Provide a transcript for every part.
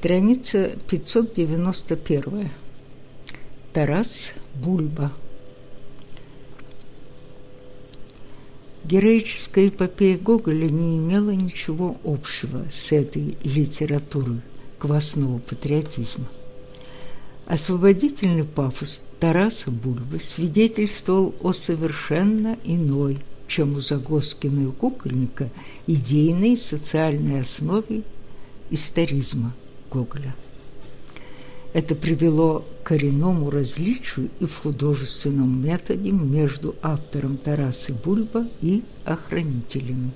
Страница 591. Тарас Бульба. Героическая эпопея Гоголя не имела ничего общего с этой литературой квасного патриотизма. Освободительный пафос Тараса Бульбы свидетельствовал о совершенно иной, чем у Загоскина и Кукольника, идейной и социальной основе историзма Гоголя. Это привело к коренному различию и в художественном методе между автором Тарасы Бульба и охранителями.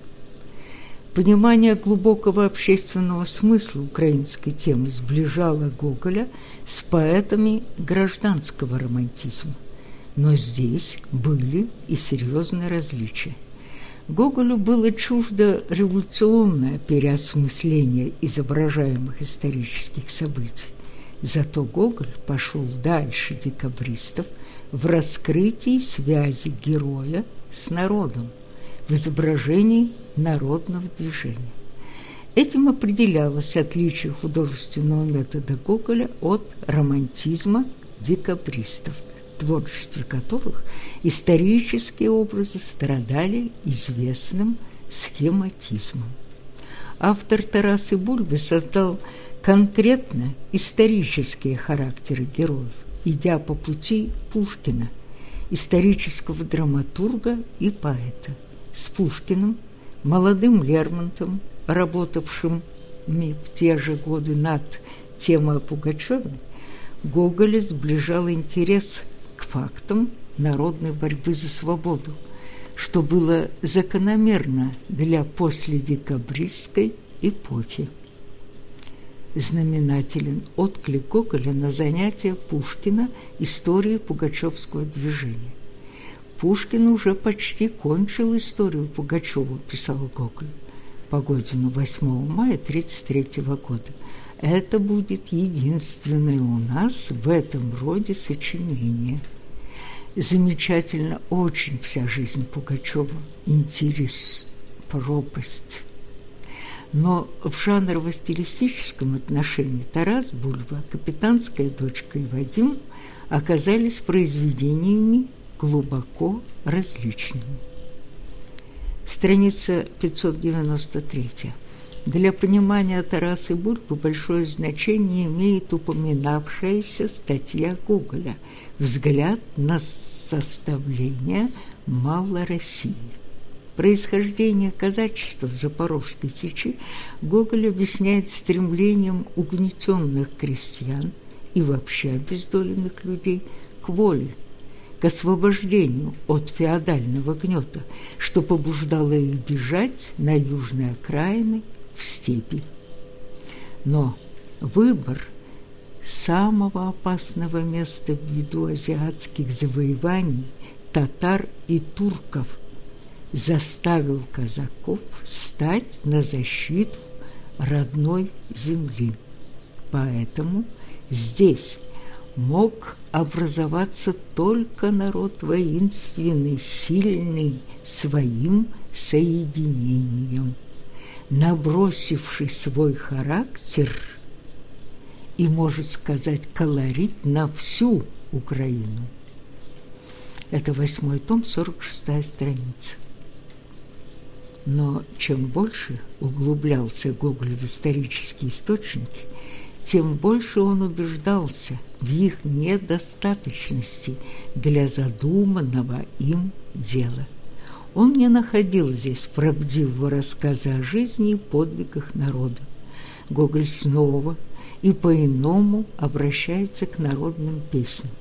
Понимание глубокого общественного смысла украинской темы сближало Гоголя с поэтами гражданского романтизма. Но здесь были и серьезные различия. Гоголю было чуждо революционное переосмысление изображаемых исторических событий. Зато Гоголь пошел дальше декабристов в раскрытии связи героя с народом, в изображении народного движения. Этим определялось отличие художественного метода Гоголя от романтизма декабристов, творчестве которых исторические образы страдали известным схематизмом. Автор Тарасы Бульбы создал конкретно исторические характеры героев, идя по пути Пушкина, исторического драматурга и поэта. С Пушкиным молодым Лермонтовым, работавшим в те же годы над темой Пугачёва, Гоголя сближал интерес к фактам народной борьбы за свободу, что было закономерно для последекабристской эпохи. Знаменателен отклик Гоголя на занятия Пушкина истории пугачевского движения. Пушкин уже почти кончил историю Пугачева, писал Гоголь Погодину 8 мая 1933 года. Это будет единственное у нас в этом роде сочинение. Замечательно очень вся жизнь Пугачева, интерес, пропасть. Но в жанрово-стилистическом отношении Тарас Бульба, «Капитанская дочка» и «Вадим» оказались произведениями глубоко различными. Страница 593. Для понимания Тарасы Бульбы большое значение имеет упоминавшаяся статья Гоголя «Взгляд на составление Малой России». Происхождение казачества в Запорожской Сечи Гоголь объясняет стремлением угнетенных крестьян и вообще обездоленных людей к воле, к освобождению от феодального гнета, что побуждало их бежать на южные окраины в степи. Но выбор самого опасного места в виду азиатских завоеваний татар и турков заставил казаков стать на защиту родной земли. Поэтому здесь мог образоваться только народ воинственный, сильный своим соединением, набросивший свой характер и, может сказать, колорит на всю Украину. Это восьмой том, 46 страница. Но чем больше углублялся Гоголь в исторические источники, тем больше он убеждался в их недостаточности для задуманного им дела. Он не находил здесь правдивого рассказа о жизни и подвигах народа. Гоголь снова и по-иному обращается к народным песням.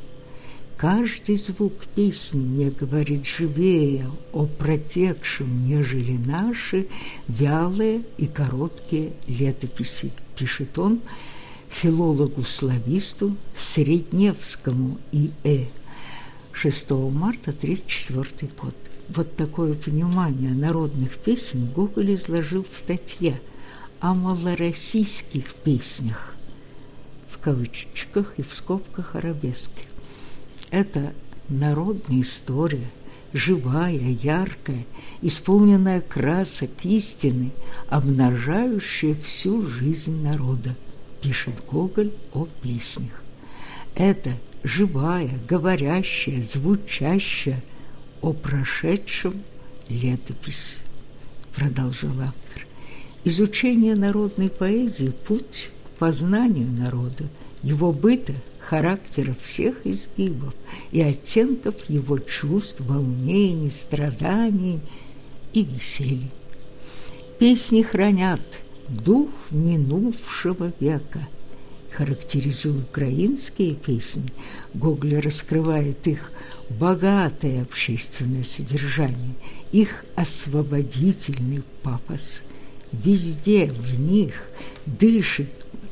Каждый звук песни мне говорит живее о протекшем, нежели наши вялые и короткие летописи, пишет он, филологу-слависту Средневскому И.Э. 6 марта 1934 год. Вот такое понимание народных песен Гоголь изложил в статье о малороссийских песнях, в кавычках и в скобках арабеских. Это народная история, живая, яркая, исполненная красок истины, обнажающая всю жизнь народа пишет Гоголь о песнях. Это живая, говорящая, звучащая о прошедшем летопись, продолжал автор. Изучение народной поэзии – путь к познанию народа, его быта, характера всех изгибов и оттенков его чувств, волнений, страданий и веселья. Песни хранят дух минувшего века. Характеризуя украинские песни, Гоголь раскрывает их богатое общественное содержание, их освободительный пафос – Везде в них дышит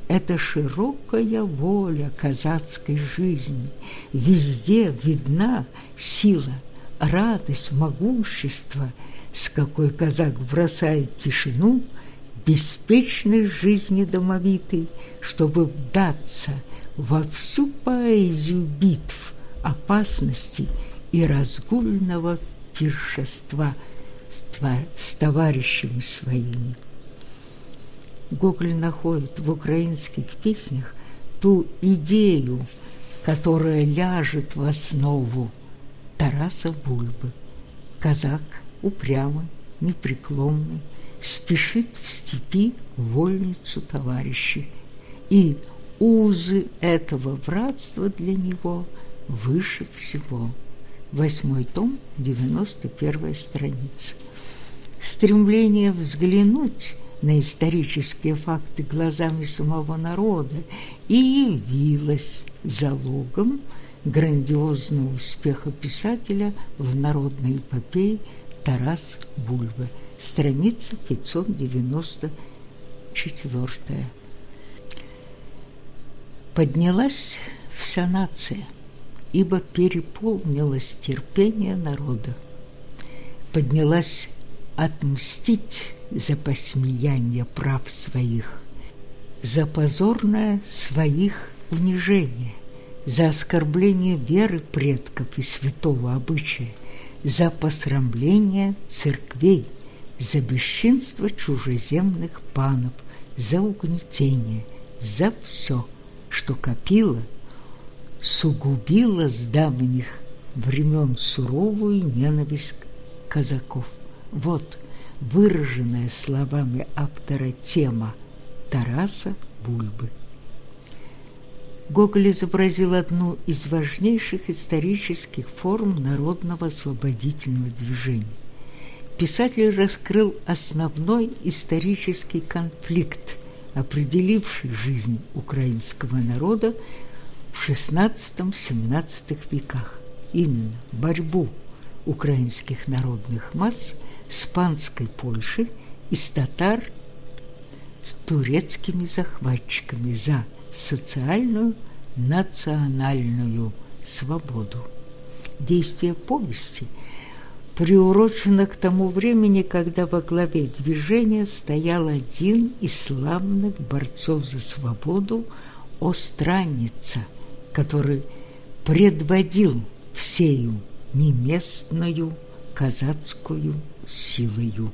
эта широкая воля казацкой жизни. Везде видна сила, радость, могущество, с какой казак бросает тишину, беспечность жизни домовитой, чтобы вдаться во всю поэзию битв, опасностей и разгульного пиршества с товарищами своими. Гоголь находит в украинских песнях ту идею, которая ляжет в основу Тараса Бульбы. Казак упрямый, непреклонный, спешит в степи вольницу товарищей, и узы этого братства для него выше всего. Восьмой том, девяносто первая страница. Стремление взглянуть – на исторические факты глазами самого народа и явилась залогом грандиозного успеха писателя в народной эпопее Тарас Бульба, страница 594. Поднялась вся нация, ибо переполнилось терпение народа. Поднялась отмстить за посмеяние прав своих, за позорное своих унижение, за оскорбление веры предков и святого обычая, за посрамление церквей, за бесчинство чужеземных панов, за угнетение, за все, что копило, сугубило с давних времен суровую ненависть казаков. Вот выраженная словами автора тема Тараса Бульбы. Гоголь изобразил одну из важнейших исторических форм народного освободительного движения. Писатель раскрыл основной исторический конфликт, определивший жизнь украинского народа в XVI-XVII веках, именно борьбу украинских народных масс – с панской Польши и с татар с турецкими захватчиками за социальную национальную свободу. Действие повести приурочено к тому времени, когда во главе движения стоял один из славных борцов за свободу Остранница, который предводил всею неместную казацкую силою.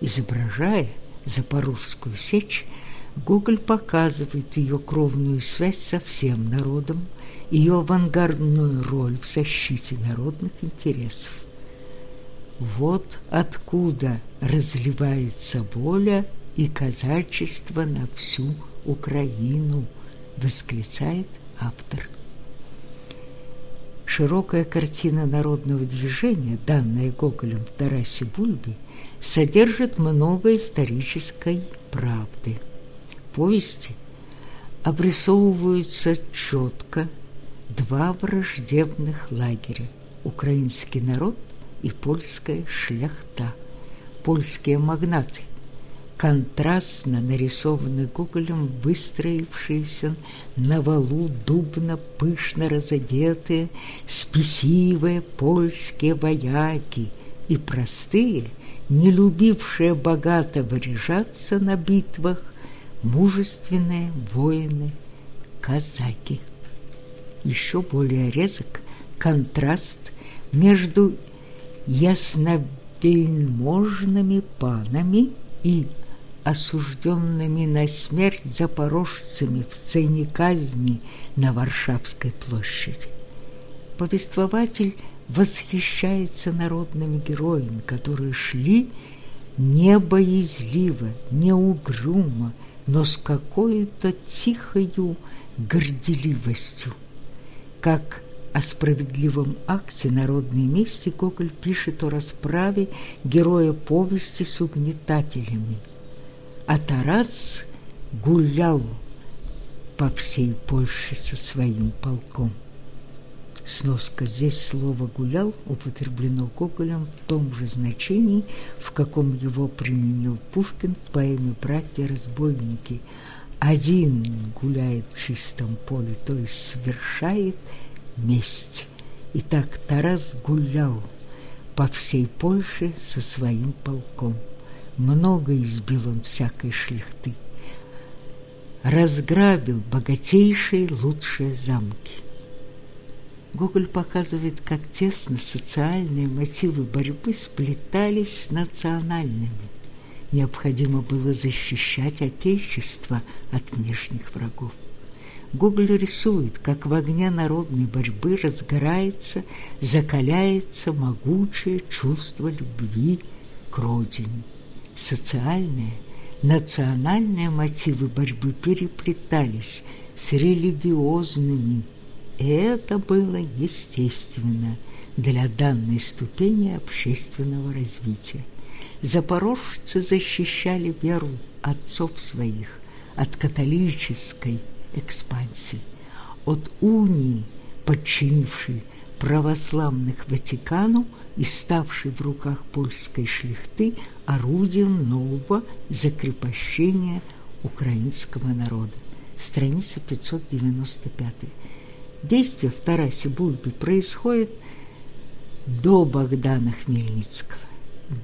Изображая Запорожскую сечь, Гоголь показывает ее кровную связь со всем народом, ее авангардную роль в защите народных интересов. Вот откуда разливается воля и казачество на всю Украину, восклицает автор. Широкая картина народного движения, данная Гоголем в Тарасе Бульбе, содержит много исторической правды. Повести обрисовываются четко два враждебных лагеря – украинский народ и польская шляхта, польские магнаты, контрастно нарисованы Гоголем выстроившиеся на валу дубно пышно разодетые, спесивые польские вояки и простые, не любившие богато выряжаться на битвах, мужественные воины-казаки. Еще более резок контраст между ясновельможными панами и осужденными на смерть запорожцами в сцене казни на Варшавской площади. Повествователь восхищается народными героями, которые шли не боязливо, не угрюмо, но с какой-то тихою горделивостью. Как о справедливом акте народной мести Гоголь пишет о расправе героя повести с угнетателями. А Тарас гулял по всей Польше со своим полком. Сноска. Здесь слово «гулял» употреблено Гоголем в том же значении, в каком его применил Пушкин в поэме «Братья-разбойники». Один гуляет в чистом поле, то есть совершает месть. И так Тарас гулял по всей Польше со своим полком. Много избил он всякой шляхты. Разграбил богатейшие лучшие замки Гоголь показывает, как тесно социальные мотивы борьбы сплетались с национальными. Необходимо было защищать Отечество от внешних врагов. Гоголь рисует, как в огне народной борьбы разгорается, закаляется могучее чувство любви к родине. Социальные, национальные мотивы борьбы переплетались с религиозными, и это было естественно для данной ступени общественного развития. Запорожцы защищали веру отцов своих от католической экспансии, от унии, подчинившей православных Ватикану и ставшей в руках польской шляхты орудием нового закрепощения украинского народа. Страница 595. Действие в Тарасе Бульбе происходит до Богдана Хмельницкого,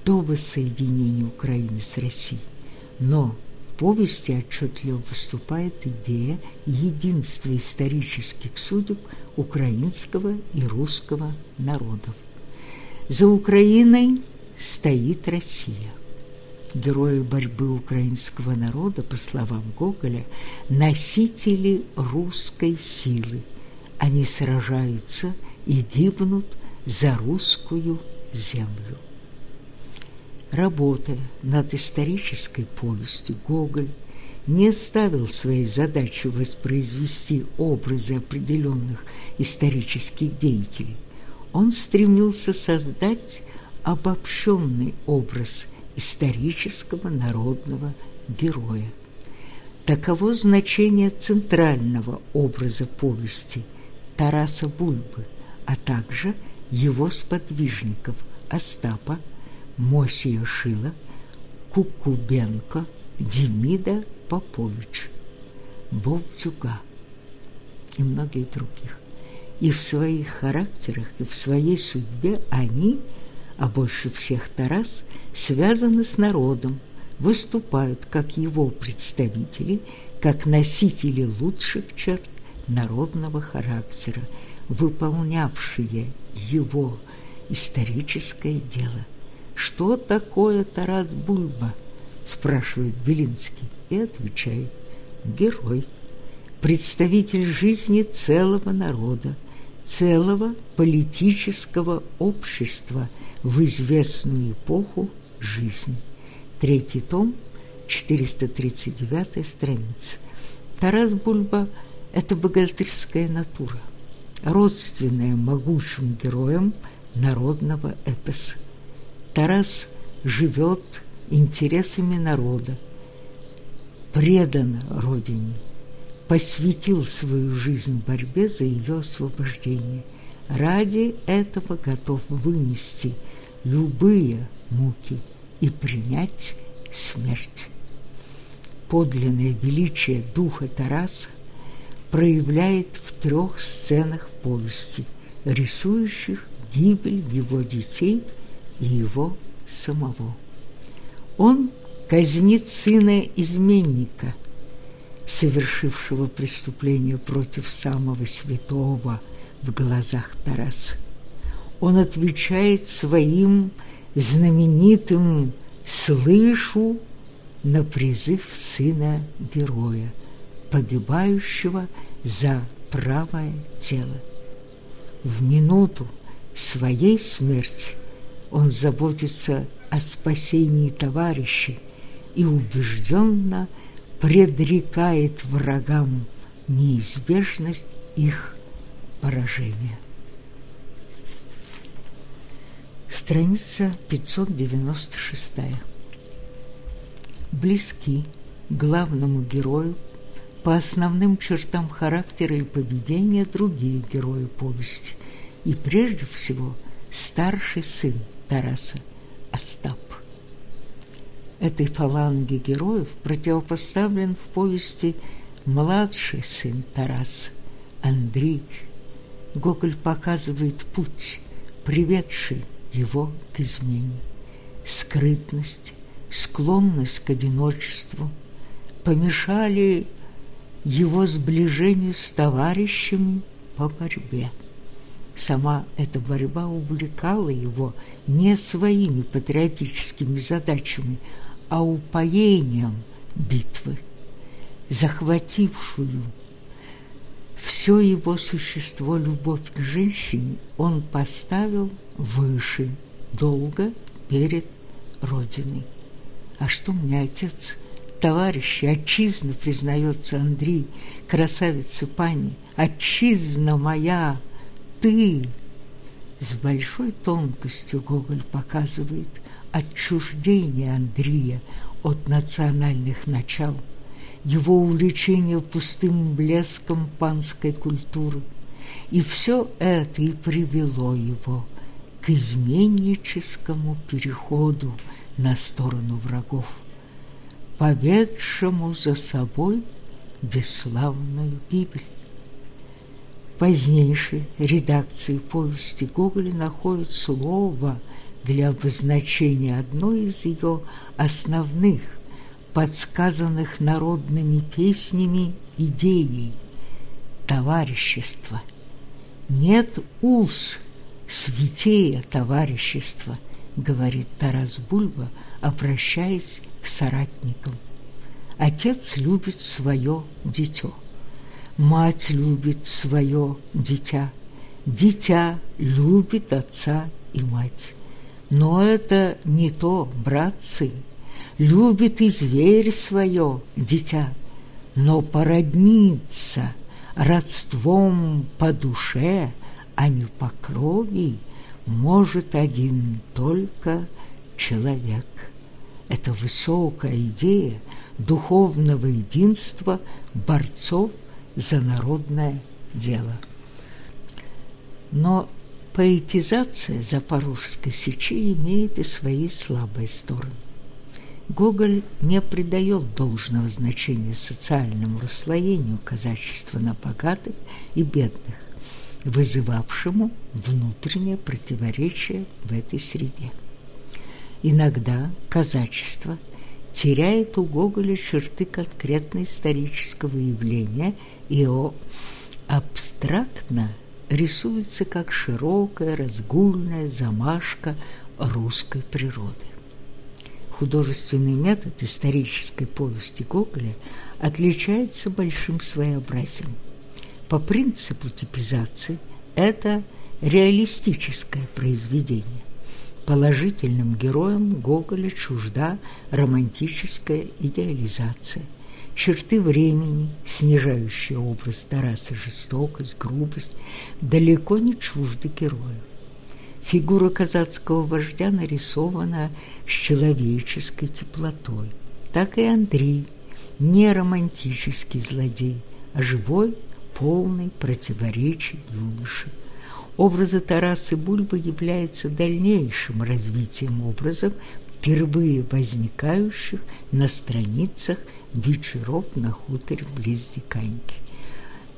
до воссоединения Украины с Россией. Но в повести отчетливо выступает идея единства исторических судеб украинского и русского народов. За Украиной стоит Россия. Герои борьбы украинского народа, по словам Гоголя, носители русской силы – они сражаются и гибнут за русскую землю. Работая над исторической повестью, Гоголь не ставил своей задачей воспроизвести образы определенных исторических деятелей. Он стремился создать обобщенный образ исторического народного героя. Таково значение центрального образа повести – Тараса Бульбы, а также его сподвижников Остапа, Мосия Шила, Кукубенко, Демида Попович, Бовтюга и многих других. И в своих характерах, и в своей судьбе они, а больше всех Тарас, связаны с народом, выступают как его представители, как носители лучших черт народного характера, выполнявшие его историческое дело. «Что такое Тарас Бульба?» – спрашивает Белинский и отвечает «Герой, представитель жизни целого народа, целого политического общества в известную эпоху жизни». Третий том, 439 страница. Тарас Бульба – это богатырская натура, родственная могучим героям народного эпоса. Тарас живет интересами народа, предан Родине, посвятил свою жизнь борьбе за ее освобождение. Ради этого готов вынести любые муки и принять смерть. Подлинное величие духа Тараса проявляет в трех сценах повести, рисующих гибель его детей и его самого. Он казнит сына изменника, совершившего преступление против самого святого в глазах Тараса. Он отвечает своим знаменитым «слышу на призыв сына героя, погибающего за правое тело. В минуту своей смерти он заботится о спасении товарищей и убежденно предрекает врагам неизбежность их поражения. Страница 596. Близки главному герою по основным чертам характера и поведения другие герои повести, и прежде всего старший сын Тараса Остап. Этой фаланге героев противопоставлен в повести младший сын Тараса Андрей. Гоголь показывает путь, приведший его к измене. Скрытность, склонность к одиночеству помешали его сближению с товарищами по борьбе. Сама эта борьба увлекала его не своими патриотическими задачами, а упоением битвы, захватившую все его существо любовь к женщине он поставил выше, долго перед Родиной. А что мне отец, товарищи, отчизна, признается Андрей, красавица пани, отчизна моя, ты! С большой тонкостью Гоголь показывает отчуждение Андрея от национальных начал, его увлечение пустым блеском панской культуры. И все это и привело его к изменническому переходу на сторону врагов, поведшему за собой бесславную гибель. В позднейшей редакции повести Гоголя находит слово для обозначения одной из ее основных, подсказанных народными песнями идеей – товарищества. Нет уз святее товарищества, говорит Тарас Бульба, обращаясь к соратникам. Отец любит свое дитё, мать любит свое дитя, дитя любит отца и мать. Но это не то, братцы, любит и зверь свое дитя, но породниться родством по душе – а не по крови может один только человек. Это высокая идея духовного единства борцов за народное дело. Но поэтизация Запорожской сечи имеет и свои слабые стороны. Гоголь не придает должного значения социальному расслоению казачества на богатых и бедных, вызывавшему внутреннее противоречие в этой среде. Иногда казачество теряет у Гоголя черты конкретно исторического явления и о абстрактно рисуется как широкая разгульная замашка русской природы. Художественный метод исторической повести Гоголя отличается большим своеобразием – по принципу типизации это реалистическое произведение. Положительным героям Гоголя чужда романтическая идеализация, черты времени, снижающие образ Тараса жестокость, грубость, далеко не чужды герою. Фигура казацкого вождя нарисована с человеческой теплотой. Так и Андрей не романтический злодей, а живой полный противоречий юноши. Образы Тарасы Бульбы являются дальнейшим развитием образов, впервые возникающих на страницах вечеров на хуторе близ Диканьки.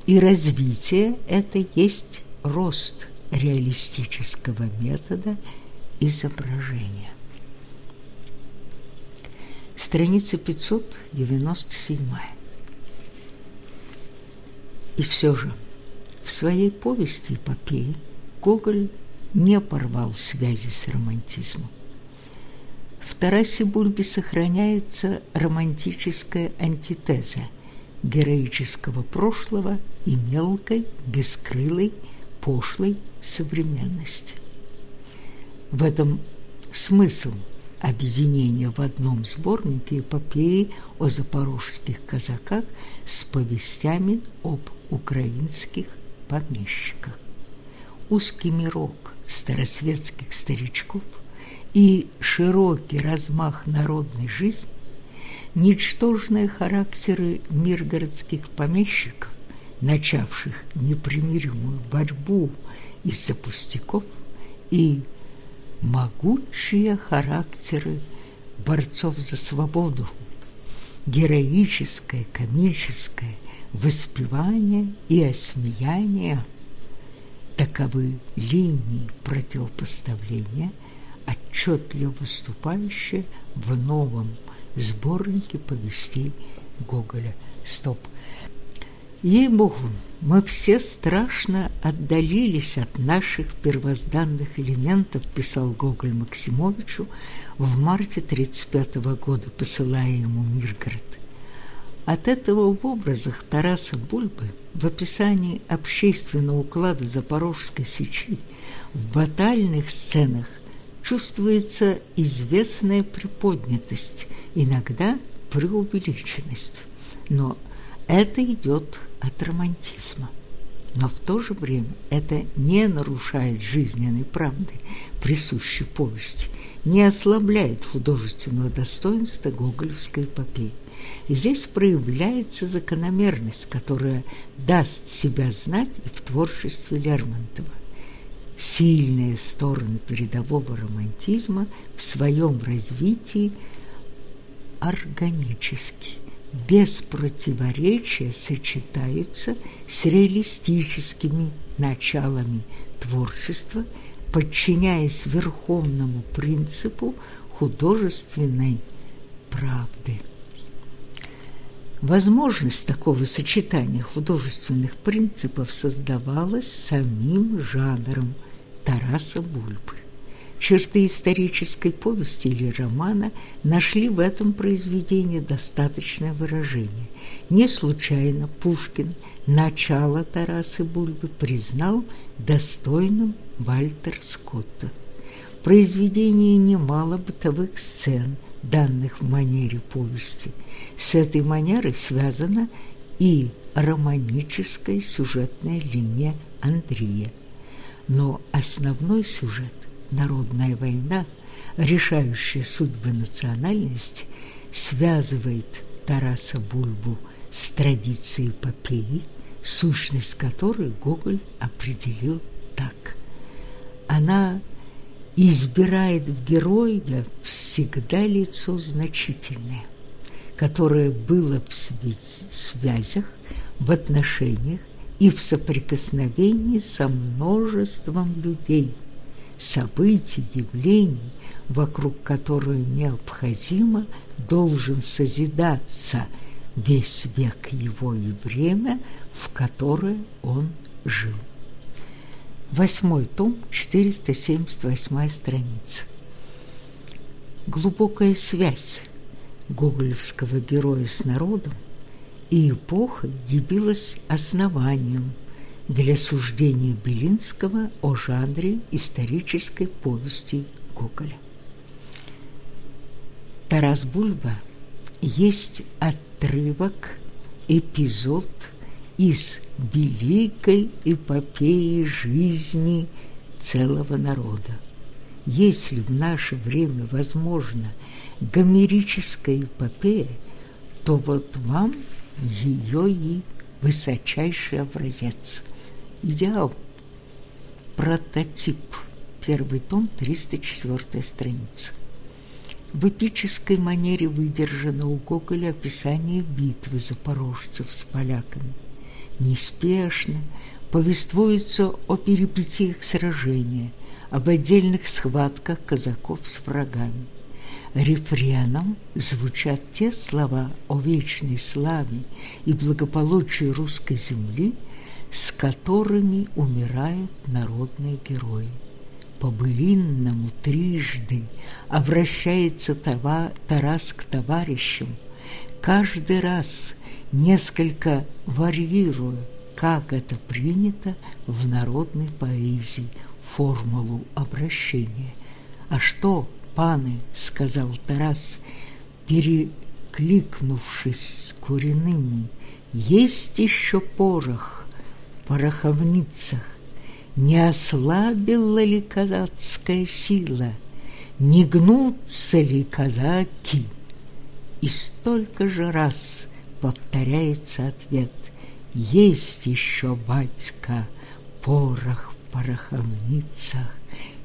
И развитие это есть рост реалистического метода изображения. Страница 597. И все же в своей повести эпопеи Гоголь не порвал связи с романтизмом. В Тарасе Бульбе сохраняется романтическая антитеза героического прошлого и мелкой, бескрылой, пошлой современности. В этом смысл объединения в одном сборнике эпопеи о запорожских казаках с повестями об украинских помещиках. Узкий мирок старосветских старичков – и широкий размах народной жизни, ничтожные характеры миргородских помещиков, начавших непримиримую борьбу из-за пустяков, и могучие характеры борцов за свободу, героическое, комическое воспевание и осмеяние – таковы линии противопоставления – отчетливо выступающее в новом сборнике повестей Гоголя. Стоп. Ей-богу, мы все страшно отдалились от наших первозданных элементов, писал Гоголь Максимовичу в марте 1935 года, посылая ему Миргород. От этого в образах Тараса Бульбы в описании общественного уклада Запорожской сечи в батальных сценах чувствуется известная приподнятость, иногда преувеличенность. Но это идет от романтизма. Но в то же время это не нарушает жизненной правды, присущей повести, не ослабляет художественного достоинства гоголевской эпопеи. И здесь проявляется закономерность, которая даст себя знать и в творчестве Лермонтова сильные стороны передового романтизма в своем развитии органически, без противоречия сочетаются с реалистическими началами творчества, подчиняясь верховному принципу художественной правды. Возможность такого сочетания художественных принципов создавалась самим жанром – Тараса Бульбы. Черты исторической повести или романа нашли в этом произведении достаточное выражение. Не случайно Пушкин начало Тараса Бульбы признал достойным Вальтер Скотта. В произведении немало бытовых сцен, данных в манере повести. С этой манерой связана и романическая сюжетная линия Андрея но основной сюжет – народная война, решающая судьбы национальности, связывает Тараса Бульбу с традицией эпопеи, сущность которой Гоголь определил так. Она избирает в героя всегда лицо значительное, которое было в связях, в отношениях, и в соприкосновении со множеством людей, событий, явлений, вокруг которых необходимо должен созидаться весь век его и время, в которое он жил. Восьмой том, 478 страница. Глубокая связь гоголевского героя с народом и эпоха явилась основанием для суждения Белинского о жанре исторической повести Гоголя. Тарас Бульба есть отрывок, эпизод из великой эпопеи жизни целого народа. Если в наше время возможно гомерическая эпопея, то вот вам – ее и высочайший образец. Идеал. Прототип. Первый том, 304 страница. В эпической манере выдержано у Гоголя описание битвы запорожцев с поляками. Неспешно повествуется о перипетиях сражения, об отдельных схватках казаков с врагами рефреном звучат те слова о вечной славе и благополучии русской земли, с которыми умирают народные герои. по-былинному трижды обращается Тарас к товарищам, каждый раз несколько варьируя, как это принято в народной поэзии, формулу обращения. «А что, паны, — сказал Тарас, перекликнувшись с куренными, — есть еще порох пороховницах, не ослабила ли казацкая сила, не гнутся ли казаки?» И столько же раз повторяется ответ. «Есть еще, батька, порох в пороховницах,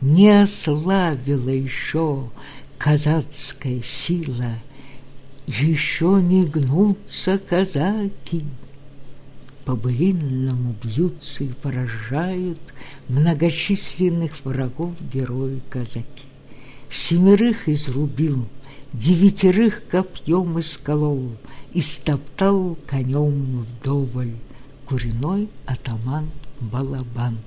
не ослабила еще казацкая сила, еще не гнутся казаки». По-былинному бьются и поражают многочисленных врагов герои казаки. Семерых изрубил, девятерых копьем исколол, и стоптал конем вдоволь куриной атаман Балабан.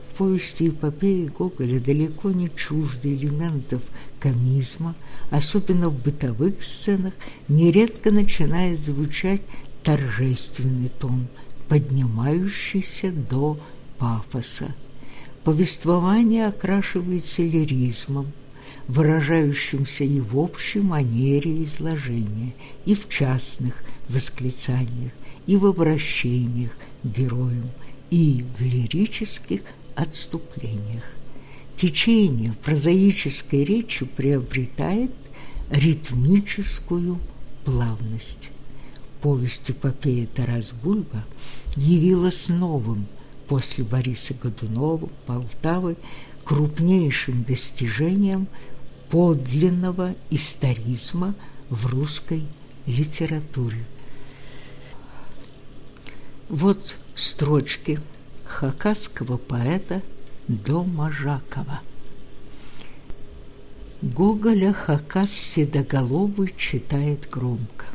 В повести эпопеи Гоголя далеко не чужды элементов комизма, особенно в бытовых сценах, нередко начинает звучать торжественный тон, поднимающийся до пафоса. Повествование окрашивается лиризмом, выражающимся и в общей манере изложения, и в частных восклицаниях, и в обращениях к героям, и в лирических отступлениях. Течение прозаической речи приобретает ритмическую плавность. Повесть эпопея Тарас Бульба явилась новым после Бориса Годунова, Полтавы, крупнейшим достижением подлинного историзма в русской литературе. Вот строчки хакасского поэта Доможакова. Гоголя Хакас Седоголовый читает громко.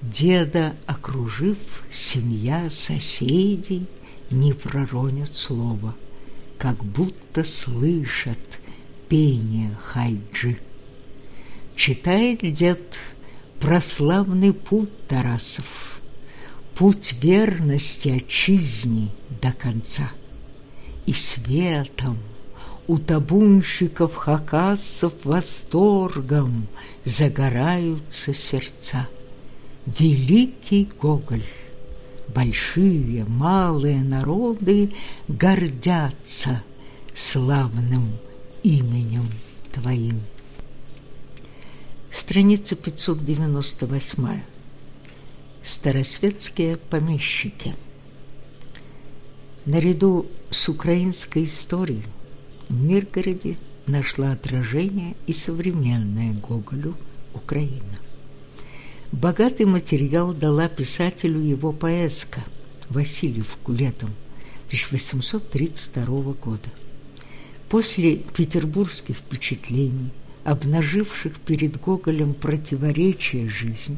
Деда, окружив, семья соседей не проронят слова, как будто слышат пение хайджи. Читает дед прославный путь Тарасов, путь верности отчизни до конца. И светом у табунщиков хакасов восторгом загораются сердца. Великий Гоголь, большие, малые народы гордятся славным именем Твоим. Страница 598. Старосветские помещики. Наряду с украинской историей в Миргороде нашла отражение и современная Гоголю Украина. Богатый материал дала писателю его поэзка Васильевку летом 1832 года. После петербургских впечатлений, обнаживших перед Гоголем противоречия жизни,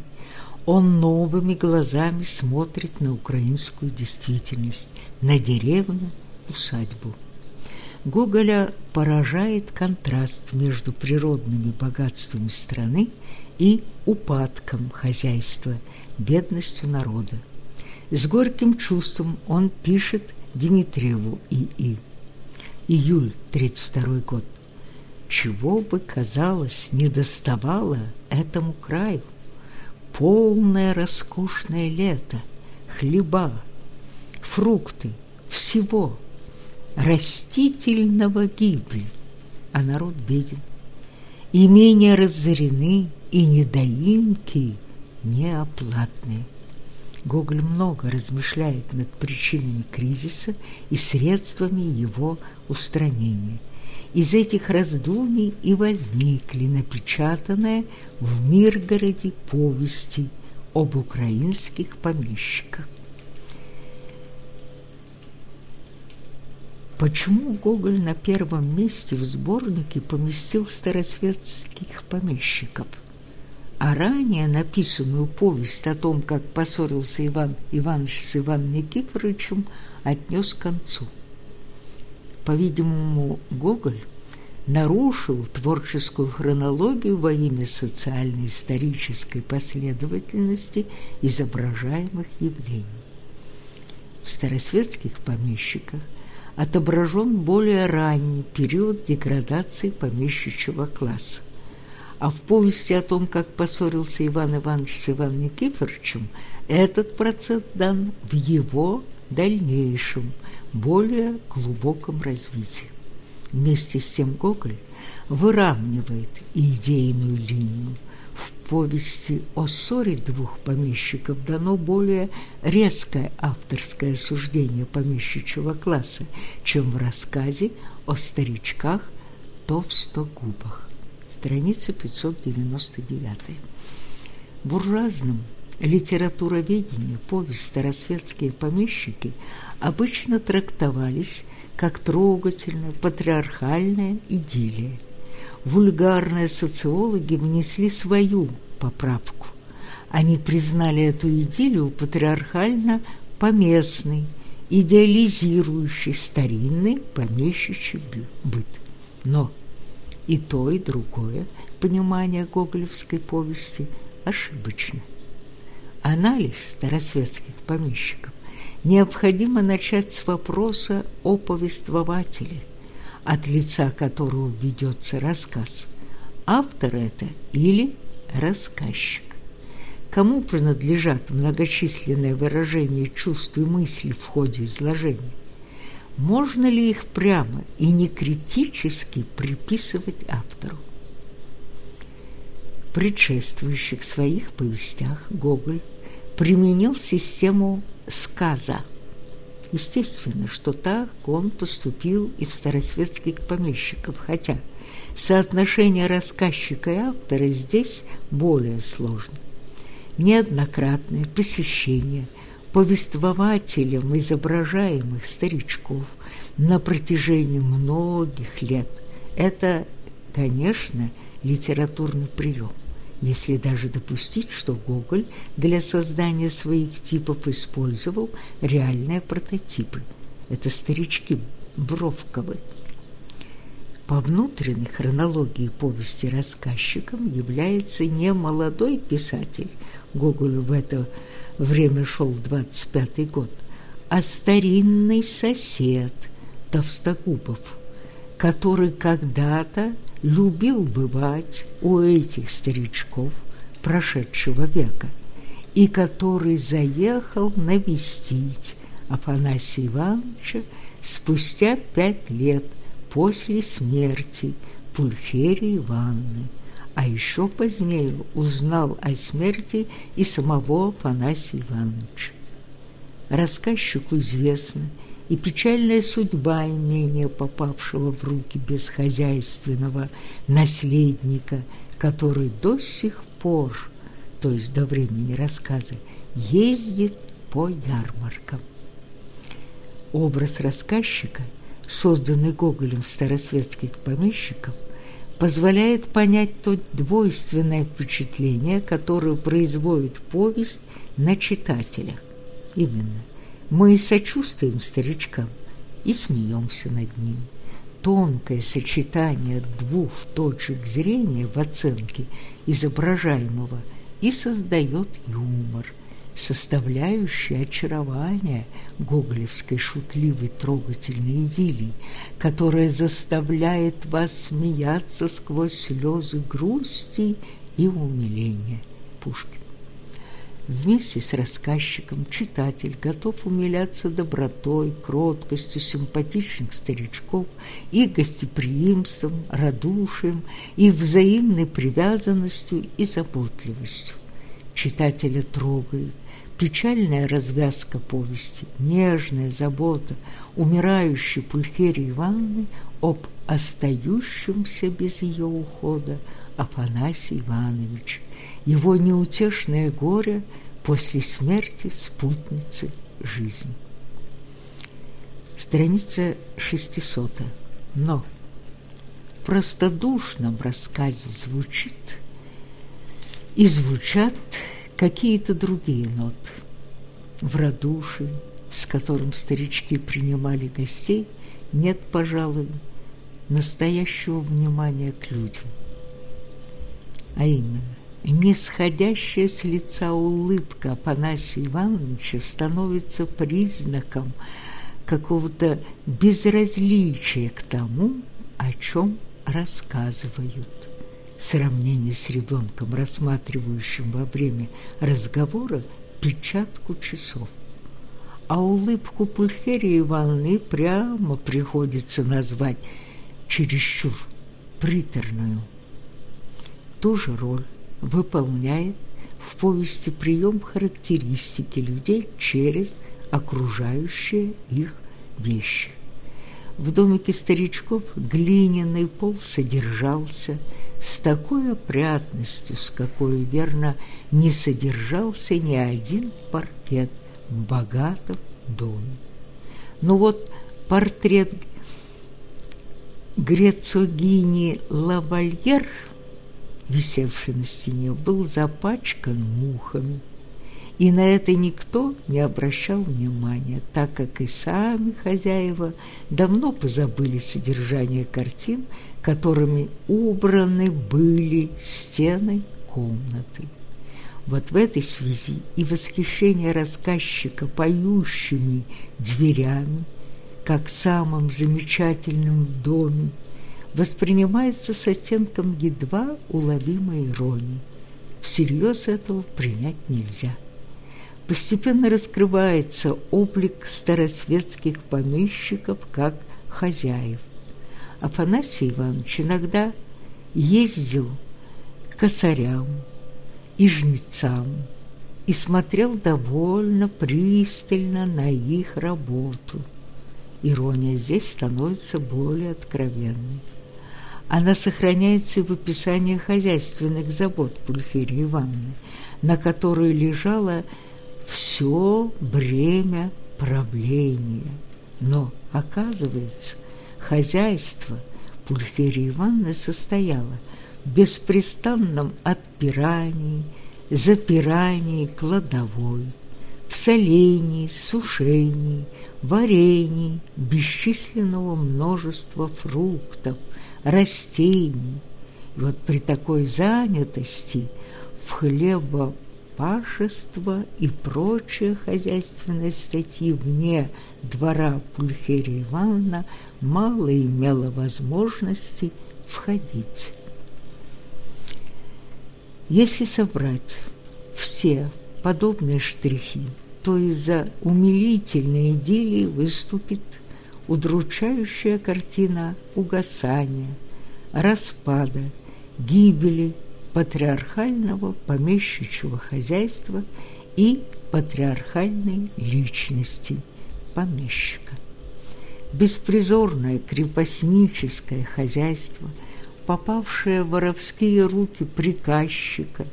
он новыми глазами смотрит на украинскую действительность, на деревню, усадьбу. Гоголя поражает контраст между природными богатствами страны и упадком хозяйства, бедностью народа. С горьким чувством он пишет Дмитриеву И.И июль 32 год. Чего бы, казалось, не доставало этому краю? Полное роскошное лето, хлеба, фрукты, всего, растительного гибель, а народ беден. Имения разорены, и недоимки неоплатные. Гоголь много размышляет над причинами кризиса и средствами его устранения. Из этих раздумий и возникли напечатанные в Миргороде повести об украинских помещиках. Почему Гоголь на первом месте в сборнике поместил старосветских помещиков? а ранее написанную повесть о том, как поссорился Иван Иванович с Иваном Никифоровичем, отнес к концу. По-видимому, Гоголь нарушил творческую хронологию во имя социально-исторической последовательности изображаемых явлений. В старосветских помещиках отображен более ранний период деградации помещичьего класса. А в повести о том, как поссорился Иван Иванович с Иваном Никифоровичем, этот процесс дан в его дальнейшем, более глубоком развитии. Вместе с тем Гоголь выравнивает идейную линию. Повести о ссоре двух помещиков дано более резкое авторское суждение помещичьего класса, чем в рассказе о старичках Товстогубах. Страница 599. В буржуазном литературоведении повесть «Старосветские помещики» обычно трактовались как трогательная патриархальная идиллия. Вульгарные социологи внесли свою поправку. Они признали эту идиллию патриархально-поместной, идеализирующей старинный помещичий быт. Но и то, и другое понимание гоголевской повести ошибочно. Анализ старосветских помещиков необходимо начать с вопроса о повествователе, от лица которого ведется рассказ. Автор это или рассказчик? Кому принадлежат многочисленные выражения чувств и мыслей в ходе изложения? Можно ли их прямо и не критически приписывать автору? В предшествующих своих повестях Гоголь применил систему сказа. Естественно, что так он поступил и в старосветских помещиков, хотя соотношение рассказчика и автора здесь более сложно. Неоднократное посещение повествователем изображаемых старичков на протяжении многих лет – это, конечно, литературный прием если даже допустить, что Гоголь для создания своих типов использовал реальные прототипы. Это старички Бровковы. По внутренней хронологии повести рассказчиком является не молодой писатель, Гоголю в это время шел 25-й год, а старинный сосед Товстогубов, который когда-то любил бывать у этих старичков прошедшего века и который заехал навестить Афанасия Ивановича спустя пять лет после смерти Пульхерии Ивановны, а еще позднее узнал о смерти и самого Афанасия Ивановича. Рассказчику известно, и печальная судьба имения, попавшего в руки бесхозяйственного наследника, который до сих пор, то есть до времени рассказа, ездит по ярмаркам. Образ рассказчика, созданный Гоголем в старосветских помещиков, позволяет понять то двойственное впечатление, которое производит повесть на читателя. Именно мы сочувствуем старичкам и смеемся над ним. Тонкое сочетание двух точек зрения в оценке изображаемого и создает юмор, составляющий очарование гоголевской шутливой трогательной идиллии, которая заставляет вас смеяться сквозь слезы грусти и умиления. Пушкин. Вместе с рассказчиком читатель готов умиляться добротой, кроткостью симпатичных старичков и гостеприимством, радушием и взаимной привязанностью и заботливостью. Читателя трогает печальная развязка повести, нежная забота умирающей Пульхерии Ивановны об остающемся без ее ухода Афанасии Ивановиче, его неутешное горе после смерти спутницы жизни. Страница 600. Но в простодушном рассказе звучит и звучат какие-то другие ноты. В радушии, с которым старички принимали гостей, нет, пожалуй, настоящего внимания к людям. А именно, нисходящая с лица улыбка Апанасия Ивановича становится признаком какого-то безразличия к тому, о чем рассказывают. Сравнение с ребенком, рассматривающим во время разговора печатку часов. А улыбку Пульхерии Ивановны прямо приходится назвать чересчур приторную. Ту же роль выполняет в повести прием характеристики людей через окружающие их вещи. В домике старичков глиняный пол содержался с такой опрятностью, с какой, верно, не содержался ни один паркет в богатом доме. Но вот портрет Грецогини Лавальер, висевший на стене, был запачкан мухами, и на это никто не обращал внимания, так как и сами хозяева давно позабыли содержание картин, которыми убраны были стены комнаты. Вот в этой связи и восхищение рассказчика поющими дверями, как самым замечательным в доме, воспринимается с оттенком едва уловимой иронии. Всерьез этого принять нельзя постепенно раскрывается облик старосветских помещиков как хозяев. Афанасий Иванович иногда ездил к косарям и жнецам и смотрел довольно пристально на их работу. Ирония здесь становится более откровенной. Она сохраняется и в описании хозяйственных забот Пульхерии Ивановны, на которой лежала все бремя правления. Но, оказывается, хозяйство Пульхерии Ивановны состояло в беспрестанном отпирании, запирании кладовой, в солении, сушении, варенье бесчисленного множества фруктов, растений. И вот при такой занятости в хлебо пашество и прочие хозяйственные статьи вне двора Пульхерия Ивановна мало имела возможности входить. Если собрать все подобные штрихи, то из-за умилительной идиллии выступит удручающая картина угасания, распада, гибели патриархального помещичьего хозяйства и патриархальной личности помещика. Беспризорное крепостническое хозяйство, попавшее в воровские руки приказчика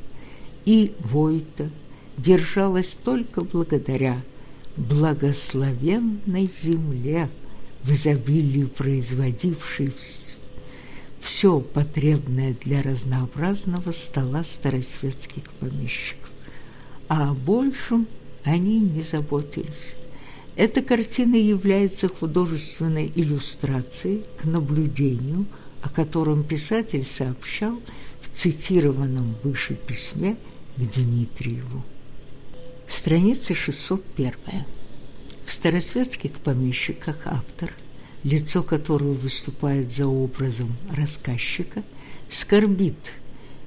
и Войта, держалось только благодаря благословенной земле, в изобилии производившей все потребное для разнообразного стола старосветских помещиков. А о большем они не заботились. Эта картина является художественной иллюстрацией к наблюдению, о котором писатель сообщал в цитированном выше письме к Дмитриеву. Страница 601. В старосветских помещиках автор – лицо которого выступает за образом рассказчика, скорбит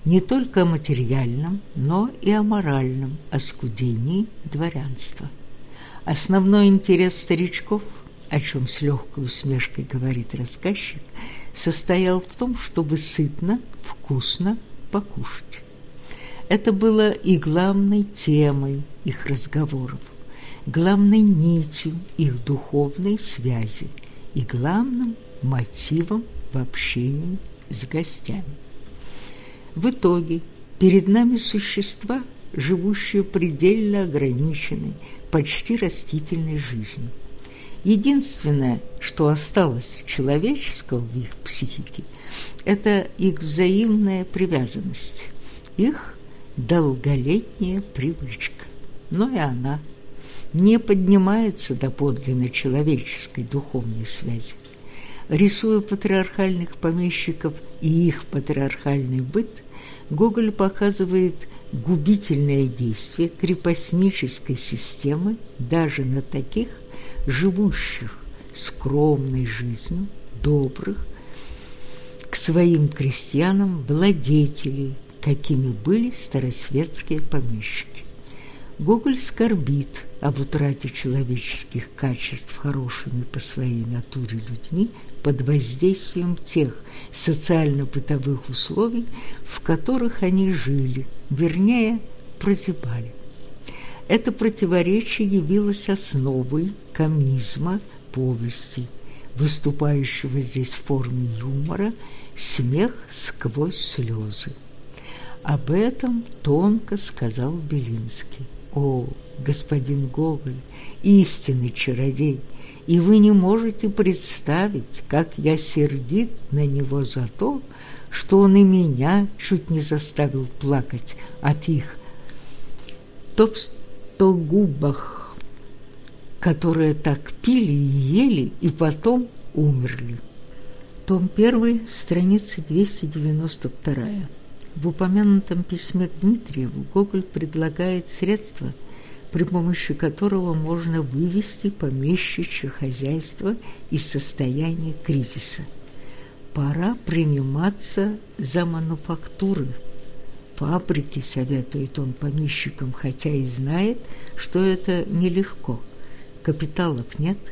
не только о материальном, но и о моральном оскудении дворянства. Основной интерес старичков, о чем с легкой усмешкой говорит рассказчик, состоял в том, чтобы сытно, вкусно покушать. Это было и главной темой их разговоров, главной нитью их духовной связи – и главным мотивом в общении с гостями. В итоге перед нами существа, живущие предельно ограниченной, почти растительной жизнью. Единственное, что осталось человеческого в их психике, это их взаимная привязанность, их долголетняя привычка. Но и она – не поднимается до подлинно человеческой духовной связи. Рисуя патриархальных помещиков и их патриархальный быт, Гоголь показывает губительное действие крепостнической системы даже на таких живущих скромной жизнью, добрых, к своим крестьянам владетелей, какими были старосветские помещики. Гоголь скорбит об утрате человеческих качеств хорошими по своей натуре людьми под воздействием тех социально-бытовых условий, в которых они жили, вернее, прозябали. Это противоречие явилось основой комизма повести, выступающего здесь в форме юмора «Смех сквозь слезы». Об этом тонко сказал Белинский. «О, господин Гоголь, истинный чародей, и вы не можете представить, как я сердит на него за то, что он и меня чуть не заставил плакать от их толстогубах, которые так пили и ели, и потом умерли. Том 1, страница 292. В упомянутом письме к Дмитриеву Гоголь предлагает средства, при помощи которого можно вывести помещичье хозяйство из состояния кризиса. Пора приниматься за мануфактуры. Фабрики, советует он помещикам, хотя и знает, что это нелегко. Капиталов нет –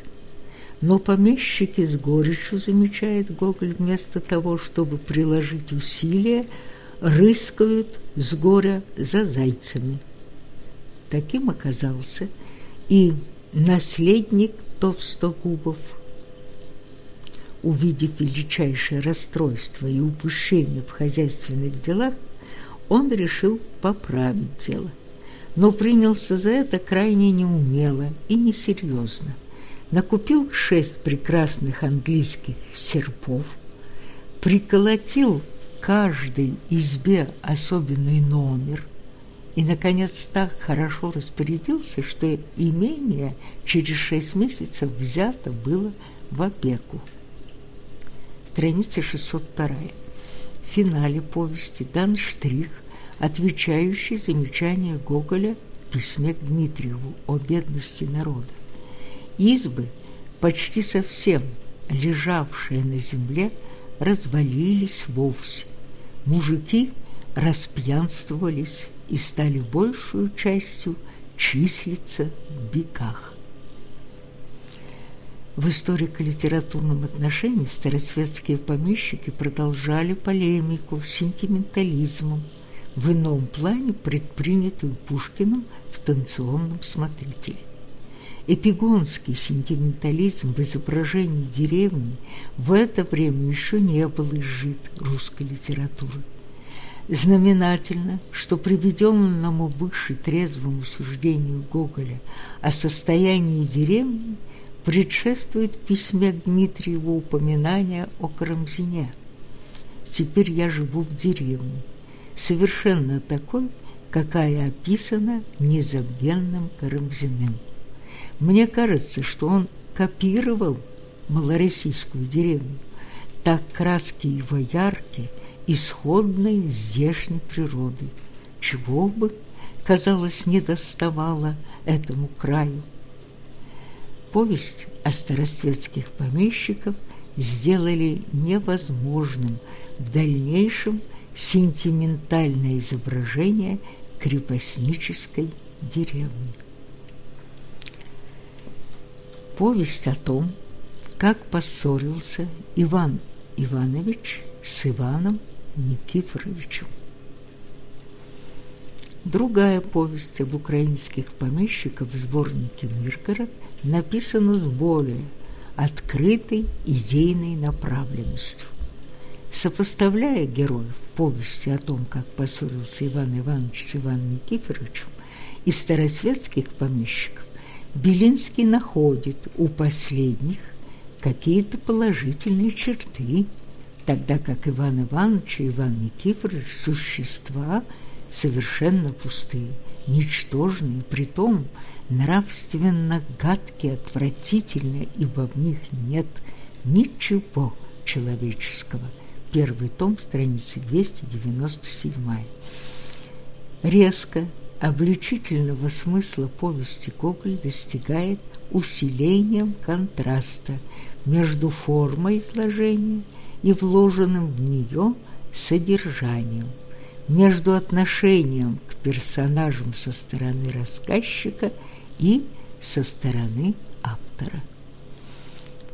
но помещики с горечью, замечает Гоголь, вместо того, чтобы приложить усилия, рыскают с горя за зайцами. Таким оказался и наследник Товстогубов. Увидев величайшее расстройство и упущение в хозяйственных делах, он решил поправить дело, но принялся за это крайне неумело и несерьезно. Накупил шесть прекрасных английских серпов, приколотил каждой избе особенный номер и, наконец, так хорошо распорядился, что имение через шесть месяцев взято было в опеку. Страница 602. В финале повести дан штрих, отвечающий замечанию Гоголя в письме к Дмитриеву о бедности народа. Избы, почти совсем лежавшие на земле, развалились вовсе. Мужики распьянствовались и стали большую частью числиться в бегах. В историко-литературном отношении старосветские помещики продолжали полемику с сентиментализмом, в ином плане предпринятую Пушкиным в станционном смотрителе. Эпигонский сентиментализм в изображении деревни в это время еще не был изжит русской литературы. Знаменательно, что приведенному выше трезвому суждению Гоголя о состоянии деревни предшествует в письме к Дмитриеву упоминание о Карамзине. «Теперь я живу в деревне, совершенно такой, какая описана незабвенным Карамзиным». Мне кажется, что он копировал малороссийскую деревню. Так краски его яркие, исходной здешней природы. Чего бы, казалось, не доставало этому краю. Повесть о старосветских помещиков сделали невозможным в дальнейшем сентиментальное изображение крепостнической деревни повесть о том, как поссорился Иван Иванович с Иваном Никифоровичем. Другая повесть об украинских помещиках в сборнике «Миргород» написана с более открытой идейной направленностью. Сопоставляя героев повести о том, как поссорился Иван Иванович с Иваном Никифоровичем, и старосветских помещиков, Белинский находит у последних какие-то положительные черты, тогда как Иван Иванович и Иван Никифорович – существа совершенно пустые, ничтожные, притом нравственно гадкие, отвратительные, ибо в них нет ничего человеческого. Первый том, страница 297. Резко обличительного смысла повести Гоголь достигает усилением контраста между формой изложения и вложенным в нее содержанием, между отношением к персонажам со стороны рассказчика и со стороны автора.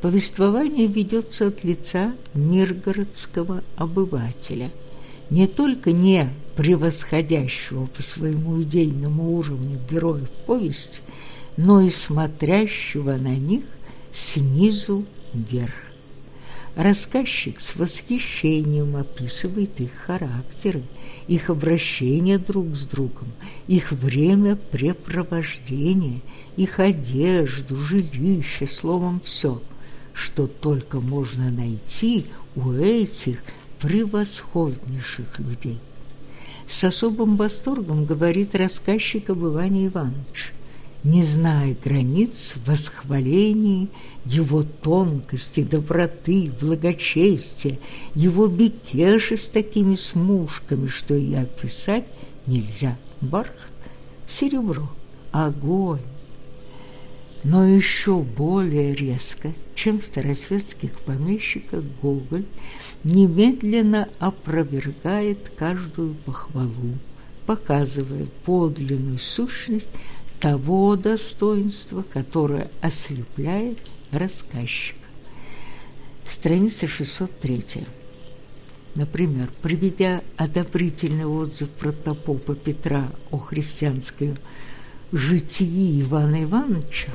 Повествование ведется от лица миргородского обывателя, не только не превосходящего по своему идейному уровню героев повести, но и смотрящего на них снизу вверх. Рассказчик с восхищением описывает их характеры, их обращение друг с другом, их время препровождения, их одежду, жилище, словом, все, что только можно найти у этих превосходнейших людей. С особым восторгом говорит рассказчик об Иване Ивановиче, не зная границ в восхвалении его тонкости, доброты, благочестия, его бекеши с такими смушками, что и описать нельзя. Бархат, серебро, огонь. Но еще более резко, чем в старосветских помещиках, Гоголь немедленно опровергает каждую похвалу, показывая подлинную сущность того достоинства, которое ослепляет рассказчика. Страница 603. Например, приведя одобрительный отзыв протопопа Петра о христианском житии Ивана Ивановича,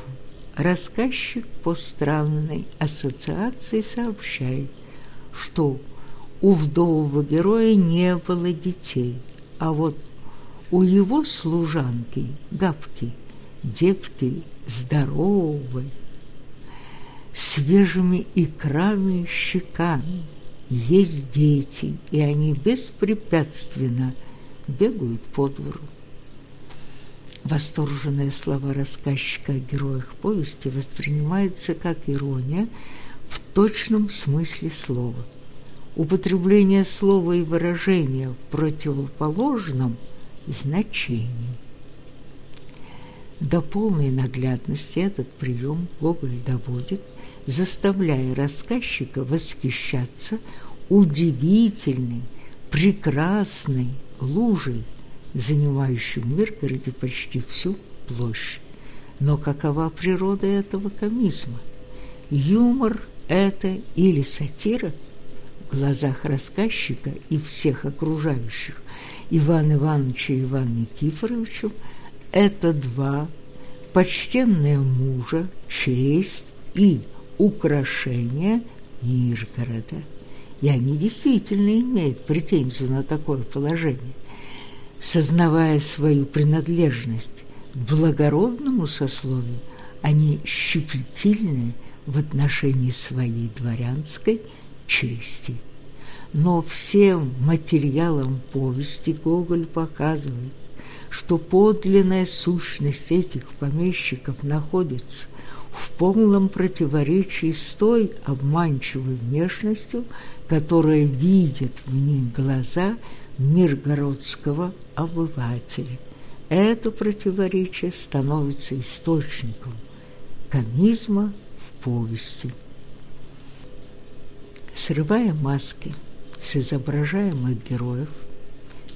рассказчик по странной ассоциации сообщает, что у вдового героя не было детей, а вот у его служанки, гавки, девки здоровой, свежими икрами и щеками, есть дети, и они беспрепятственно бегают по двору. Восторженные слова рассказчика о героях повести воспринимаются как ирония в точном смысле слова. Употребление слова и выражения в противоположном – значений. До полной наглядности этот прием Гоголь доводит, заставляя рассказчика восхищаться удивительной, прекрасной лужей, занимающей в Миргороде почти всю площадь. Но какова природа этого комизма? Юмор это или сатира в глазах рассказчика и всех окружающих Иван Ивановича и Ивана Никифоровича – это два почтенные мужа, честь и украшение Миргорода. И они действительно имеют претензию на такое положение. Сознавая свою принадлежность к благородному сословию, они щепетильны в отношении своей дворянской чести но всем материалам повести Гоголь показывает, что подлинная сущность этих помещиков находится в полном противоречии с той обманчивой внешностью, которая видит в них глаза миргородского обывателя. Это противоречие становится источником комизма в повести. Срывая маски – с изображаемых героев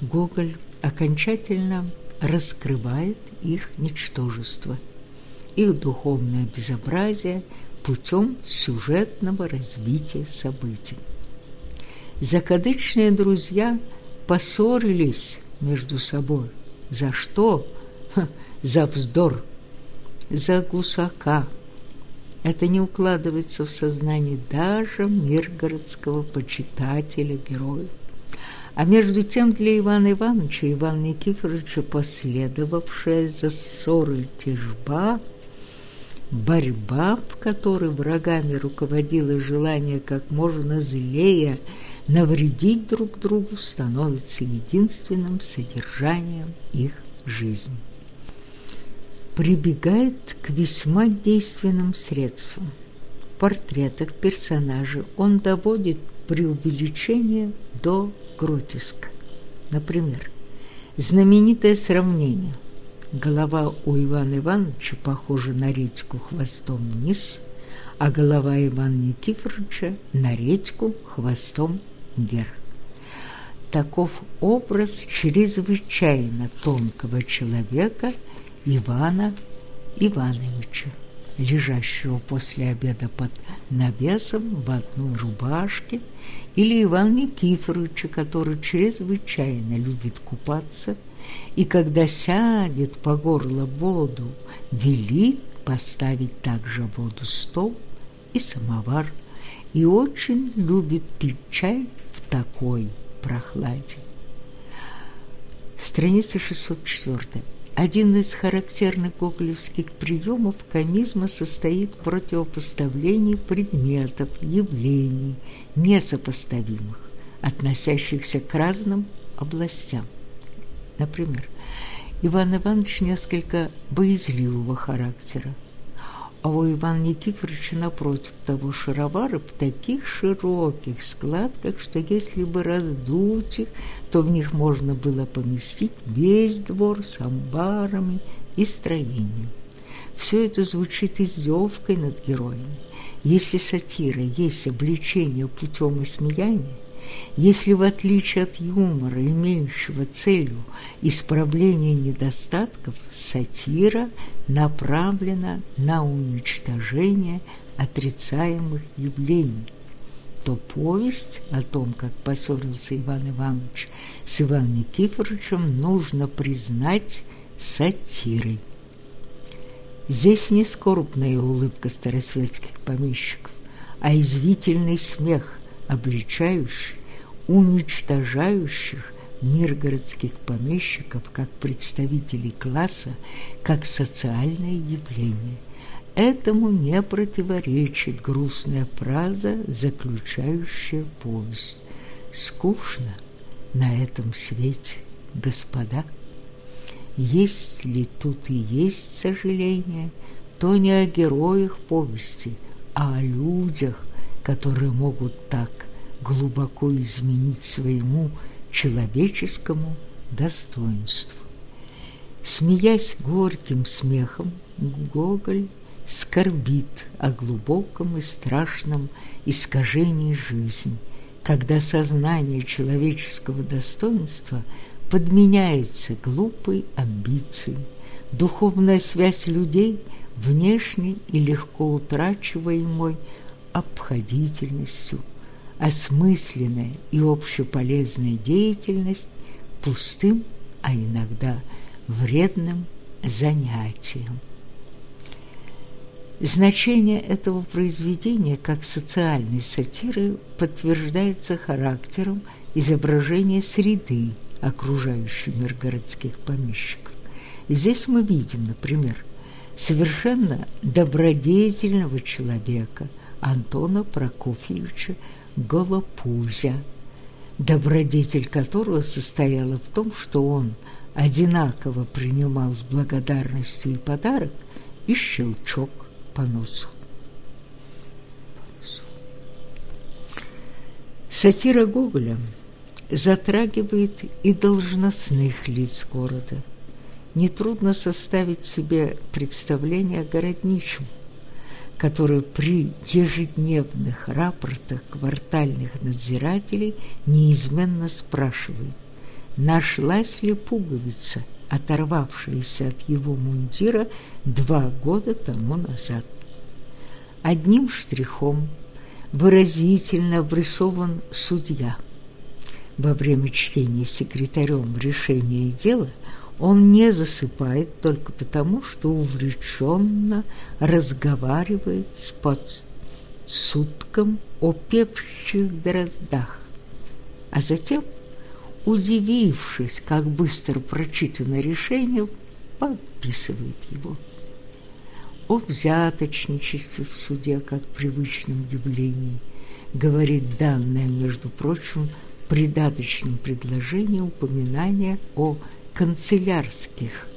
Гоголь окончательно раскрывает их ничтожество, их духовное безобразие путем сюжетного развития событий. Закадычные друзья поссорились между собой. За что? За вздор, за гусака – это не укладывается в сознание даже миргородского почитателя героев. А между тем для Ивана Ивановича и Ивана Никифоровича последовавшая за ссорой тяжба, борьба, в которой врагами руководило желание как можно злее навредить друг другу, становится единственным содержанием их жизни прибегает к весьма действенным средствам. портретах персонажей он доводит преувеличение до гротеска. Например, знаменитое сравнение. Голова у Ивана Ивановича похожа на редьку хвостом вниз, а голова Ивана Никифоровича на редьку хвостом вверх. Таков образ чрезвычайно тонкого человека Ивана Ивановича лежащего после обеда под навесом в одной рубашке, или Иван Никифоровича, который чрезвычайно любит купаться, и когда сядет по горло в воду, велит поставить также в воду стол и самовар, и очень любит пить чай в такой прохладе. Страница 604. Один из характерных гоголевских приемов комизма состоит в противопоставлении предметов, явлений, несопоставимых, относящихся к разным областям. Например, Иван Иванович несколько боязливого характера, а у Ивана Никифоровича, напротив того, шаровары в таких широких складках, что если бы раздуть их, то в них можно было поместить весь двор с амбарами и строением. Все это звучит издевкой над героями. Если сатира есть обличение путем осмеяния, если в отличие от юмора, имеющего целью исправление недостатков, сатира направлена на уничтожение отрицаемых явлений, то повесть о том, как поссорился Иван Иванович с Иваном Никифоровичем, нужно признать сатирой. Здесь не скорбная улыбка старосветских помещиков, а извительный смех – обличающих, уничтожающих миргородских помещиков как представителей класса, как социальное явление. Этому не противоречит грустная фраза, заключающая повесть. Скучно на этом свете, господа. Если тут и есть сожаление, то не о героях повести, а о людях, которые могут так глубоко изменить своему человеческому достоинству. Смеясь горьким смехом, Гоголь скорбит о глубоком и страшном искажении жизни, когда сознание человеческого достоинства подменяется глупой амбицией, духовная связь людей внешней и легко утрачиваемой обходительностью, осмысленная и общеполезная деятельность пустым, а иногда вредным занятием. Значение этого произведения как социальной сатиры подтверждается характером изображения среды, окружающей мир городских помещиков. Здесь мы видим, например, совершенно добродетельного человека – Антона Прокофьевича Голопузя, добродетель которого состояла в том, что он одинаково принимал с благодарностью и подарок, и щелчок по носу. Сатира Гоголя затрагивает и должностных лиц города. Нетрудно составить себе представление о городничем, который при ежедневных рапортах квартальных надзирателей неизменно спрашивает, нашлась ли пуговица, оторвавшаяся от его мундира два года тому назад. Одним штрихом выразительно обрисован судья. Во время чтения секретарем решения дела – он не засыпает только потому, что увлеченно разговаривает с подсудком о певчих дроздах, а затем, удивившись, как быстро прочитано решение, подписывает его. О взяточничестве в суде как привычном явлении говорит данное, между прочим, придаточном предложении упоминание о канцелярских,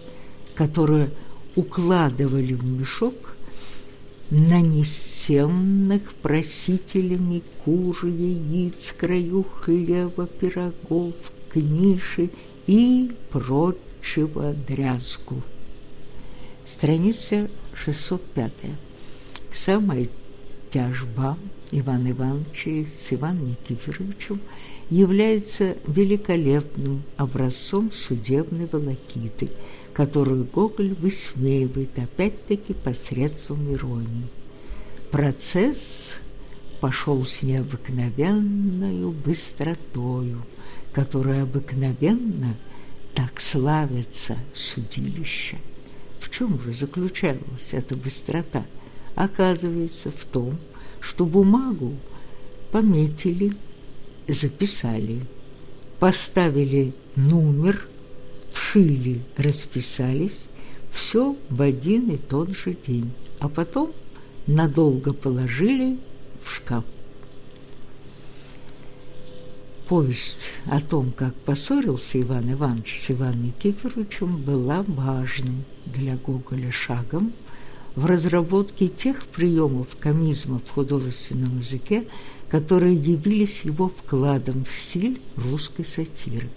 которые укладывали в мешок нанесенных просителями кур, яиц, краю хлеба, пирогов, книши и прочего дрязгу. Страница 605. Самая тяжба Ивана Ивановича с Иваном Никифоровичем является великолепным образцом судебной волокиты, которую Гоголь высмеивает опять-таки посредством иронии. Процесс пошел с необыкновенной быстротою, которая обыкновенно так славится судилище. В чем же заключалась эта быстрота? Оказывается, в том, что бумагу пометили, записали, поставили номер, вшили, расписались, все в один и тот же день, а потом надолго положили в шкаф. Повесть о том, как поссорился Иван Иванович с Иваном Никифоровичем, была важным для Гоголя шагом в разработке тех приемов комизма в художественном языке, которые явились его вкладом в стиль русской сатиры.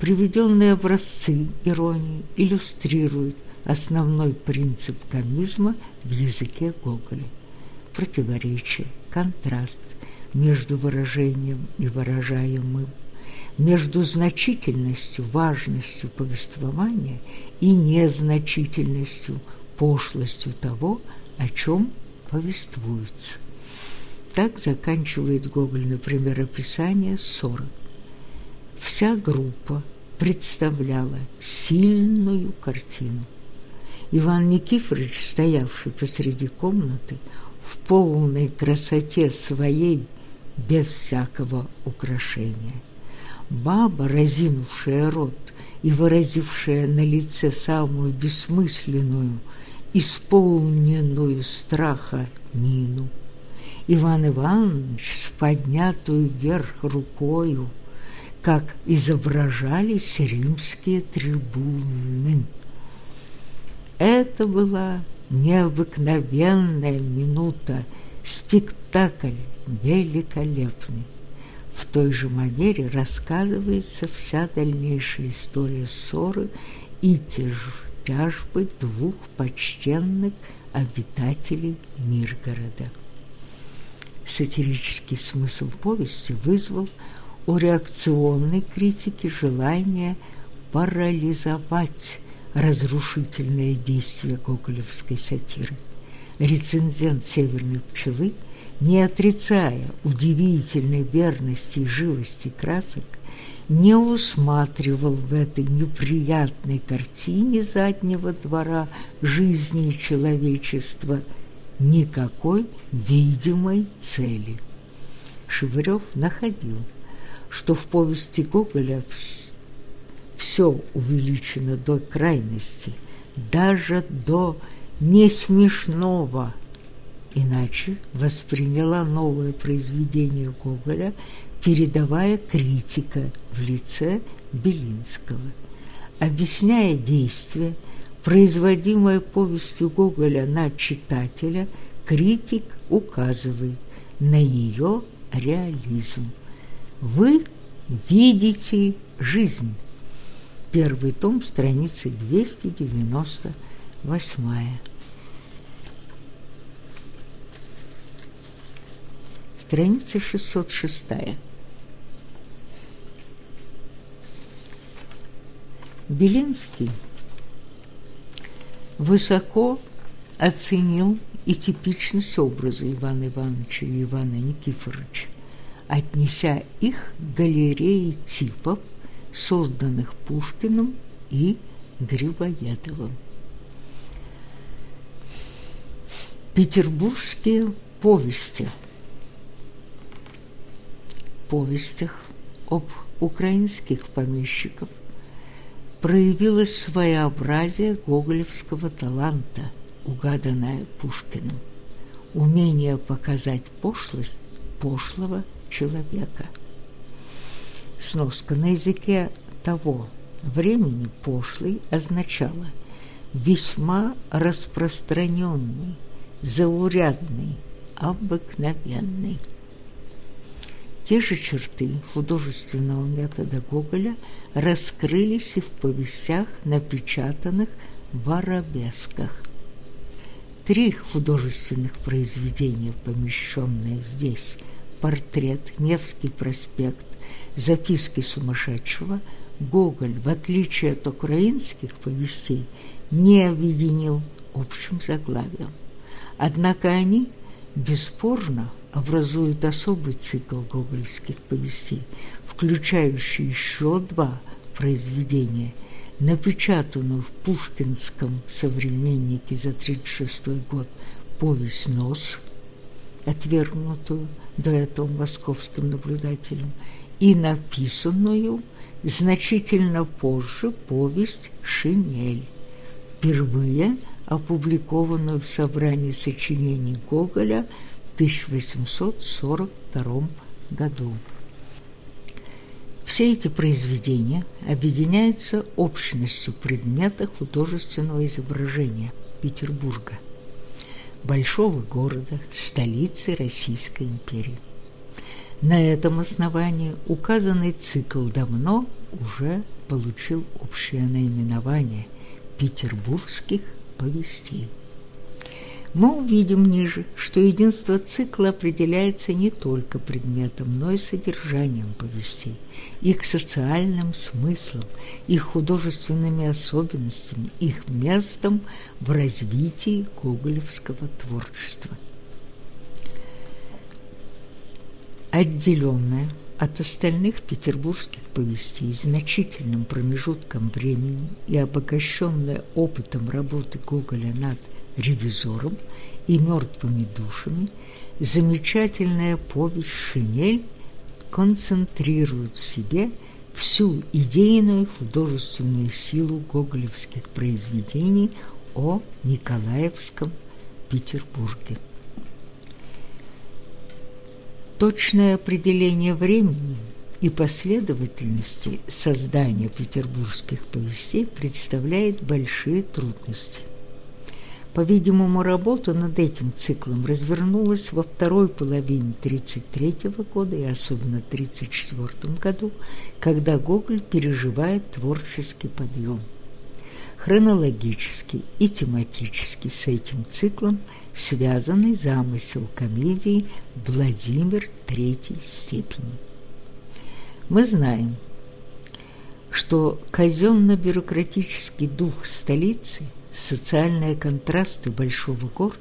Приведенные образцы иронии иллюстрируют основной принцип комизма в языке Гоголя. Противоречие, контраст – между выражением и выражаемым, между значительностью, важностью повествования и незначительностью, пошлостью того, о чем повествуется. Так заканчивает Гоголь, например, описание ссоры. Вся группа представляла сильную картину. Иван Никифорович, стоявший посреди комнаты, в полной красоте своей без всякого украшения. Баба, разинувшая рот и выразившая на лице самую бессмысленную, исполненную страха мину. Иван Иванович с поднятую вверх рукою, как изображались римские трибуны. Это была необыкновенная минута, спектакль, великолепный. В той же манере рассказывается вся дальнейшая история ссоры и тяжбы двух почтенных обитателей Миргорода. Сатирический смысл повести вызвал у реакционной критики желание парализовать разрушительное действие гоголевской сатиры. Рецензент «Северной пчелы» не отрицая удивительной верности и живости красок, не усматривал в этой неприятной картине заднего двора жизни человечества никакой видимой цели. Шевырев находил, что в повести Гоголя все увеличено до крайности, даже до несмешного иначе восприняла новое произведение Гоголя передовая критика в лице Белинского. Объясняя действие, производимое повестью Гоголя на читателя, критик указывает на ее реализм. Вы видите жизнь. Первый том, страница 298. Страница 606. Белинский высоко оценил и типичность образа Ивана Ивановича и Ивана Никифоровича, отнеся их к галерее типов, созданных Пушкиным и Грибоедовым. Петербургские повести – повестях об украинских помещиков проявилось своеобразие гоголевского таланта, угаданное Пушкиным, умение показать пошлость пошлого человека. Сноска на языке того времени «пошлый» означало весьма распространенный, заурядный, обыкновенный. Те же черты художественного метода Гоголя раскрылись и в повестях, напечатанных в арабесках. Три художественных произведения, помещенные здесь – портрет, Невский проспект, записки сумасшедшего – Гоголь, в отличие от украинских повестей, не объединил общим заглавием. Однако они бесспорно образуют особый цикл гогольских повестей, включающий еще два произведения, напечатанную в Пушкинском «Современнике» за 1936 год повесть «Нос», отвергнутую до этого московским наблюдателем, и написанную значительно позже повесть «Шинель», впервые опубликованную в собрании сочинений Гоголя в 1842 году. Все эти произведения объединяются общностью предмета художественного изображения Петербурга, большого города, столицы Российской империи. На этом основании указанный цикл давно уже получил общее наименование «Петербургских повестей». Мы увидим ниже, что единство цикла определяется не только предметом, но и содержанием повестей, их социальным смыслом, их художественными особенностями, их местом в развитии гоголевского творчества. Отделенная от остальных петербургских повестей значительным промежутком времени и обогащенная опытом работы Гоголя над «Ревизором» и «Мертвыми душами», замечательная повесть «Шинель» концентрирует в себе всю идейную художественную силу гоголевских произведений о Николаевском Петербурге. Точное определение времени и последовательности создания петербургских повестей представляет большие трудности. По-видимому, работа над этим циклом развернулась во второй половине 1933 года и особенно в 1934 году, когда Гоголь переживает творческий подъем. Хронологически и тематически с этим циклом – связанный замысел комедии «Владимир третьей степени». Мы знаем, что казенно-бюрократический дух столицы, социальные контрасты большого города,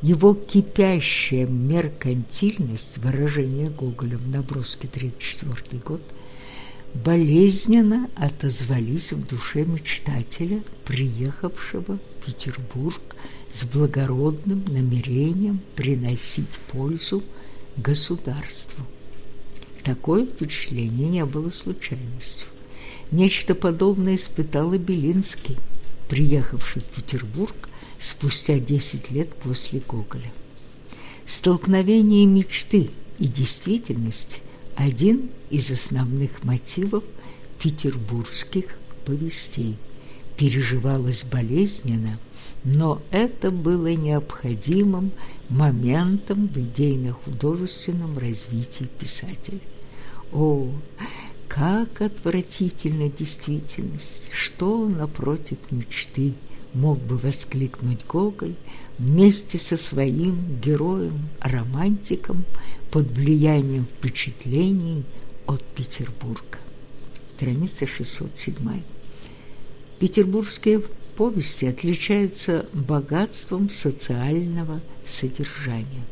его кипящая меркантильность, выражение Гоголя в наброске 1934 год, болезненно отозвались в душе мечтателя, приехавшего в Петербург с благородным намерением приносить пользу государству. Такое впечатление не было случайностью. Нечто подобное испытал и Белинский, приехавший в Петербург спустя 10 лет после Гоголя. Столкновение мечты и действительности – один из основных мотивов петербургских повестей. Переживалось болезненно – но это было необходимым моментом в идейно-художественном развитии писателя. О, как отвратительна действительность! Что напротив мечты мог бы воскликнуть Гоголь вместе со своим героем-романтиком под влиянием впечатлений от Петербурга. Страница 607. Петербургские повести отличаются богатством социального содержания.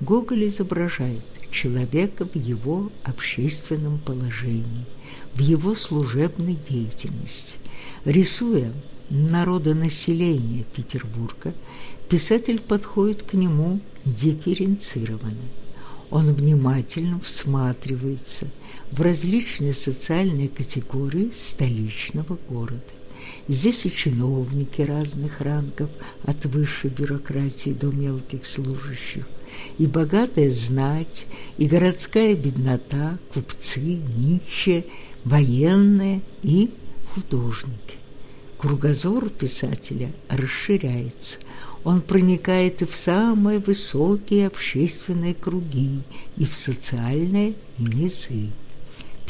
Гоголь изображает человека в его общественном положении, в его служебной деятельности. Рисуя народонаселение Петербурга, писатель подходит к нему дифференцированно. Он внимательно всматривается в различные социальные категории столичного города Здесь и чиновники разных рангов, от высшей бюрократии до мелких служащих, и богатая знать, и городская беднота, купцы, нищие, военные и художники. Кругозор писателя расширяется. Он проникает и в самые высокие общественные круги, и в социальные низы.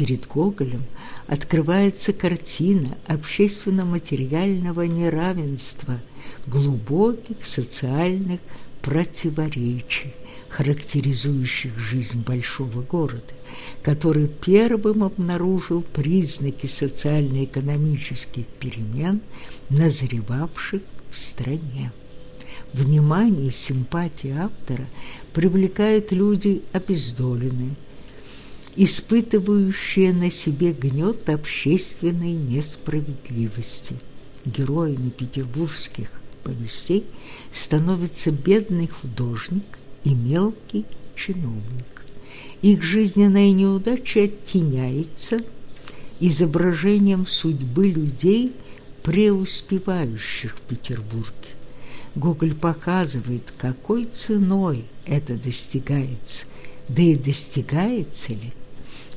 Перед Гоголем открывается картина общественно-материального неравенства, глубоких социальных противоречий, характеризующих жизнь большого города, который первым обнаружил признаки социально-экономических перемен, назревавших в стране. Внимание и симпатия автора привлекают люди обездоленные, испытывающие на себе гнет общественной несправедливости. Героями петербургских повестей становится бедный художник и мелкий чиновник. Их жизненная неудача оттеняется изображением судьбы людей, преуспевающих в Петербурге. Гоголь показывает, какой ценой это достигается, да и достигается ли.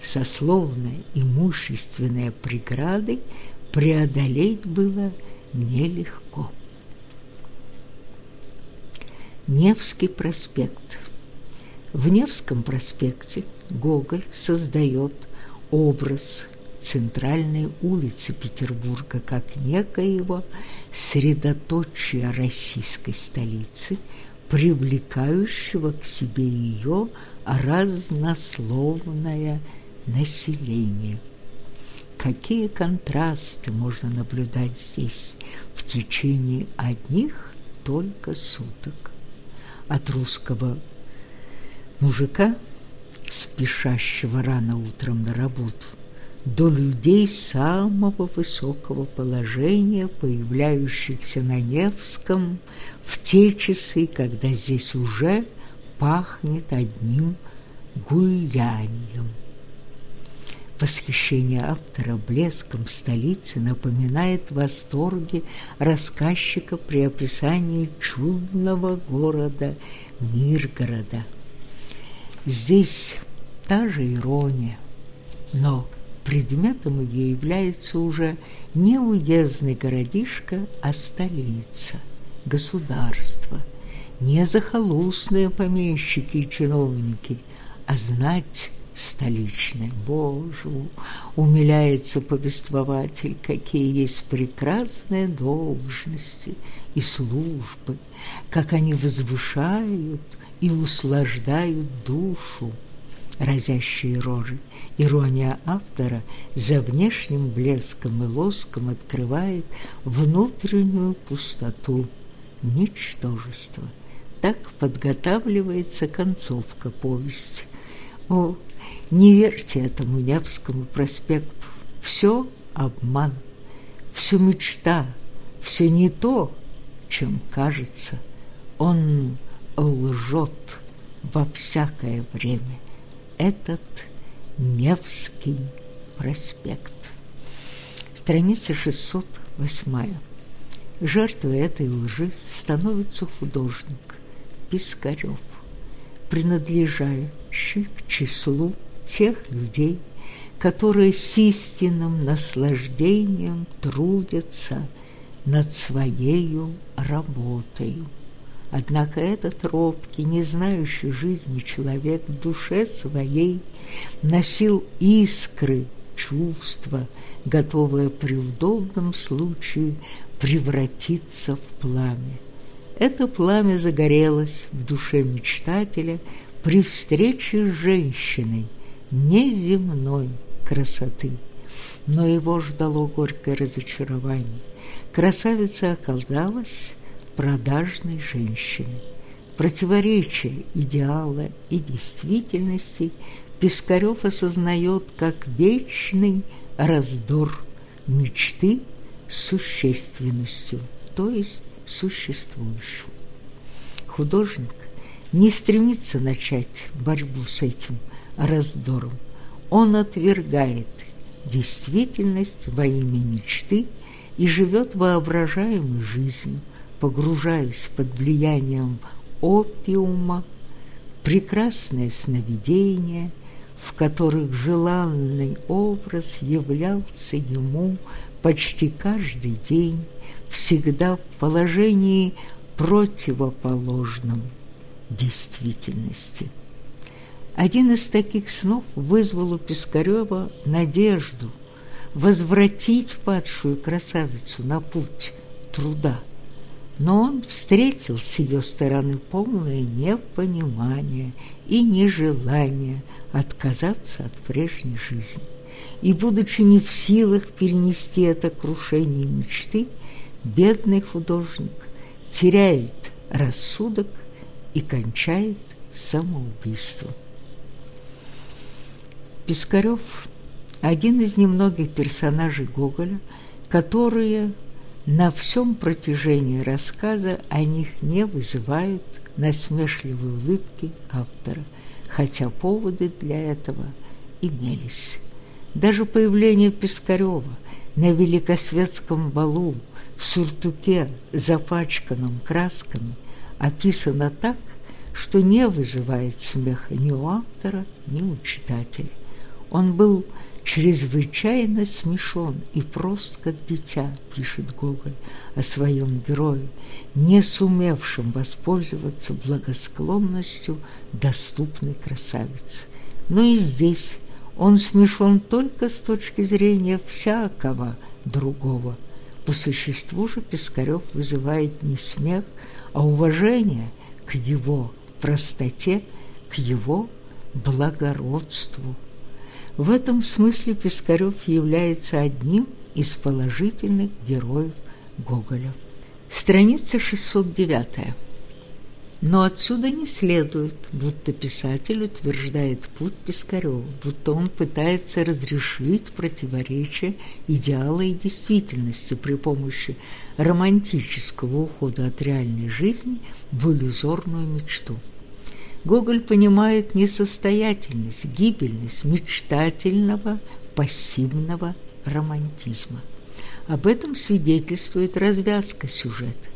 Сословные имущественные преграды преодолеть было нелегко. Невский проспект. В Невском проспекте Гоголь создает образ центральной улицы Петербурга как некоего средоточия российской столицы, привлекающего к себе ее разнословное население. Какие контрасты можно наблюдать здесь в течение одних только суток. От русского мужика, спешащего рано утром на работу, до людей самого высокого положения, появляющихся на Невском в те часы, когда здесь уже пахнет одним гулянием. Восхищение автора блеском столицы напоминает восторги рассказчика при описании чудного города Миргорода. Здесь та же ирония, но предметом ее является уже не уездный городишко, а столица, государство, не захолустные помещики и чиновники, а знать столичная. Боже, умиляется повествователь, какие есть прекрасные должности и службы, как они возвышают и услаждают душу разящие рожи. Ирония автора за внешним блеском и лоском открывает внутреннюю пустоту, ничтожество. Так подготавливается концовка повести. О, не верьте этому Невскому проспекту. Все обман, все мечта, все не то, чем кажется. Он лжет во всякое время этот Невский проспект. Страница 608. Жертвой этой лжи становится художник Пискарев, принадлежащий к числу тех людей, которые с истинным наслаждением трудятся над своею работою. Однако этот робкий, не знающий жизни человек в душе своей носил искры чувства, готовые при удобном случае превратиться в пламя. Это пламя загорелось в душе мечтателя при встрече с женщиной неземной красоты. Но его ждало горькое разочарование. Красавица оказалась продажной женщины. Противоречие идеала и действительности Пискарев осознает как вечный раздор мечты с существенностью, то есть существующего. Художник не стремится начать борьбу с этим раздором. Он отвергает действительность во имя мечты и живет воображаемой жизнью, погружаясь под влиянием опиума прекрасное сновидение, в которых желанный образ являлся ему почти каждый день, всегда в положении противоположном действительности. Один из таких снов вызвал у Пискарева надежду возвратить падшую красавицу на путь труда. Но он встретил с ее стороны полное непонимание и нежелание отказаться от прежней жизни. И, будучи не в силах перенести это крушение мечты, бедный художник теряет рассудок и кончает самоубийством. Пискарев – один из немногих персонажей Гоголя, которые на всем протяжении рассказа о них не вызывают насмешливой улыбки автора, хотя поводы для этого имелись. Даже появление Пискарева на Великосветском балу в сюртуке, запачканном красками, описано так, что не вызывает смеха ни у автора, ни у читателя. Он был чрезвычайно смешон и прост, как дитя, пишет Гоголь о своем герое, не сумевшем воспользоваться благосклонностью доступной красавицы. Но и здесь он смешон только с точки зрения всякого другого. По существу же Пискарев вызывает не смех, а уважение к его простоте, к его благородству. В этом смысле Пискарев является одним из положительных героев Гоголя. Страница 609. Но отсюда не следует, будто писатель утверждает путь Пискарева, будто он пытается разрешить противоречие идеала и действительности при помощи романтического ухода от реальной жизни в иллюзорную мечту. Гоголь понимает несостоятельность, гибельность мечтательного пассивного романтизма. Об этом свидетельствует развязка сюжета.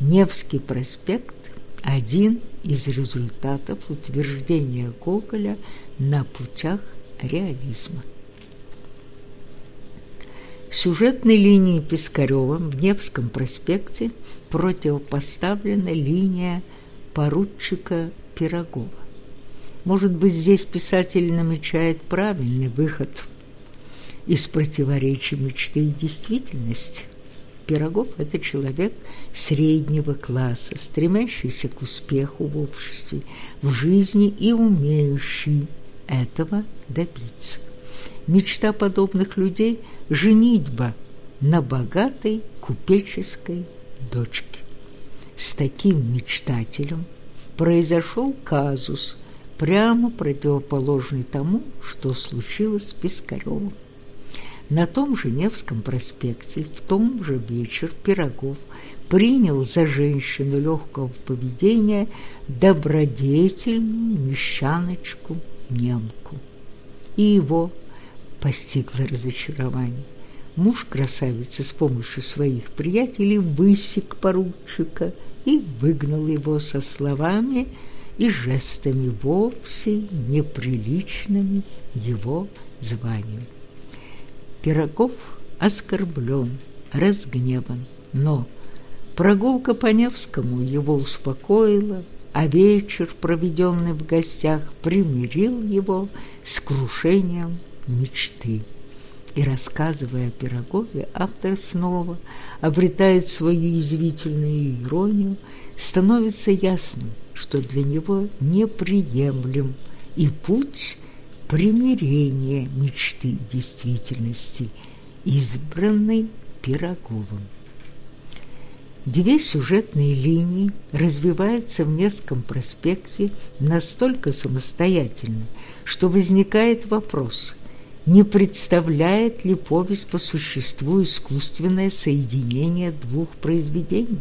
Невский проспект один из результатов утверждения Гоголя на путях реализма. Сюжетной линии Пискарева в Невском проспекте противопоставлена линия поручика Пирогова. Может быть, здесь писатель намечает правильный выход из противоречий мечты и действительности. Пирогов – это человек среднего класса, стремящийся к успеху в обществе, в жизни и умеющий этого добиться. Мечта подобных людей – женитьба на богатой купеческой дочке. С таким мечтателем произошел казус, прямо противоположный тому, что случилось с Пискаревым. На том же Невском проспекте в том же вечер Пирогов принял за женщину легкого поведения добродетельную мещаночку-немку. И его постигло разочарование. Муж красавицы с помощью своих приятелей высек поручика и выгнал его со словами и жестами вовсе неприличными его званию. Пирогов оскорблен, разгневан, но прогулка по Невскому его успокоила, а вечер, проведенный в гостях, примирил его с крушением мечты. И, рассказывая о Пирогове, автор снова обретает свою язвительную иронию, становится ясным, что для него неприемлем и путь примирения мечты действительности, избранной Пироговым. Две сюжетные линии развиваются в Невском проспекте настолько самостоятельно, что возникает вопрос, не представляет ли повесть по существу искусственное соединение двух произведений?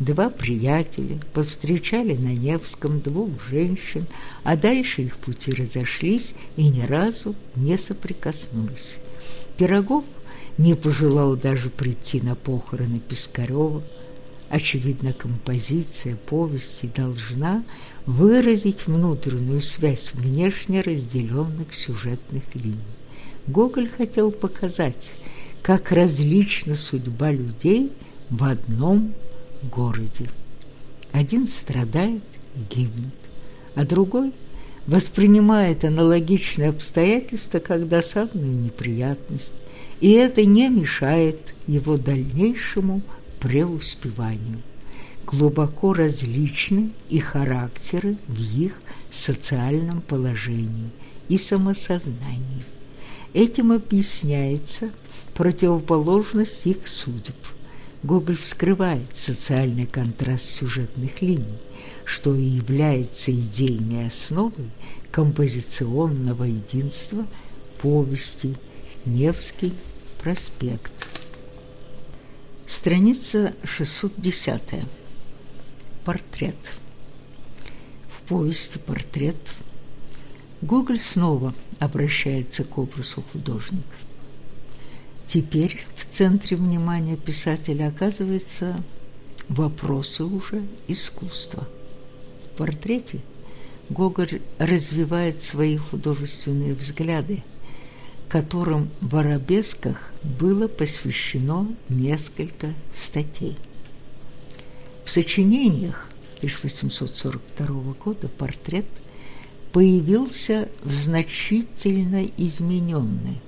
Два приятеля повстречали на Невском двух женщин, а дальше их пути разошлись и ни разу не соприкоснулись. Пирогов не пожелал даже прийти на похороны Пискарева. Очевидно, композиция повести должна выразить внутреннюю связь внешне разделенных сюжетных линий. Гоголь хотел показать, как различна судьба людей в одном городе. Один страдает и гибнет, а другой воспринимает аналогичные обстоятельства как досадную неприятность, и это не мешает его дальнейшему преуспеванию. Глубоко различны и характеры в их социальном положении и самосознании. Этим объясняется противоположность их судеб. Гоголь вскрывает социальный контраст сюжетных линий, что и является идейной основой композиционного единства повести «Невский проспект». Страница 610. Портрет. В повести «Портрет» Гоголь снова обращается к образу художника. Теперь в центре внимания писателя оказывается вопросы уже искусства. В портрете Гоголь развивает свои художественные взгляды, которым в арабесках было посвящено несколько статей. В сочинениях 1842 года портрет появился в значительно измененной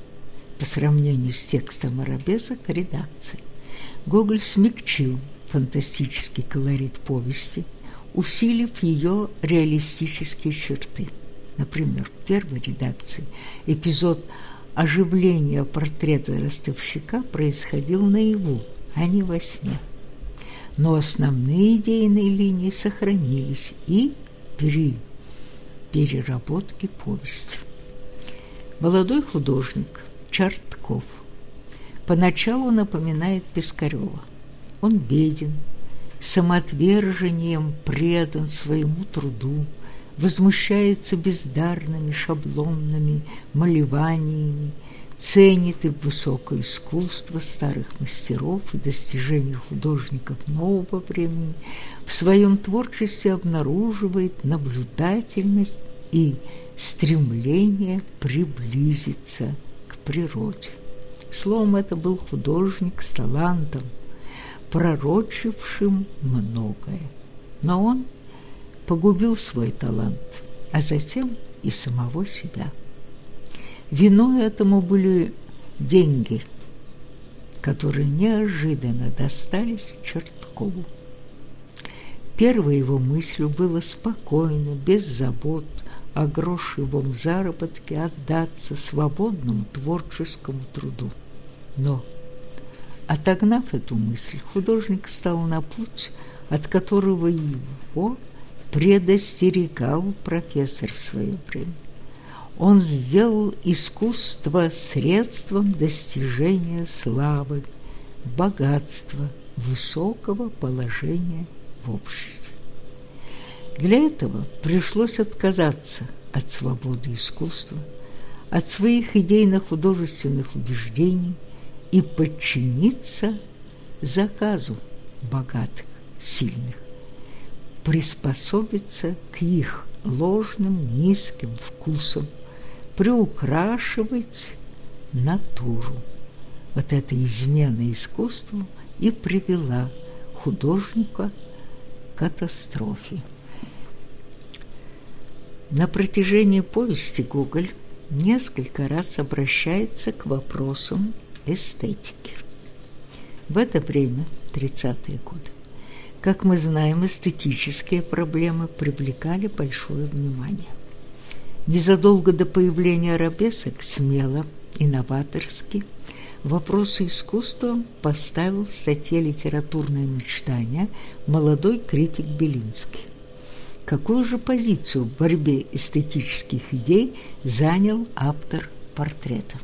по сравнению с текстом арабесок редакции. Гоголь смягчил фантастический колорит повести, усилив ее реалистические черты. Например, в первой редакции эпизод оживления портрета ростовщика происходил наяву, а не во сне. Но основные идейные линии сохранились и при переработке повести. Молодой художник Чартков. Поначалу напоминает Пискарева. Он беден, самоотвержением предан своему труду, возмущается бездарными шаблонными малеваниями, ценит и высокое искусство старых мастеров и достижения художников нового времени, в своем творчестве обнаруживает наблюдательность и стремление приблизиться природе. Словом, это был художник с талантом, пророчившим многое. Но он погубил свой талант, а затем и самого себя. Виной этому были деньги, которые неожиданно достались Черткову. Первой его мыслью было спокойно, без забот, о грошевом заработке отдаться свободному творческому труду. Но, отогнав эту мысль, художник стал на путь, от которого его предостерегал профессор в свое время. Он сделал искусство средством достижения славы, богатства, высокого положения в обществе. Для этого пришлось отказаться от свободы искусства, от своих идейно-художественных убеждений и подчиниться заказу богатых, сильных, приспособиться к их ложным, низким вкусам, приукрашивать натуру. Вот эта измена искусству и привела художника к катастрофе. На протяжении повести Гоголь несколько раз обращается к вопросам эстетики. В это время, 30-е годы, как мы знаем, эстетические проблемы привлекали большое внимание. Незадолго до появления арабесок смело и новаторски вопросы искусства поставил в статье «Литературное мечтание» молодой критик Белинский. Какую же позицию в борьбе эстетических идей занял автор портрета?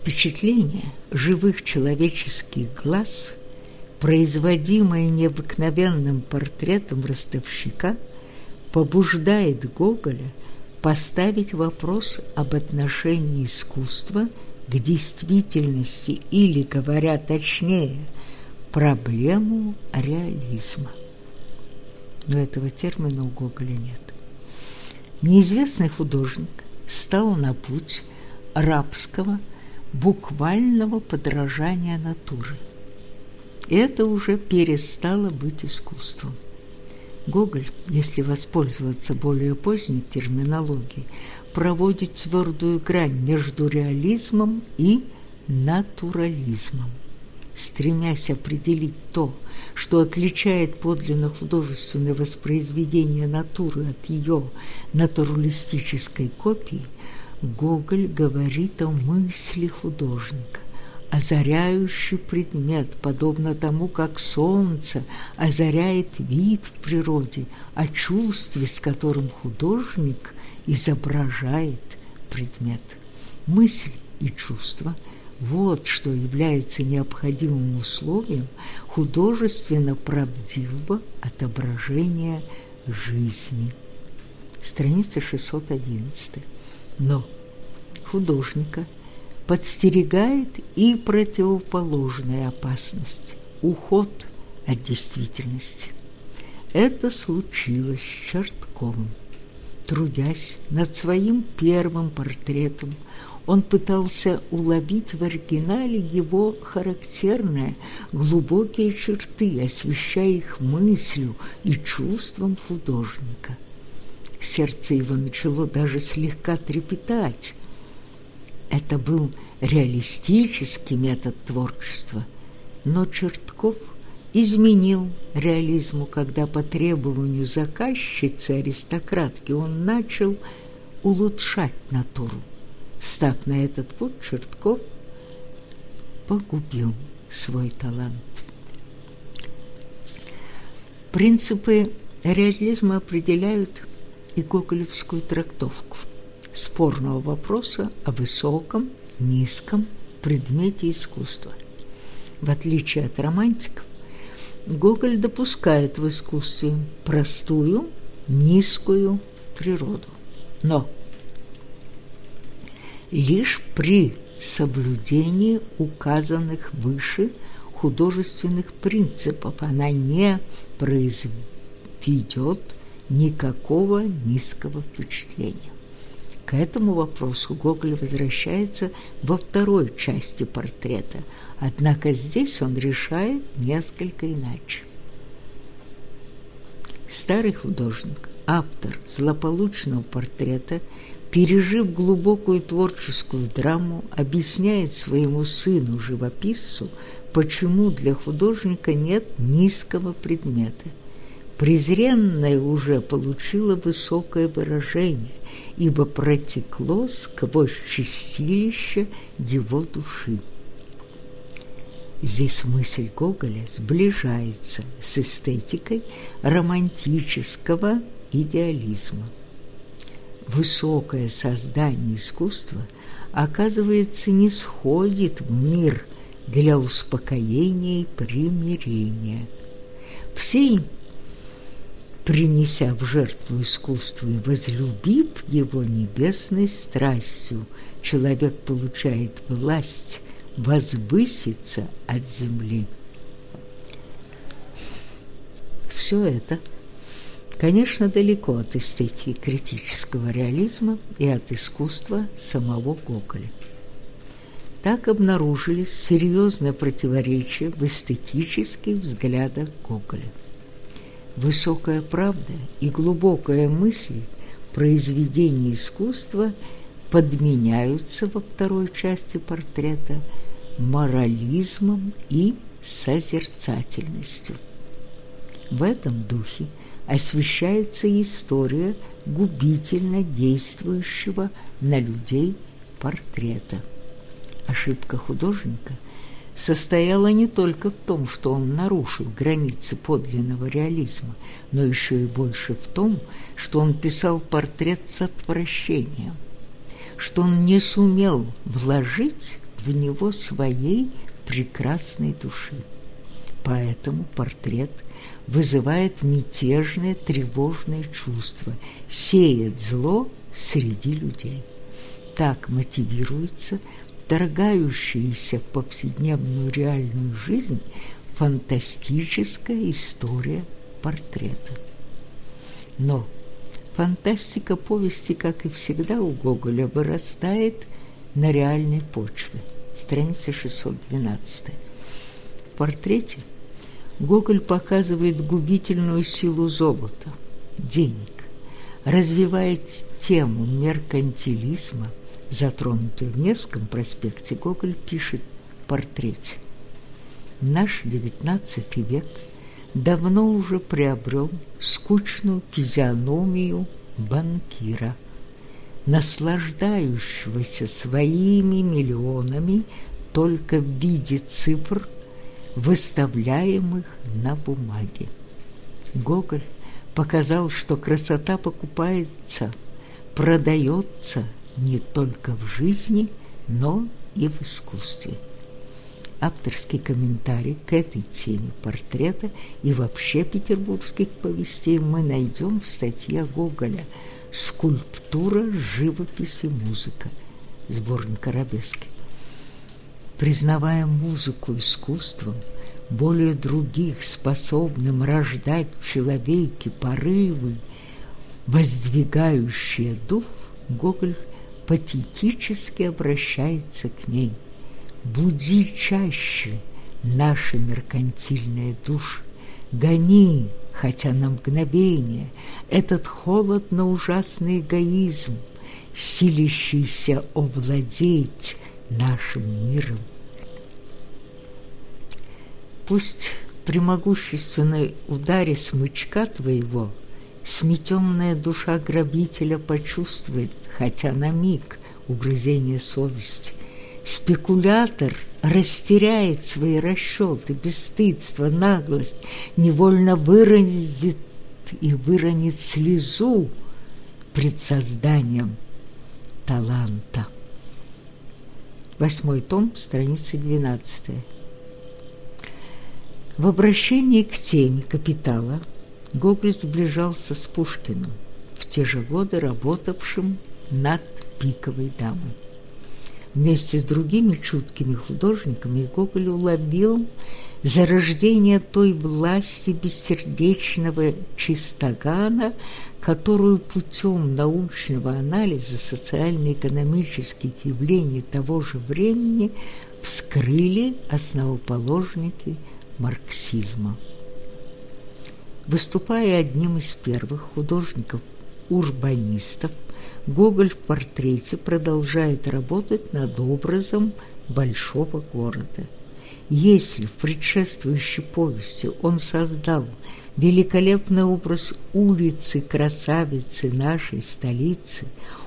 Впечатление живых человеческих глаз, производимое необыкновенным портретом ростовщика, побуждает Гоголя поставить вопрос об отношении искусства к действительности или, говоря точнее, проблему реализма но этого термина у Гоголя нет. Неизвестный художник стал на путь рабского буквального подражания натуры. это уже перестало быть искусством. Гоголь, если воспользоваться более поздней терминологией, проводит твердую грань между реализмом и натурализмом, стремясь определить то, что отличает подлинно художественное воспроизведение натуры от ее натуралистической копии, Гоголь говорит о мысли художника, озаряющий предмет, подобно тому, как солнце озаряет вид в природе, о чувстве, с которым художник изображает предмет. Мысль и чувство – вот что является необходимым условием художественно правдивого отображения жизни. Страница 611. Но художника – подстерегает и противоположная опасность – уход от действительности. Это случилось с Чертковым. Трудясь над своим первым портретом, он пытался уловить в оригинале его характерные глубокие черты, освещая их мыслью и чувством художника. Сердце его начало даже слегка трепетать, это был реалистический метод творчества, но Чертков изменил реализму, когда по требованию заказчицы-аристократки он начал улучшать натуру. Став на этот путь, Чертков погубил свой талант. Принципы реализма определяют и гоголевскую трактовку – спорного вопроса о высоком, низком предмете искусства. В отличие от романтиков, Гоголь допускает в искусстве простую, низкую природу. Но лишь при соблюдении указанных выше художественных принципов она не произведет никакого низкого впечатления. К этому вопросу Гоголь возвращается во второй части портрета, однако здесь он решает несколько иначе. Старый художник, автор злополучного портрета, пережив глубокую творческую драму, объясняет своему сыну-живописцу, почему для художника нет низкого предмета. Презренное уже получило высокое выражение, ибо протекло сквозь чистилище его души. Здесь мысль Гоголя сближается с эстетикой романтического идеализма. Высокое создание искусства, оказывается, не сходит в мир для успокоения и примирения. Всей принеся в жертву искусству и возлюбив его небесной страстью, человек получает власть возвыситься от земли. Все это, конечно, далеко от эстетики критического реализма и от искусства самого Гоголя. Так обнаружились серьезные противоречия в эстетических взглядах Гоголя. Высокая правда и глубокая мысль произведения искусства подменяются во второй части портрета морализмом и созерцательностью. В этом духе освещается история губительно действующего на людей портрета. Ошибка художника – состояла не только в том, что он нарушил границы подлинного реализма, но еще и больше в том, что он писал портрет с отвращением, что он не сумел вложить в него своей прекрасной души. Поэтому портрет вызывает мятежное, тревожное чувство, сеет зло среди людей. Так мотивируется вторгающаяся в повседневную реальную жизнь фантастическая история портрета. Но фантастика повести, как и всегда у Гоголя, вырастает на реальной почве. Страница 612. В портрете Гоголь показывает губительную силу золота, денег, развивает тему меркантилизма, затронутую в Невском проспекте, Гоголь пишет в портрете. Наш девятнадцатый век давно уже приобрел скучную физиономию банкира, наслаждающегося своими миллионами только в виде цифр, выставляемых на бумаге. Гоголь показал, что красота покупается, продается не только в жизни, но и в искусстве. Авторский комментарий к этой теме портрета и вообще петербургских повестей мы найдем в статье Гоголя «Скульптура, живопись и музыка» сборник арабески. Признавая музыку искусством, более других способным рождать в человеке порывы, воздвигающие дух, Гоголь патетически обращается к ней. «Буди чаще наши меркантильные души, гони, хотя на мгновение, этот холодно-ужасный эгоизм, силящийся овладеть нашим миром. Пусть при могущественной ударе смычка твоего сметенная душа грабителя почувствует, хотя на миг, угрызение совести. Спекулятор растеряет свои расчеты, бесстыдство, наглость, невольно выронит и выронит слезу пред созданием таланта. Восьмой том, страница 12. В обращении к теме «Капитала» Гоголь сближался с Пушкиным, в те же годы работавшим над «Пиковой дамой». Вместе с другими чуткими художниками Гоголь уловил зарождение той власти бессердечного чистогана, которую путем научного анализа социально-экономических явлений того же времени вскрыли основоположники марксизма. Выступая одним из первых художников-урбанистов, Гоголь в портрете продолжает работать над образом большого города. Если в предшествующей повести он создал великолепный образ улицы-красавицы нашей столицы,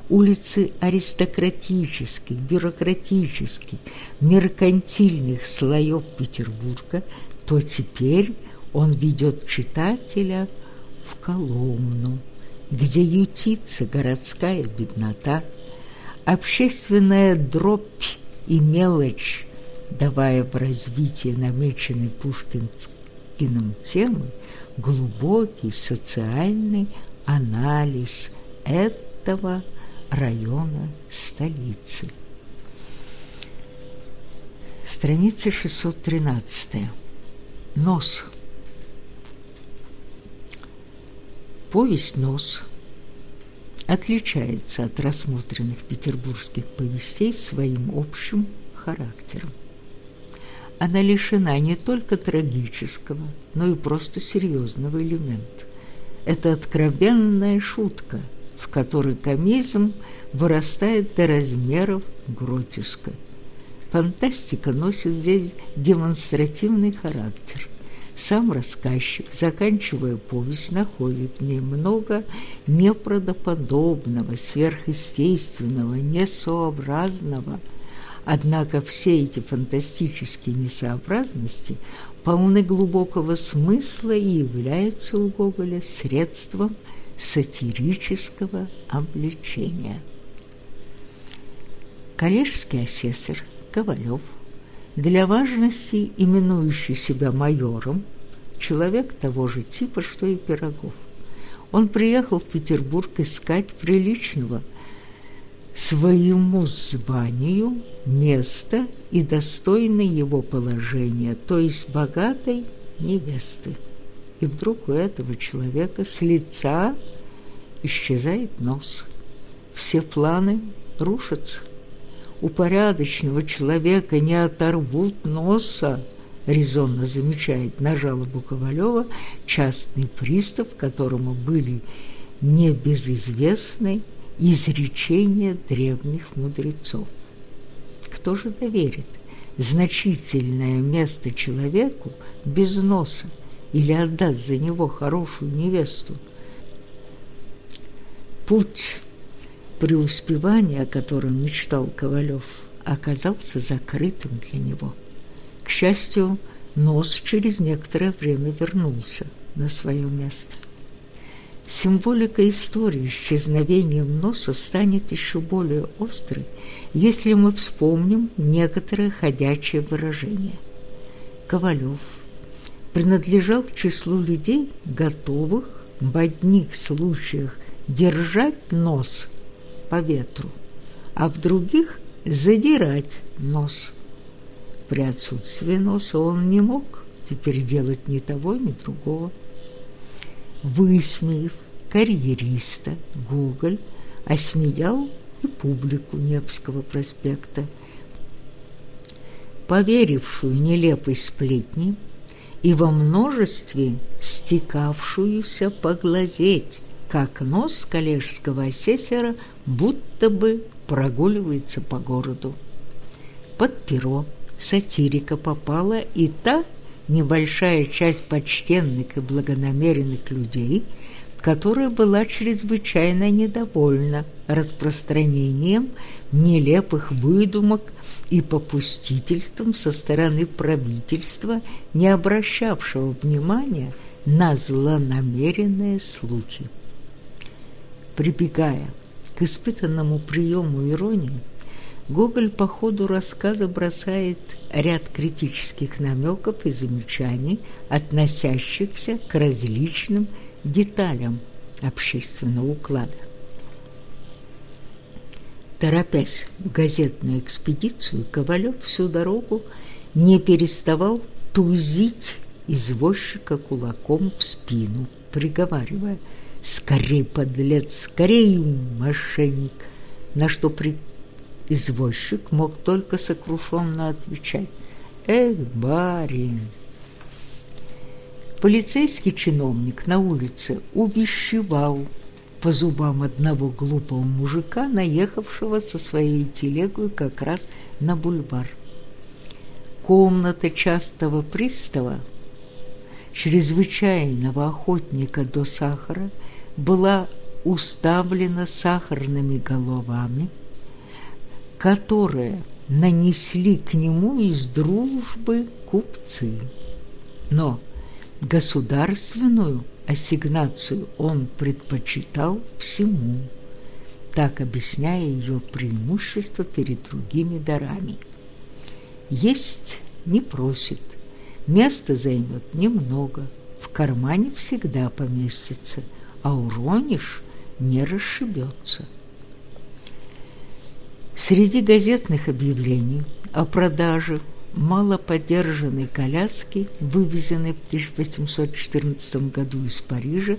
улицы аристократических, бюрократических, меркантильных слоев Петербурга, то теперь он ведет читателя в Коломну, где ютится городская беднота, общественная дробь и мелочь, давая в развитие намеченной Пушкинским темы, глубокий социальный анализ этого района столицы. Страница 613. Нос. Повесть «Нос» отличается от рассмотренных петербургских повестей своим общим характером она лишена не только трагического, но и просто серьезного элемента. Это откровенная шутка, в которой комизм вырастает до размеров гротеска. Фантастика носит здесь демонстративный характер. Сам рассказчик, заканчивая повесть, находит в ней много неправдоподобного, сверхъестественного, несообразного – Однако все эти фантастические несообразности полны глубокого смысла и являются у Гоголя средством сатирического обличения. Коллежский асессор Ковалев, для важности именующий себя майором, человек того же типа, что и Пирогов. Он приехал в Петербург искать приличного своему званию место и достойное его положения, то есть богатой невесты. И вдруг у этого человека с лица исчезает нос. Все планы рушатся. У порядочного человека не оторвут носа резонно замечает на жалобу Ковалева частный пристав, которому были небезызвестны изречения древних мудрецов. Кто же доверит значительное место человеку без носа или отдаст за него хорошую невесту? Путь преуспевания, о котором мечтал Ковалев, оказался закрытым для него. К счастью, нос через некоторое время вернулся на свое место. Символика истории исчезновением носа станет еще более острой, если мы вспомним некоторые ходячие выражения. Ковалев принадлежал к числу людей, готовых в одних случаях держать нос по ветру, а в других задирать нос. При отсутствии носа он не мог теперь делать ни того, ни другого. Высмеяв карьериста, Гоголь осмеял и публику Невского проспекта, поверившую нелепой сплетни и во множестве стекавшуюся поглазеть, как нос коллежского асессора будто бы прогуливается по городу. Под перо сатирика попала и та небольшая часть почтенных и благонамеренных людей, которая была чрезвычайно недовольна распространением нелепых выдумок и попустительством со стороны правительства, не обращавшего внимания на злонамеренные слухи. Прибегая к испытанному приему иронии, Гоголь по ходу рассказа бросает ряд критических намеков и замечаний, относящихся к различным деталям общественного уклада. Торопясь в газетную экспедицию, Ковалев всю дорогу не переставал тузить извозчика кулаком в спину, приговаривая «Скорей, подлец, скорей, мошенник!» На что при Извозчик мог только сокрушенно отвечать «Эх, барин!». Полицейский чиновник на улице увещевал по зубам одного глупого мужика, наехавшего со своей телегой как раз на бульвар. Комната частого пристава, чрезвычайного охотника до сахара, была уставлена сахарными головами, которые нанесли к нему из дружбы купцы. Но государственную ассигнацию он предпочитал всему, так объясняя ее преимущество перед другими дарами. Есть не просит, место займет немного, в кармане всегда поместится, а уронишь – не расшибется. Среди газетных объявлений о продаже малоподержанной коляски, вывезенной в 1814 году из Парижа,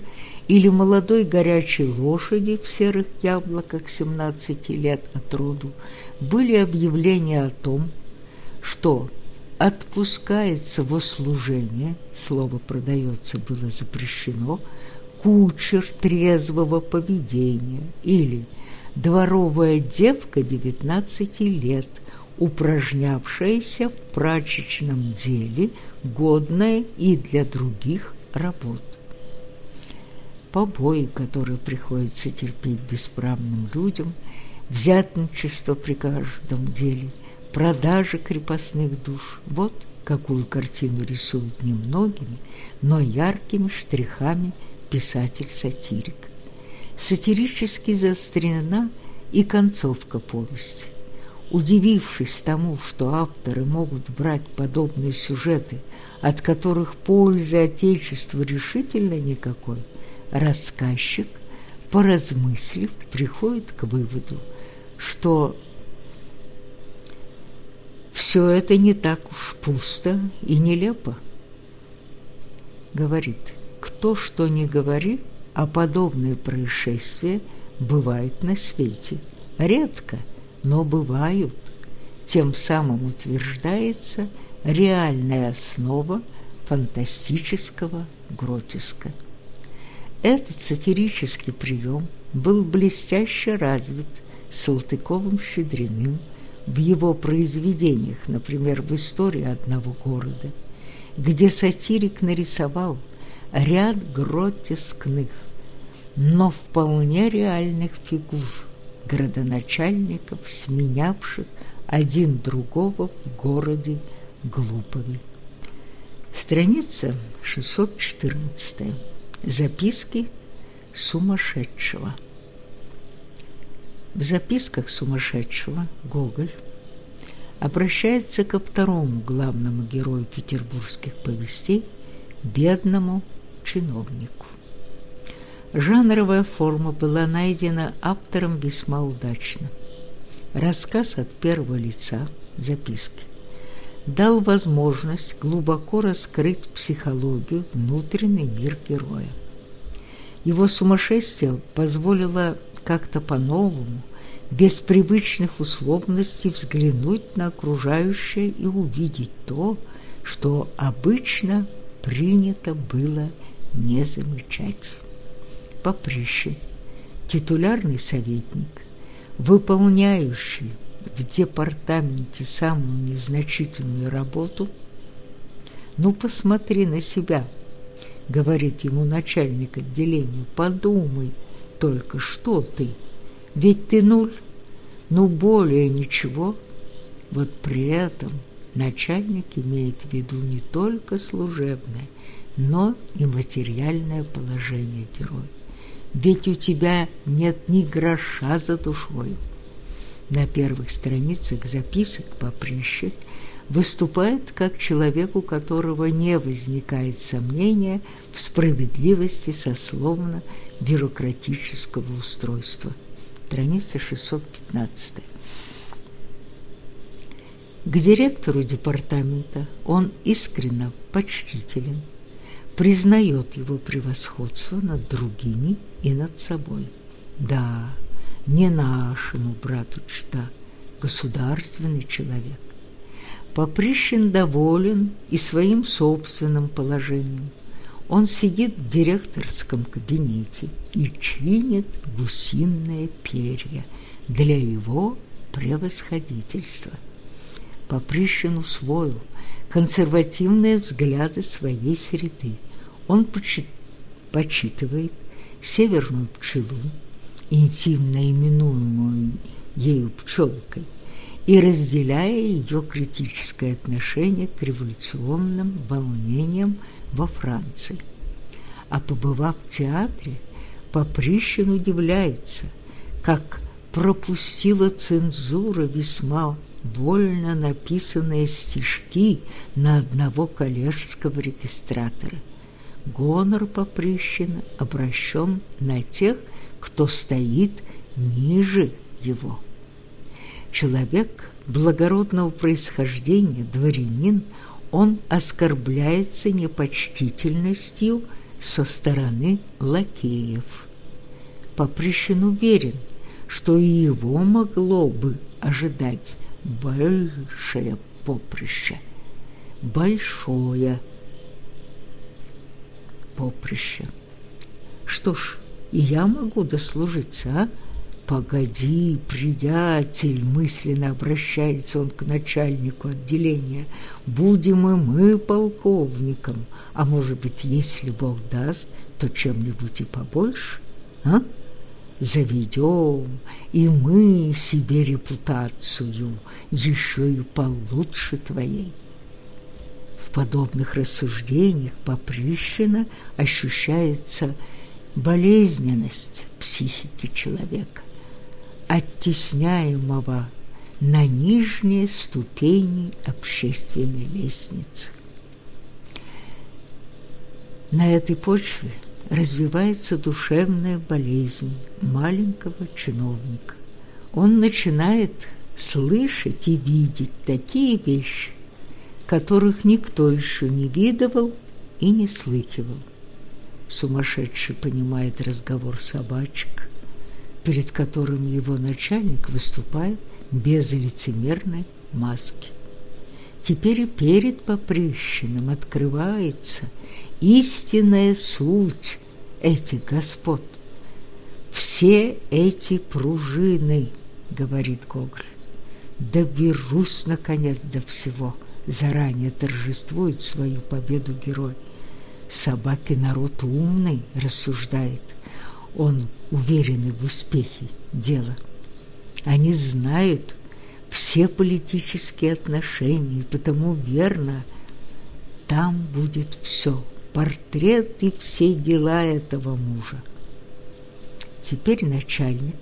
или молодой горячей лошади в серых яблоках 17 лет от роду, были объявления о том, что отпускается во служение, слово «продается» было запрещено, кучер трезвого поведения или дворовая девка 19 лет, упражнявшаяся в прачечном деле, годная и для других работ. Побои, которые приходится терпеть бесправным людям, взятничество при каждом деле, продажа крепостных душ – вот какую картину рисует немногими, но яркими штрихами писатель-сатирик сатирически заострена и концовка повести. Удивившись тому, что авторы могут брать подобные сюжеты, от которых пользы Отечеству решительно никакой, рассказчик, поразмыслив, приходит к выводу, что все это не так уж пусто и нелепо. Говорит, кто что ни говорит, а подобные происшествия бывают на свете. Редко, но бывают. Тем самым утверждается реальная основа фантастического гротеска. Этот сатирический прием был блестяще развит Салтыковым-Щедриным в его произведениях, например, в «Истории одного города», где сатирик нарисовал ряд гротескных, но вполне реальных фигур градоначальников, сменявших один другого в городе Глупове. Страница 614. Записки сумасшедшего. В записках сумасшедшего Гоголь обращается ко второму главному герою петербургских повестей, бедному чиновнику. Жанровая форма была найдена автором весьма удачно. Рассказ от первого лица, записки, дал возможность глубоко раскрыть психологию, внутренний мир героя. Его сумасшествие позволило как-то по-новому, без привычных условностей взглянуть на окружающее и увидеть то, что обычно принято было не замечать. Поприще, титулярный советник, выполняющий в департаменте самую незначительную работу, «Ну, посмотри на себя», — говорит ему начальник отделения, — «подумай только, что ты, ведь ты нуль, ну более ничего». Вот при этом начальник имеет в виду не только служебное, но и материальное положение героя. Ведь у тебя нет ни гроша за душою. На первых страницах записок поприщик выступает как человек, у которого не возникает сомнения в справедливости сословно-бюрократического устройства. Страница 615. К директору департамента он искренно почтителен, признает его превосходство над другими и над собой. Да, не нашему брату чта, государственный человек. Поприщин доволен и своим собственным положением. Он сидит в директорском кабинете и чинит гусиные перья для его превосходительства. Поприщин усвоил консервативные взгляды своей среды. Он почитывает северную пчелу, интимно именуемую ею пчелкой, и разделяя ее критическое отношение к революционным волнениям во Франции. А побывав в театре, Поприщин удивляется, как пропустила цензура весьма вольно написанные стишки на одного коллежского регистратора. Гонор Поприщина обращен на тех, кто стоит ниже его. Человек благородного происхождения, дворянин, он оскорбляется непочтительностью со стороны лакеев. Поприщин уверен, что и его могло бы ожидать большее поприще, большое поприще. Что ж, и я могу дослужиться, а? «Погоди, приятель!» – мысленно обращается он к начальнику отделения. «Будем и мы полковником, а может быть, если Бог даст, то чем-нибудь и побольше, а? Заведем и мы себе репутацию еще и получше твоей». Подобных рассуждениях Поприщина ощущается – болезненность психики человека, оттесняемого на нижние ступени общественной лестницы. На этой почве развивается душевная болезнь маленького чиновника. Он начинает слышать и видеть такие вещи, которых никто еще не видывал и не слыхивал. Сумасшедший понимает разговор собачек, перед которым его начальник выступает без лицемерной маски. Теперь и перед Поприщиным открывается истинная суть этих господ. Все эти пружины, говорит Гоголь, доберусь, наконец, до всего. Заранее торжествует свою победу герой. Собаки народ умный, рассуждает. Он уверенный в успехе дела. Они знают все политические отношения, потому верно, там будет все, портрет и все дела этого мужа. Теперь начальник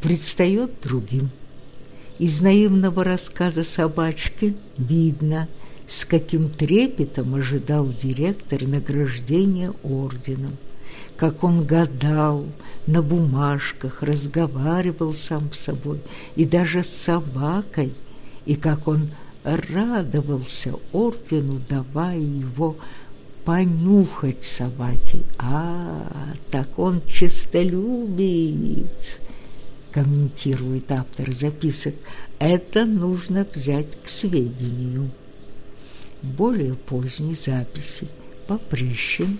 предстает другим. Из наивного рассказа собачки видно, с каким трепетом ожидал директор награждения орденом как он гадал на бумажках, разговаривал сам с собой и даже с собакой, и как он радовался ордену, давая его понюхать собаки. А, так он честолюбец, комментирует автор записок. Это нужно взять к сведению. более поздней записи Поприщин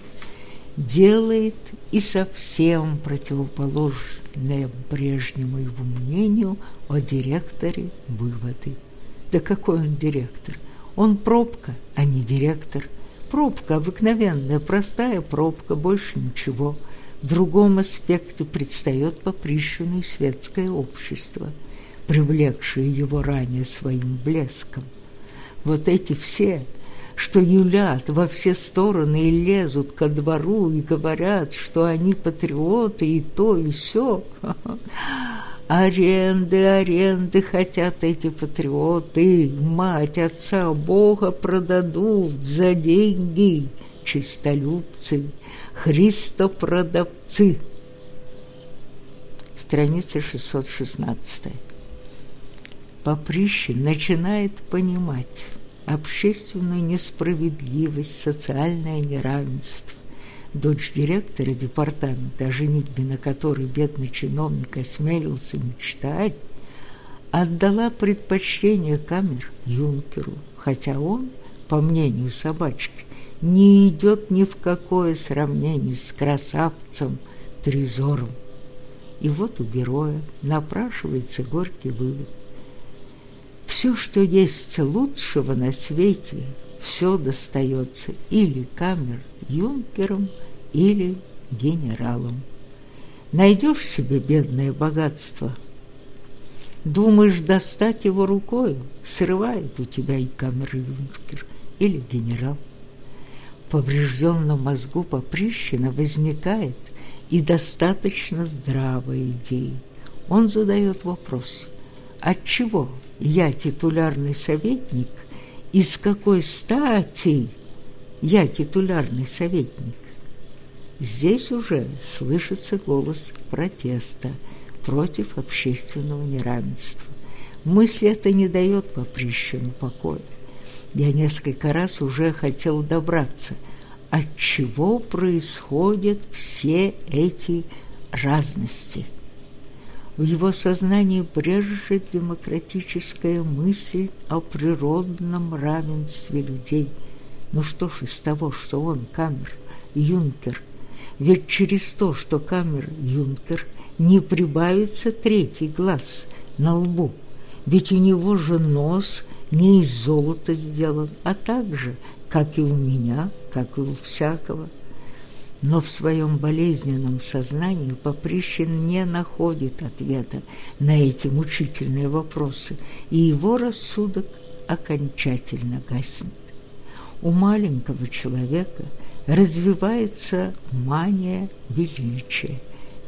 делает и совсем противоположное прежнему его мнению о директоре выводы. Да какой он директор? Он пробка, а не директор. Пробка обыкновенная, простая пробка, больше ничего. Другом аспекте предстает поприщенное светское общество, привлекшее его ранее своим блеском. Вот эти все что юлят во все стороны и лезут ко двору и говорят, что они патриоты и то, и все. Аренды, аренды хотят эти патриоты, мать, отца, Бога продадут за деньги, чистолюбцы, христопродавцы. Страница 616. Поприщин начинает понимать, общественную несправедливость, социальное неравенство. Дочь директора департамента, о женитьбе на которой бедный чиновник осмелился мечтать, отдала предпочтение камер юнкеру, хотя он, по мнению собачки, не идет ни в какое сравнение с красавцем Трезором. И вот у героя напрашивается горький вывод. Все, что есть лучшего на свете, все достается или камер-юнкерам, или генералам. Найдешь себе бедное богатство, думаешь достать его рукою, срывает у тебя и камер-юнкер, или генерал. Поврежденном мозгу Поприщина возникает и достаточно здравая идея. Он задает вопрос, от чего я титулярный советник, и с какой стати я титулярный советник? Здесь уже слышится голос протеста против общественного неравенства. Мысль эта не дает Поприщину покоя. Я несколько раз уже хотел добраться, от чего происходят все эти разности – в его сознании брежет демократическая мысль о природном равенстве людей. Ну что ж из того, что он камер, юнкер? Ведь через то, что камер, юнкер, не прибавится третий глаз на лбу. Ведь у него же нос не из золота сделан, а так же, как и у меня, как и у всякого но в своем болезненном сознании Поприщин не находит ответа на эти мучительные вопросы, и его рассудок окончательно гаснет. У маленького человека развивается мания величия,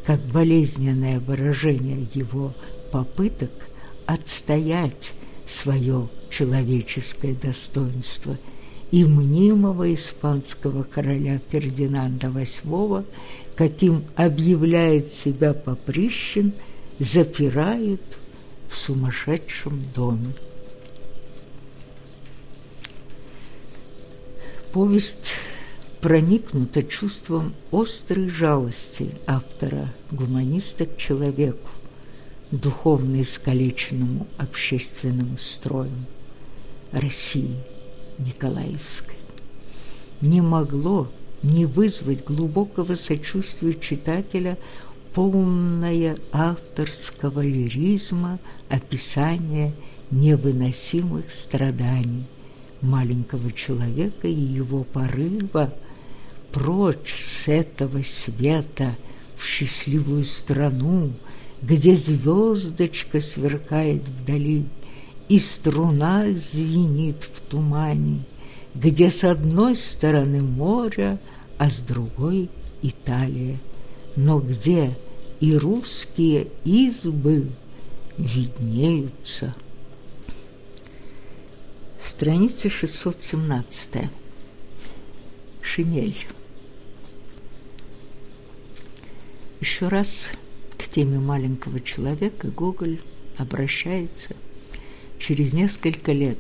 как болезненное выражение его попыток отстоять свое человеческое достоинство – и мнимого испанского короля Фердинанда VIII, каким объявляет себя Поприщин, запирают в сумасшедшем доме. Повесть проникнута чувством острой жалости автора, гуманиста к человеку, духовно искалеченному общественным строем России – Николаевской. Не могло не вызвать глубокого сочувствия читателя полное авторского лиризма описание невыносимых страданий маленького человека и его порыва прочь с этого света в счастливую страну, где звездочка сверкает вдали, и струна звенит в тумане, где с одной стороны море, а с другой Италия, но где и русские избы виднеются. Страница 617. Шинель. Еще раз к теме маленького человека Гоголь обращается через несколько лет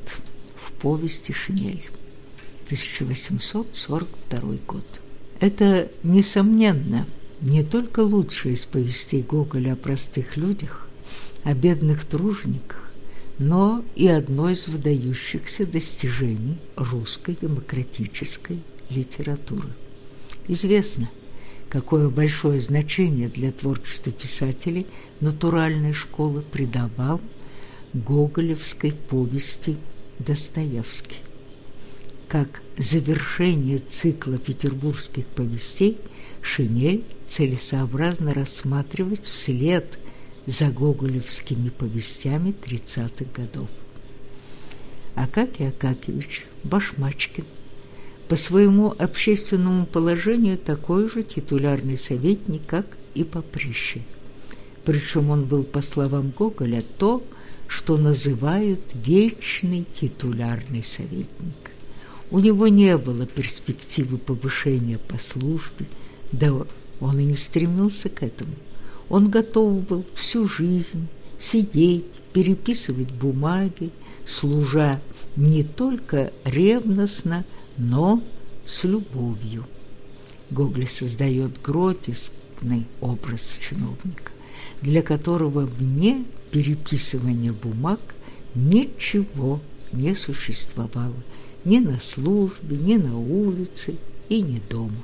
в повести «Шинель» 1842 год. Это, несомненно, не только лучшая из повестей Гоголя о простых людях, о бедных тружениках, но и одно из выдающихся достижений русской демократической литературы. Известно – какое большое значение для творчества писателей натуральной школы придавал гоголевской повести Достоевский. Как завершение цикла петербургских повестей Шинель целесообразно рассматривать вслед за гоголевскими повестями 30-х годов. Акакий Акакевич Башмачкин по своему общественному положению такой же титулярный советник, как и Поприще. Причем он был, по словам Гоголя, то, что называют вечный титулярный советник. У него не было перспективы повышения по службе, да он и не стремился к этому. Он готов был всю жизнь сидеть, переписывать бумаги, служа не только ревностно, но с любовью. Гоголь создает гротескный образ чиновника, для которого вне переписывания бумаг ничего не существовало ни на службе, ни на улице и ни дома.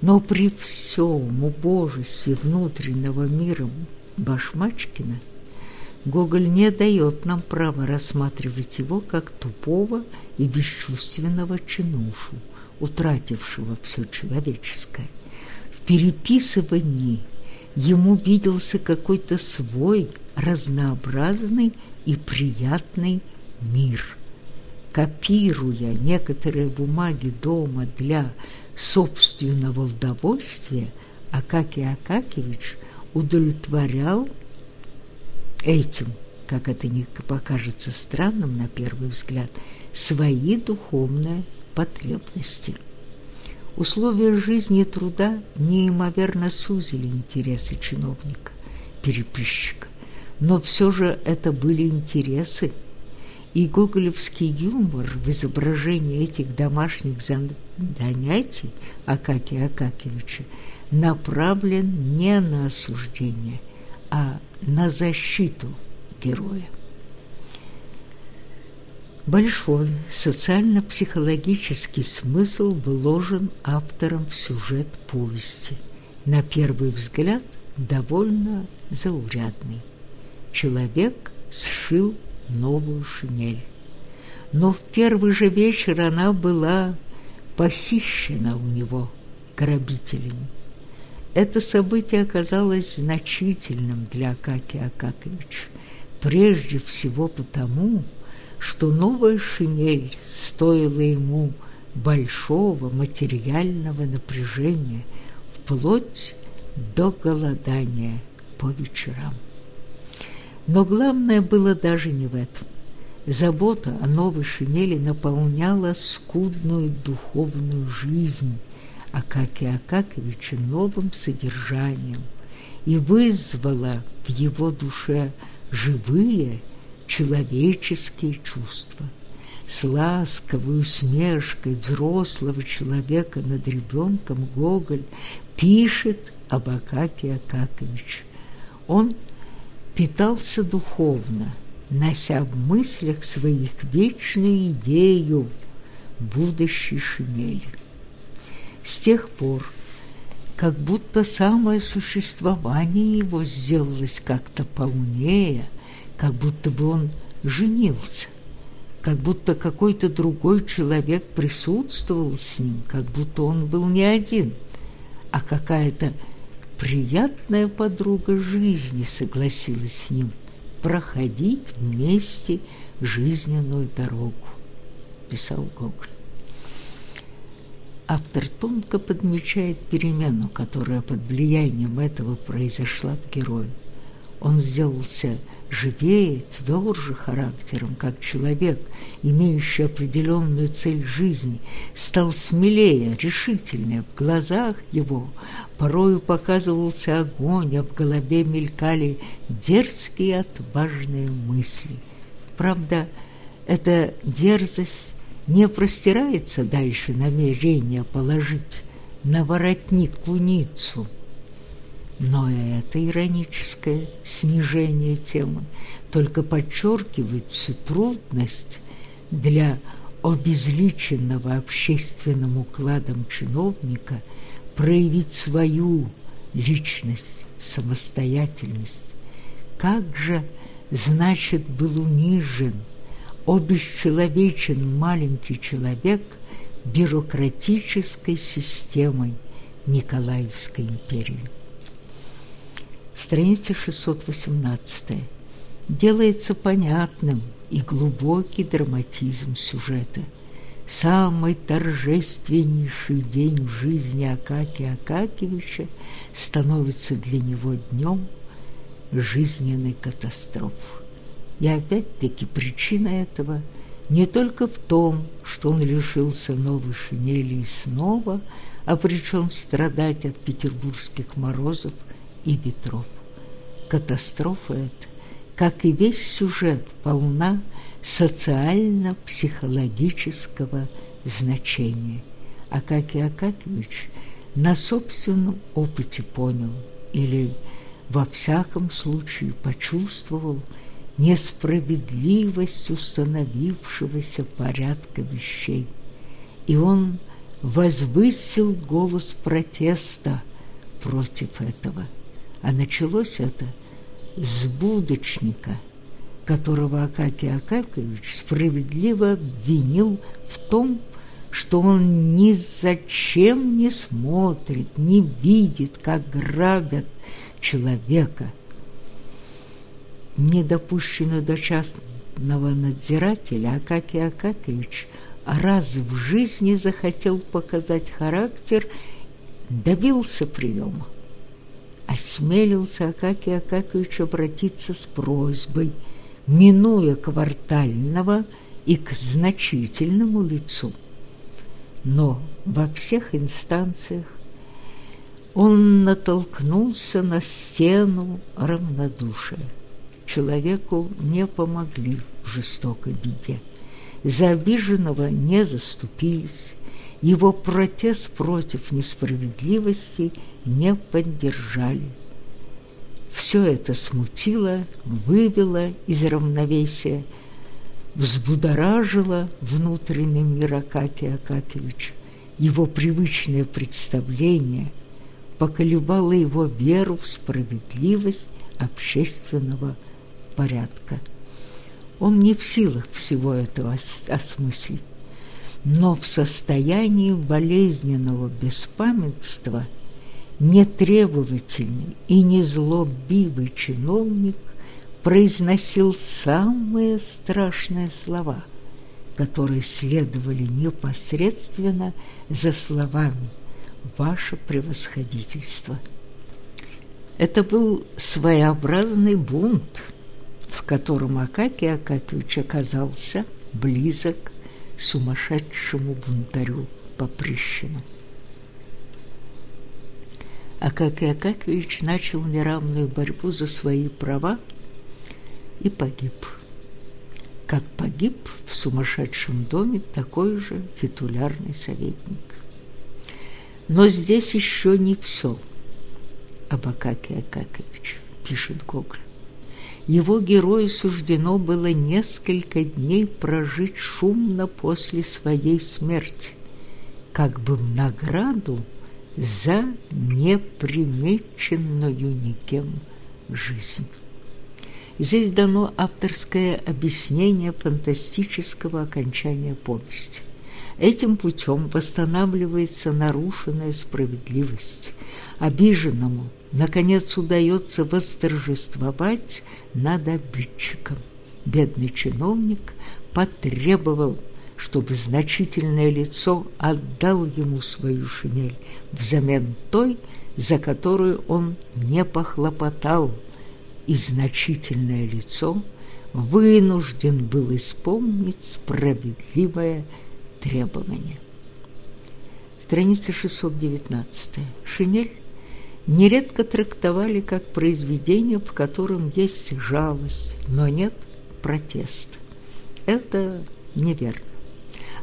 Но при всем убожестве внутреннего мира Башмачкина Гоголь не дает нам права рассматривать его как тупого и бесчувственного чинушу, утратившего все человеческое. В переписывании ему виделся какой-то свой разнообразный и приятный мир. Копируя некоторые бумаги дома для собственного удовольствия, Акакий Акакевич удовлетворял этим, как это не покажется странным на первый взгляд, свои духовные потребности. Условия жизни и труда неимоверно сузили интересы чиновника, переписчика, но все же это были интересы, и гоголевский юмор в изображении этих домашних занятий Акакия Акакевича направлен не на осуждение, а на защиту героя. Большой социально-психологический смысл вложен автором в сюжет повести, на первый взгляд довольно заурядный. Человек сшил новую шинель, но в первый же вечер она была похищена у него грабителями. Это событие оказалось значительным для Акакия Акаковича, прежде всего потому, что новая шинель стоила ему большого материального напряжения вплоть до голодания по вечерам. Но главное было даже не в этом. Забота о новой шинели наполняла скудную духовную жизнь Акакия Акаковича новым содержанием и вызвала в его душе живые человеческие чувства. С ласковой усмешкой взрослого человека над ребенком Гоголь пишет об Акаке Акаковиче. Он питался духовно, нося в мыслях своих вечную идею будущей шинели. С тех пор, как будто самое существование его сделалось как-то полнее, как будто бы он женился, как будто какой-то другой человек присутствовал с ним, как будто он был не один, а какая-то приятная подруга жизни согласилась с ним проходить вместе жизненную дорогу, писал Гоголь. Автор тонко подмечает перемену, которая под влиянием этого произошла в герое. Он сделался живее, тверже характером, как человек, имеющий определенную цель жизни, стал смелее, решительнее. В глазах его порою показывался огонь, а в голове мелькали дерзкие отважные мысли. Правда, эта дерзость не простирается дальше намерения положить на воротник куницу. Но это ироническое снижение темы только подчеркивает всю трудность для обезличенного общественным укладом чиновника проявить свою личность, самостоятельность. Как же, значит, был унижен – обесчеловечен маленький человек бюрократической системой Николаевской империи. Страница 618. Делается понятным и глубокий драматизм сюжета. Самый торжественнейший день в жизни Акакия Акакевича становится для него днем жизненной катастрофы. И опять-таки причина этого не только в том, что он лишился новой шинели и снова обречен страдать от петербургских морозов и ветров. Катастрофа эта, как и весь сюжет, полна социально-психологического значения. Акакий Акакевич на собственном опыте понял или во всяком случае почувствовал, несправедливость установившегося порядка вещей. И он возвысил голос протеста против этого. А началось это с будочника, которого Акакий Акакович справедливо обвинил в том, что он ни зачем не смотрит, не видит, как грабят человека – недопущенную до частного надзирателя Акакий Акакевич раз в жизни захотел показать характер, добился приема. Осмелился Акакий Акакевич обратиться с просьбой, минуя квартального и к значительному лицу. Но во всех инстанциях он натолкнулся на стену равнодушия человеку не помогли в жестокой беде. За обиженного не заступились, его протест против несправедливости не поддержали. Все это смутило, вывело из равновесия, взбудоражило внутренний мир Акакия Акакевича. Его привычное представление поколебало его веру в справедливость общественного порядка. Он не в силах всего этого осмыслить, но в состоянии болезненного беспамятства нетребовательный и незлобивый чиновник произносил самые страшные слова, которые следовали непосредственно за словами «Ваше превосходительство». Это был своеобразный бунт – в котором Акакий Акакевич оказался близок сумасшедшему бунтарю Поприщину. Акакий Акакевич начал неравную борьбу за свои права и погиб. Как погиб в сумасшедшем доме такой же титулярный советник. Но здесь еще не все об Акаке Акакевиче, пишет Гоголь. Его герою суждено было несколько дней прожить шумно после своей смерти, как бы в награду за непримеченную никем жизнь. Здесь дано авторское объяснение фантастического окончания повести. Этим путем восстанавливается нарушенная справедливость. Обиженному, наконец, удается восторжествовать над обидчиком. Бедный чиновник потребовал, чтобы значительное лицо отдал ему свою шинель взамен той, за которую он не похлопотал, и значительное лицо вынужден был исполнить справедливое требование. Страница 619. Шинель нередко трактовали как произведение, в котором есть жалость, но нет протеста. Это неверно.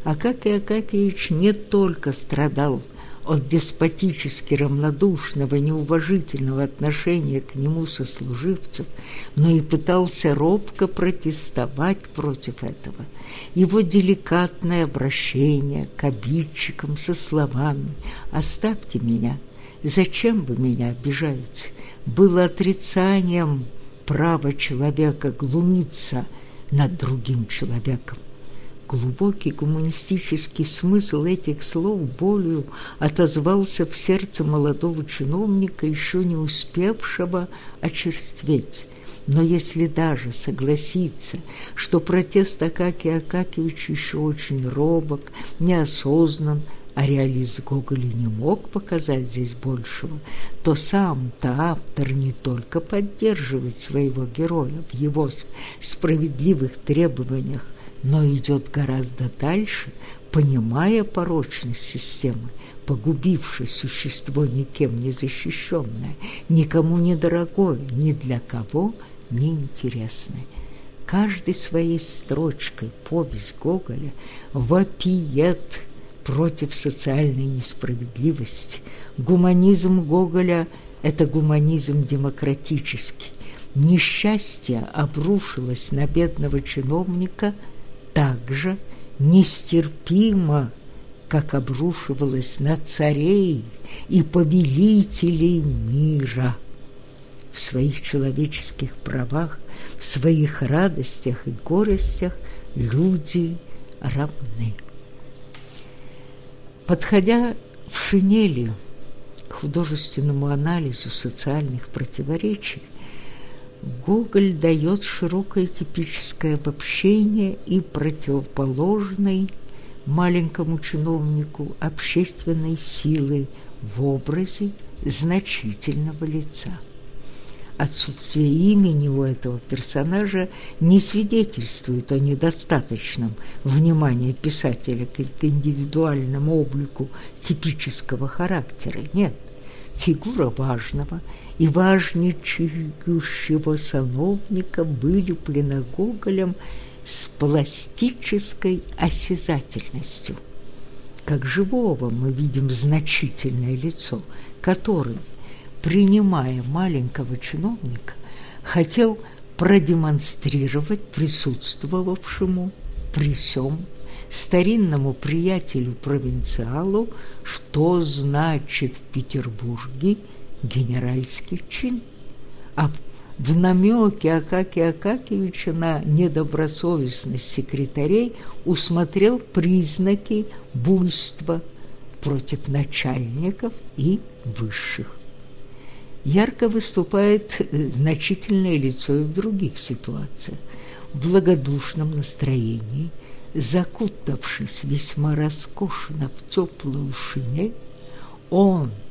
Акакий Акакиевич не только страдал от деспотически равнодушного, неуважительного отношения к нему сослуживцев, но и пытался робко протестовать против этого. Его деликатное обращение к обидчикам со словами «Оставьте меня, зачем вы меня обижаете?» было отрицанием права человека глумиться над другим человеком. Глубокий гуманистический смысл этих слов болью отозвался в сердце молодого чиновника, еще не успевшего очерстветь. Но если даже согласиться, что протест Акакия Акакевича еще очень робок, неосознан, а реалист Гоголя не мог показать здесь большего, то сам-то автор не только поддерживает своего героя в его справедливых требованиях, но идет гораздо дальше, понимая порочность системы, погубившее существо никем не защищенное, никому не дорогое, ни для кого не интересное. Каждой своей строчкой повесть Гоголя вопиет против социальной несправедливости. Гуманизм Гоголя – это гуманизм демократический. Несчастье обрушилось на бедного чиновника – так же нестерпимо, как обрушивалась на царей и повелителей мира. В своих человеческих правах, в своих радостях и горестях люди равны. Подходя в шинели к художественному анализу социальных противоречий, Гоголь дает широкое типическое обобщение и противоположной маленькому чиновнику общественной силы в образе значительного лица. Отсутствие имени у этого персонажа не свидетельствует о недостаточном внимании писателя к индивидуальному облику типического характера. Нет, фигура важного – и важничающего сановника вылеплена Гоголем с пластической осязательностью. Как живого мы видим значительное лицо, который, принимая маленького чиновника, хотел продемонстрировать присутствовавшему при сём старинному приятелю-провинциалу, что значит в Петербурге – генеральский чин. А в намеке Акакия Акакевича на недобросовестность секретарей усмотрел признаки буйства против начальников и высших. Ярко выступает э, значительное лицо и в других ситуациях. В благодушном настроении, закутавшись весьма роскошно в теплую шинель, он –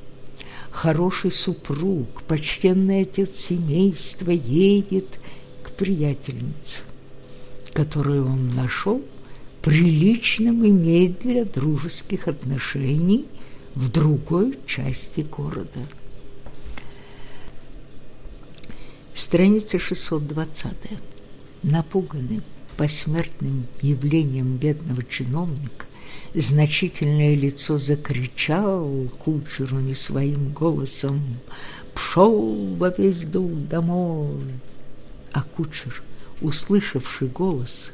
хороший супруг, почтенный отец семейства едет к приятельнице, которую он нашел приличным иметь для дружеских отношений в другой части города. Страница 620. Напуганный посмертным явлением бедного чиновника, значительное лицо закричал кучеру не своим голосом «Пшел во весь дух домой!» А кучер, услышавший голос,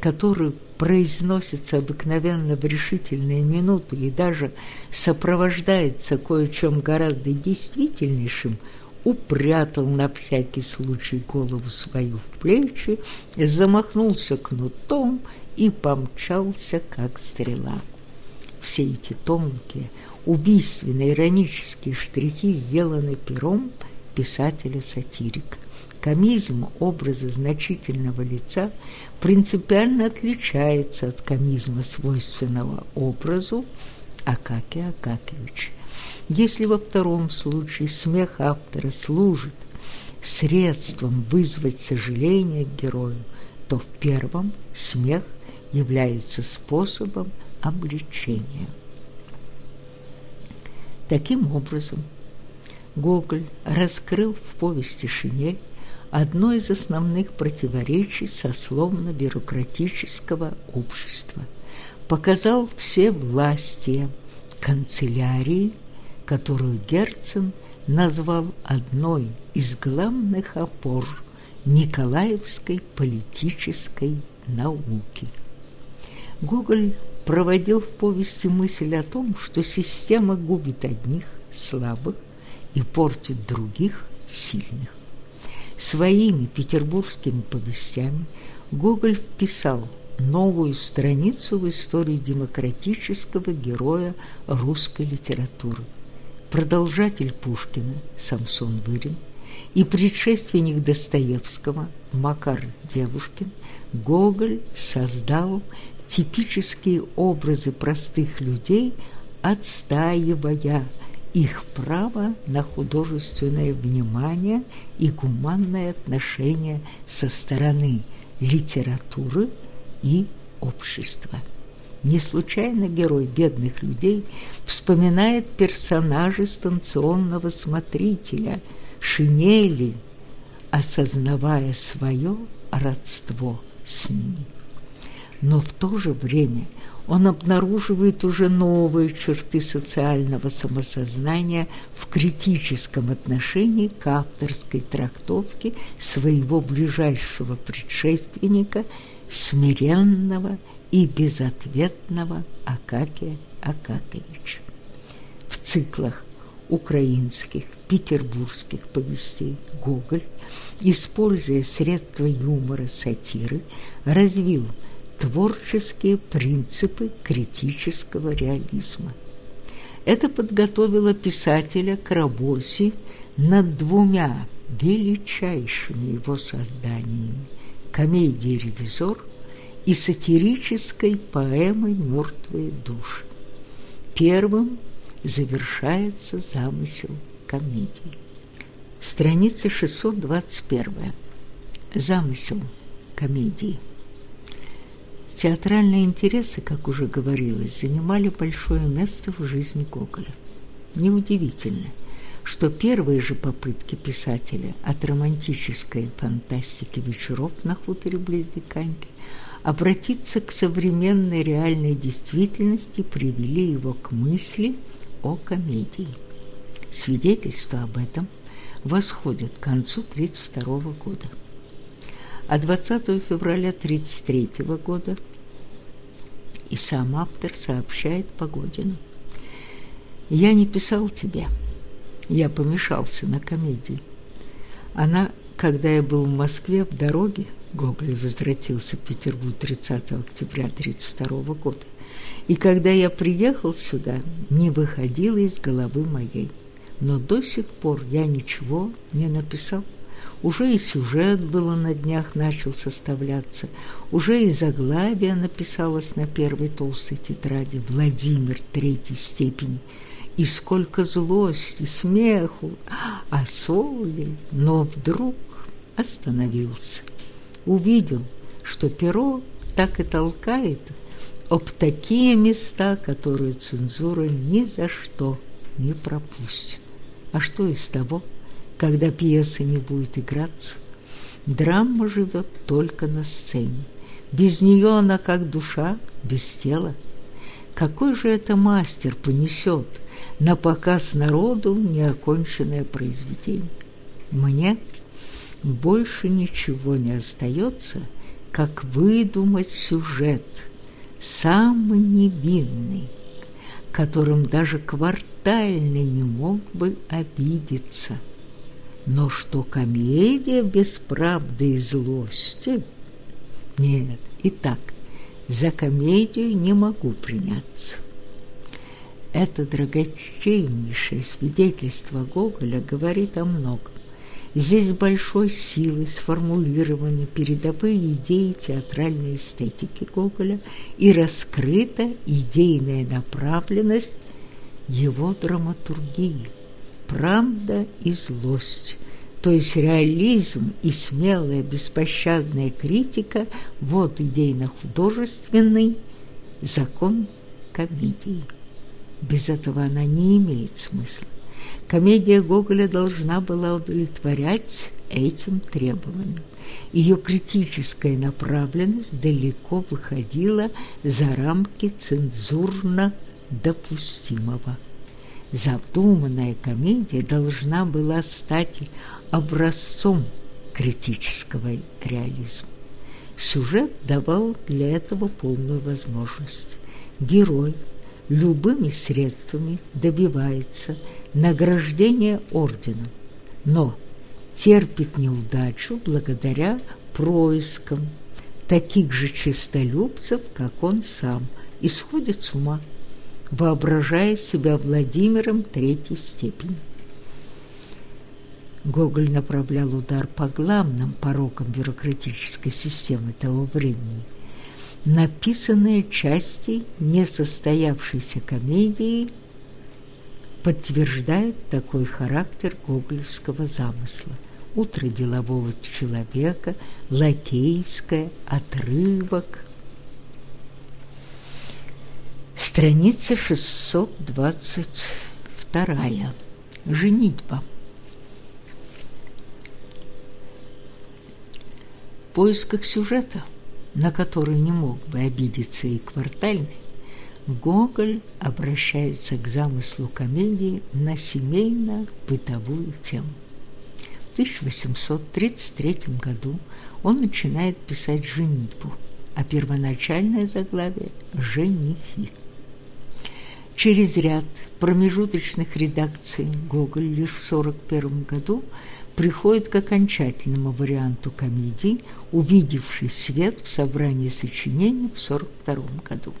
который произносится обыкновенно в решительные минуты и даже сопровождается кое-чем гораздо действительнейшим, упрятал на всякий случай голову свою в плечи, замахнулся кнутом и помчался, как стрела. Все эти тонкие, убийственные, иронические штрихи сделаны пером писателя-сатирика. Комизм образа значительного лица принципиально отличается от комизма, свойственного образу Акакия Акакевича. Если во втором случае смех автора служит средством вызвать сожаление герою, то в первом смех является способом обличения. Таким образом, Гоголь раскрыл в повести «Шинель» одно из основных противоречий сословно-бюрократического общества, показал все власти канцелярии, которую Герцен назвал одной из главных опор Николаевской политической науки. Гоголь проводил в повести мысль о том, что система губит одних слабых и портит других сильных. Своими петербургскими повестями Гоголь вписал новую страницу в истории демократического героя русской литературы. Продолжатель Пушкина Самсон Вырин и предшественник Достоевского Макар Девушкин Гоголь создал типические образы простых людей, отстаивая их право на художественное внимание и гуманное отношение со стороны литературы и общества. Не случайно герой бедных людей вспоминает персонажа станционного смотрителя, шинели, осознавая свое родство с ними. Но в то же время – он обнаруживает уже новые черты социального самосознания в критическом отношении к авторской трактовке своего ближайшего предшественника, смиренного и безответного Акакия Акаковича. В циклах украинских, петербургских повестей Гоголь, используя средства юмора, сатиры, развил – творческие принципы критического реализма. Это подготовило писателя к работе над двумя величайшими его созданиями – комедией «Ревизор» и сатирической поэмой «Мертвые души». Первым завершается замысел комедии. Страница 621. Замысел комедии. Театральные интересы, как уже говорилось, занимали большое место в жизни Гоголя. Неудивительно, что первые же попытки писателя от романтической фантастики вечеров на хуторе близ Диканьки обратиться к современной реальной действительности привели его к мысли о комедии. Свидетельство об этом восходит к концу 1932 года а 20 февраля 1933 года и сам автор сообщает Погодину. «Я не писал тебе, я помешался на комедии. Она, когда я был в Москве в дороге, Гоголь возвратился в Петербург 30 октября 1932 года, и когда я приехал сюда, не выходила из головы моей. Но до сих пор я ничего не написал. Уже и сюжет было на днях начал составляться, уже и заглавие написалось на первой толстой тетради «Владимир третьей степени». И сколько злости, смеху, а соли, но вдруг остановился. Увидел, что перо так и толкает об такие места, которые цензура ни за что не пропустит. А что из того? когда пьеса не будет играться. Драма живет только на сцене. Без нее она как душа, без тела. Какой же это мастер понесет на показ народу неоконченное произведение? Мне больше ничего не остается, как выдумать сюжет, самый невинный, которым даже квартальный не мог бы обидеться. Но что комедия без правды и злости? Нет, и так, за комедию не могу приняться. Это драгоценнейшее свидетельство Гоголя говорит о многом. Здесь большой силой сформулированы передовые идеи театральной эстетики Гоголя и раскрыта идейная направленность его драматургии, правда и злость, то есть реализм и смелая беспощадная критика – вот идейно-художественный закон комедии. Без этого она не имеет смысла. Комедия Гоголя должна была удовлетворять этим требованиям. Ее критическая направленность далеко выходила за рамки цензурно допустимого. Задуманная комедия должна была стать образцом критического реализма. Сюжет давал для этого полную возможность. Герой любыми средствами добивается награждения орденом, но терпит неудачу благодаря проискам таких же честолюбцев, как он сам, и сходит с ума, воображая себя Владимиром третьей степени. Гоголь направлял удар по главным порокам бюрократической системы того времени. Написанные части несостоявшейся комедии подтверждают такой характер гоголевского замысла. Утро делового человека, лакейское, отрывок. Страница 622. Женитьба. В поисках сюжета, на который не мог бы обидеться и квартальный, Гоголь обращается к замыслу комедии на семейно-бытовую тему. В 1833 году он начинает писать «Женитьбу», а первоначальное заглавие «Женихи». Через ряд промежуточных редакций Гоголь лишь в 1941 году приходит к окончательному варианту комедии, увидевший свет в собрании сочинений в 1942 году.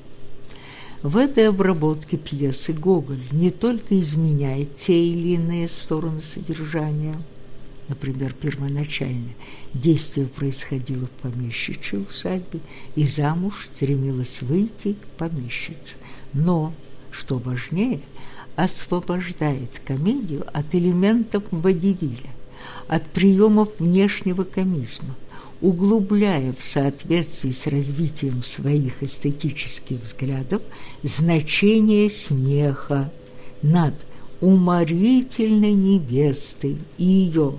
В этой обработке пьесы Гоголь не только изменяет те или иные стороны содержания, например, первоначально. Действие происходило в помещичьей усадьбе, и замуж стремилась выйти помещица, но, что важнее, освобождает комедию от элементов водевиля, от приемов внешнего комизма, углубляя в соответствии с развитием своих эстетических взглядов значение смеха над уморительной невестой и ее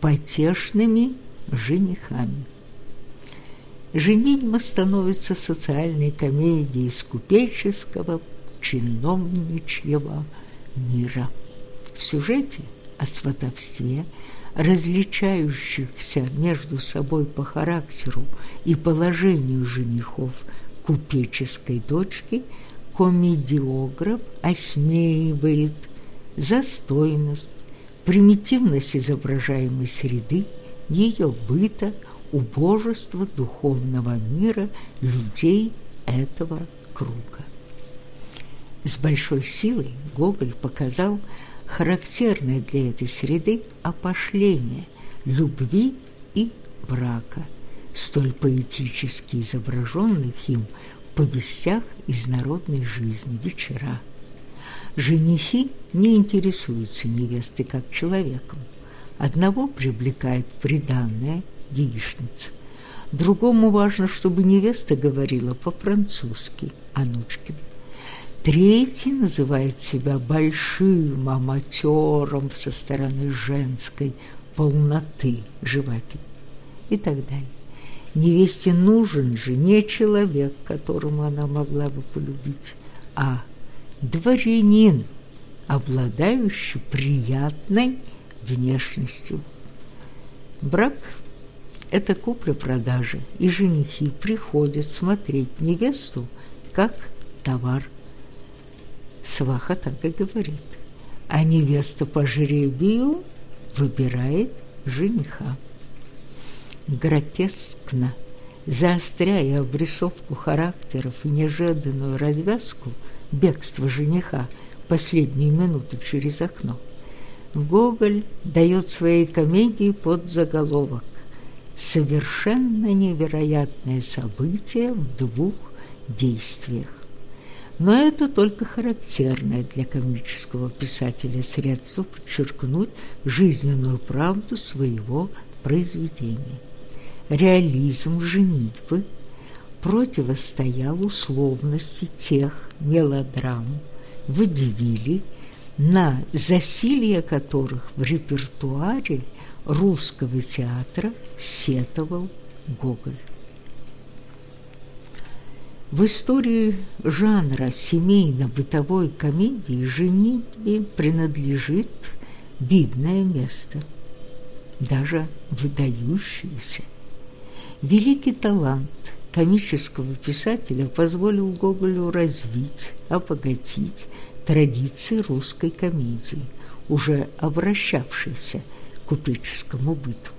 потешными женихами. Женитьба становится социальной комедией скупеческого чиновничьего мира. В сюжете о сватовстве – различающихся между собой по характеру и положению женихов купеческой дочки, комедиограф осмеивает застойность, примитивность изображаемой среды, ее быта, убожество духовного мира людей этого круга. С большой силой Гоголь показал, характерное для этой среды опошление любви и брака, столь поэтически изображенных им в повестях из народной жизни вечера. Женихи не интересуются невестой как человеком. Одного привлекает приданная яичница, другому важно, чтобы невеста говорила по-французски, Анучкин. Третий называет себя большим аматером со стороны женской полноты Живаки и так далее. Невесте нужен же не человек, которому она могла бы полюбить, а дворянин, обладающий приятной внешностью. Брак – это купля-продажа, и женихи приходят смотреть невесту как товар. Сваха так и говорит. А невеста по жребию выбирает жениха. Гротескно, заостряя обрисовку характеров и неожиданную развязку бегства жениха последнюю минуту через окно, Гоголь дает своей комедии под заголовок «Совершенно невероятное событие в двух действиях». Но это только характерное для комического писателя средство подчеркнуть жизненную правду своего произведения. Реализм женитьбы противостоял условности тех мелодрам, водевили, на засилье которых в репертуаре русского театра сетовал Гоголь. В истории жанра семейно-бытовой комедии женитьбе принадлежит видное место, даже выдающееся. Великий талант комического писателя позволил Гоголю развить, обогатить традиции русской комедии, уже обращавшейся к купеческому быту.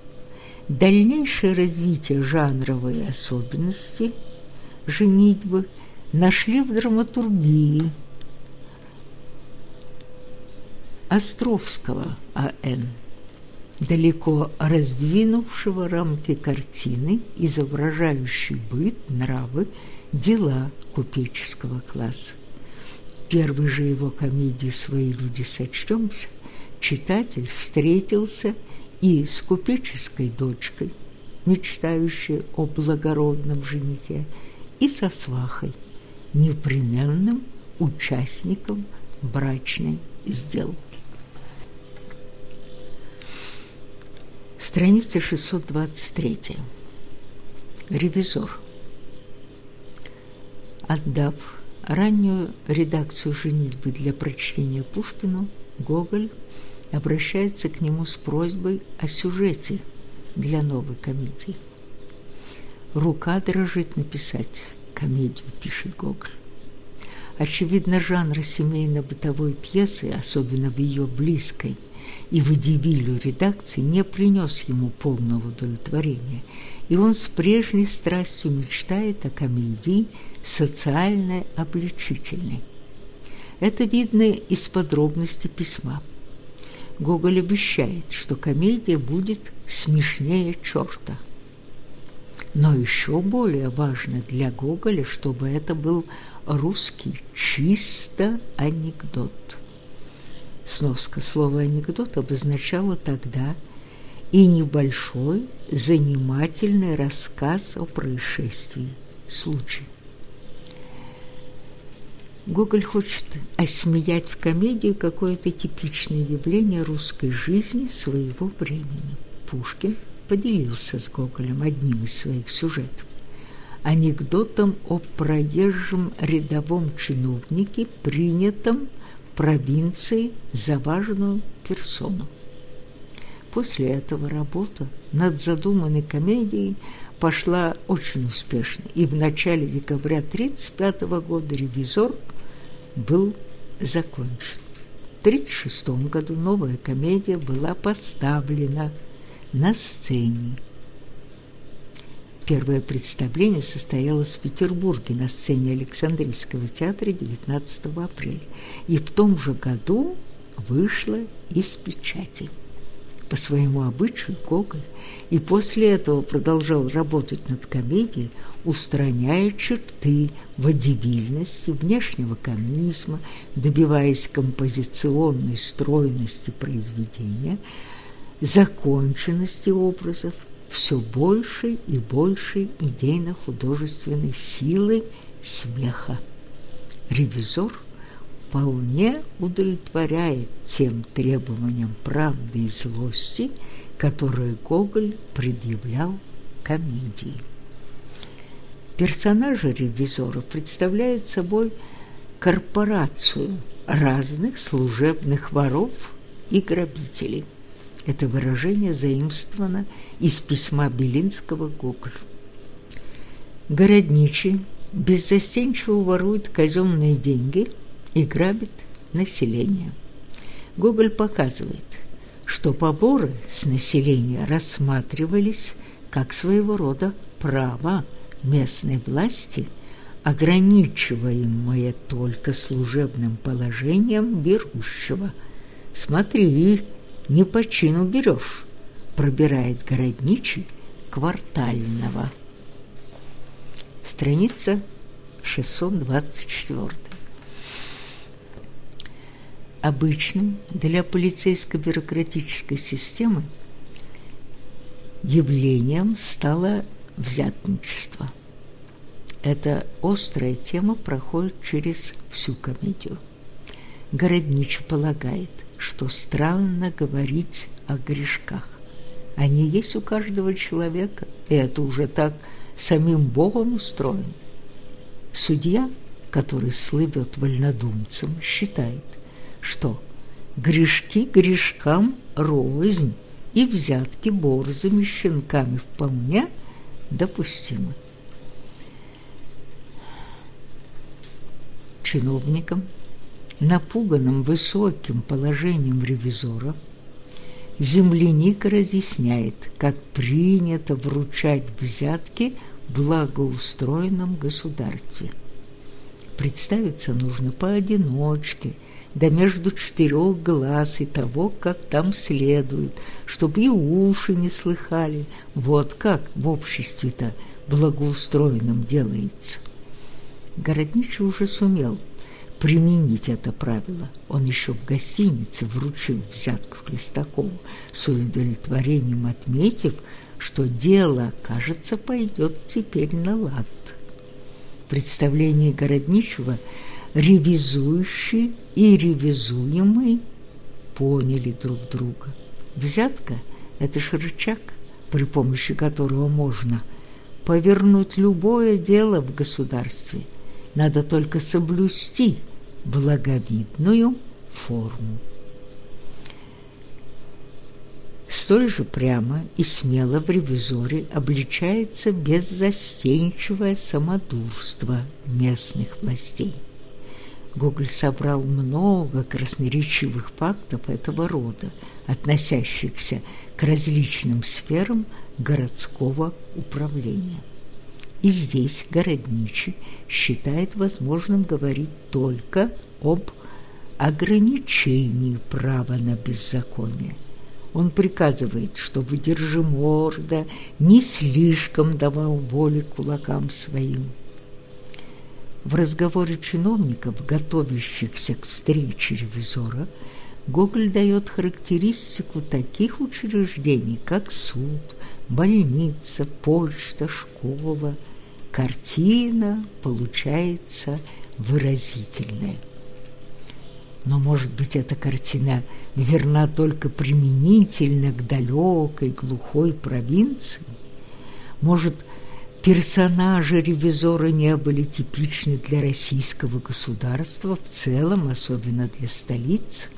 Дальнейшее развитие жанровой особенности женитьбы нашли в драматургии Островского А.Н., далеко раздвинувшего рамки картины, изображающей быт, нравы, дела купеческого класса первой же его комедии «Свои люди сочтемся» читатель встретился и с купеческой дочкой, мечтающей о благородном женихе, и со свахой, непременным участником брачной сделки. Страница 623. Ревизор. Отдав Раннюю редакцию «Женитьбы» для прочтения Пушкину Гоголь обращается к нему с просьбой о сюжете для новой комедии. «Рука дрожит написать комедию», – пишет Гоголь. Очевидно, жанр семейно-бытовой пьесы, особенно в ее близкой и водевилю редакции, не принес ему полного удовлетворения, и он с прежней страстью мечтает о комедии – социально обличительной. Это видно из подробностей письма. Гоголь обещает, что комедия будет смешнее черта. Но еще более важно для Гоголя, чтобы это был русский чисто анекдот. Сноска слова «анекдот» обозначало тогда и небольшой занимательный рассказ о происшествии, случае. Гоголь хочет осмеять в комедию какое-то типичное явление русской жизни своего времени. Пушкин поделился с Гоголем одним из своих сюжетов анекдотом о проезжем рядовом чиновнике, принятом в провинции за важную персону. После этого работа над задуманной комедией пошла очень успешно, и в начале декабря 1935 года «Ревизор» был закончен. В 1936 году новая комедия была поставлена на сцене. Первое представление состоялось в Петербурге на сцене Александрийского театра 19 апреля и в том же году вышло из печати по своему обычаю Гоголь и после этого продолжал работать над комедией, устраняя черты водевильности, внешнего комизма, добиваясь композиционной стройности произведения, законченности образов, все большей и большей идейно-художественной силы смеха. Ревизор – вполне удовлетворяет тем требованиям правды и злости, которые Гоголь предъявлял комедии. Персонажи ревизора представляют собой корпорацию разных служебных воров и грабителей, Это выражение заимствовано из письма Белинского Гоголю. Городничий беззастенчиво ворует казенные деньги и грабит население. Гоголь показывает, что поборы с населения рассматривались как своего рода право местной власти, ограничиваемое только служебным положением берущего. «Смотри, не по чину берешь», пробирает городничий квартального. Страница 624. Обычным для полицейско-бюрократической системы явлением стало взятничество. Эта острая тема проходит через всю комедию. Городничий полагает, что странно говорить о грешках. Они есть у каждого человека, и это уже так самим Богом устроено. Судья, который слывет вольнодумцем, считает, что грешки грешкам рознь и взятки борзыми щенками вполне допустимы. Чиновникам, напуганным высоким положением ревизора, земляник разъясняет, как принято вручать взятки в благоустроенном государстве. Представиться нужно поодиночке, да между четырех глаз и того, как там следует, чтобы и уши не слыхали. Вот как в обществе-то благоустроенном делается. Городничий уже сумел применить это правило. Он еще в гостинице вручил взятку Хлестакову, с удовлетворением отметив, что дело, кажется, пойдет теперь на лад. Представление Городничего ревизующий и ревизуемый поняли друг друга. Взятка – это шарычак, при помощи которого можно повернуть любое дело в государстве. Надо только соблюсти – благовидную форму. Столь же прямо и смело в ревизоре обличается беззастенчивое самодурство местных властей. Гоголь собрал много красноречивых фактов этого рода, относящихся к различным сферам городского управления. И здесь городничий считает возможным говорить только об ограничении права на беззаконие. Он приказывает, чтобы Держиморда не слишком давал воли кулакам своим. В разговоре чиновников, готовящихся к встрече ревизора, Гоголь дает характеристику таких учреждений, как суд, больница, почта, школа. Картина получается выразительная. Но, может быть, эта картина верна только применительно к далекой глухой провинции? Может, персонажи ревизора не были типичны для российского государства в целом, особенно для столицы?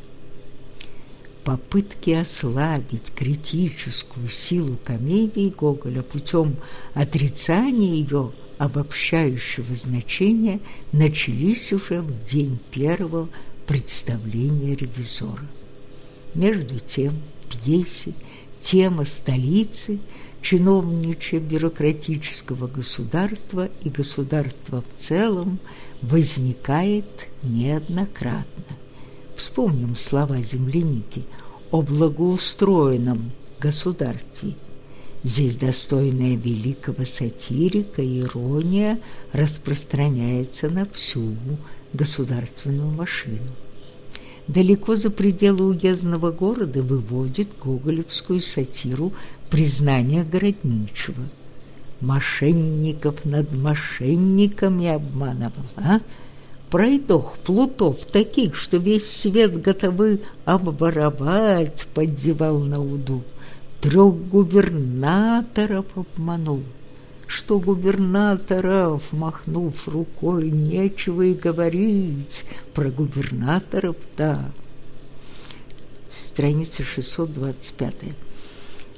попытки ослабить критическую силу комедии Гоголя путем отрицания ее обобщающего значения начались уже в день первого представления ревизора. Между тем, пьесе тема столицы, чиновничьего бюрократического государства и государства в целом возникает неоднократно. Вспомним слова земляники о благоустроенном государстве. Здесь достойная великого сатирика ирония распространяется на всю государственную машину. Далеко за пределы уездного города выводит гоголевскую сатиру признание городничего. Мошенников над мошенниками обманывал, а? пройдох плутов таких, что весь свет готовы обворовать, поддевал на уду. Трех губернаторов обманул. Что губернаторов, махнув рукой, нечего и говорить про губернаторов-то. страница 625.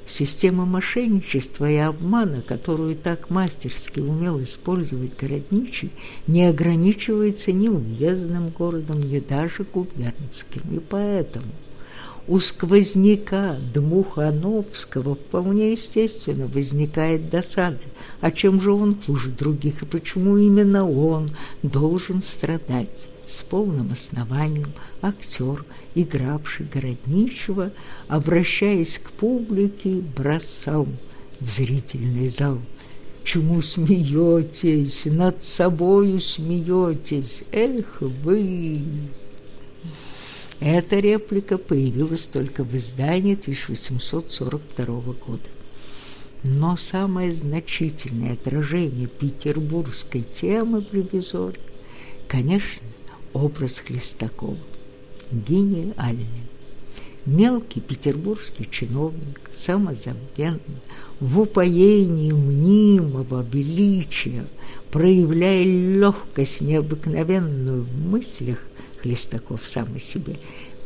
Система мошенничества и обмана, которую так мастерски умел использовать городничий, не ограничивается ни уездным городом, ни даже губернским. И поэтому у сквозняка Дмухановского вполне естественно возникает досада. А чем же он хуже других, и почему именно он должен страдать? С полным основанием актер – игравший городничего, обращаясь к публике, бросал в зрительный зал. Чему смеетесь, над собою смеетесь, эх вы! Эта реплика появилась только в издании 1842 года. Но самое значительное отражение петербургской темы в «Ревизоре» конечно, образ Хлестакова гениальный. Мелкий петербургский чиновник, самозабвенный, в упоении мнимого величия, проявляя легкость необыкновенную в мыслях, Хлестаков сам о себе,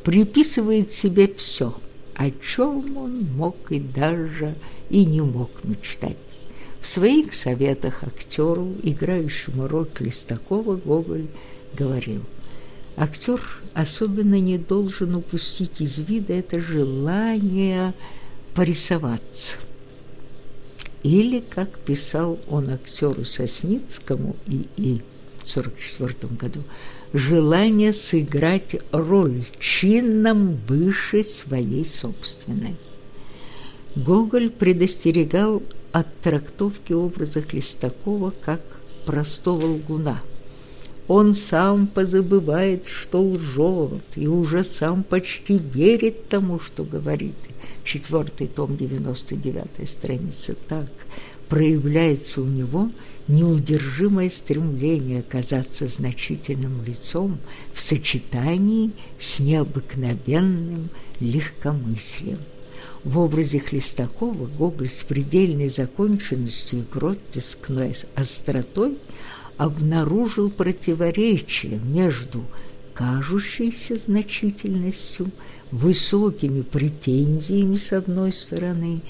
приписывает себе все, о чем он мог и даже и не мог мечтать. В своих советах актеру, играющему роль Хлестакова, Гоголь говорил – Актер особенно не должен упустить из вида это желание порисоваться. Или, как писал он актеру Сосницкому и, и в 1944 году, желание сыграть роль чинном выше своей собственной. Гоголь предостерегал от трактовки образа Хлестакова как простого лгуна – он сам позабывает, что лжет, и уже сам почти верит тому, что говорит. Четвертый том, 99 страница. Так проявляется у него неудержимое стремление казаться значительным лицом в сочетании с необыкновенным легкомыслием. В образе Хлестакова Гоголь с предельной законченностью и гротескной остротой обнаружил противоречие между кажущейся значительностью, высокими претензиями с одной стороны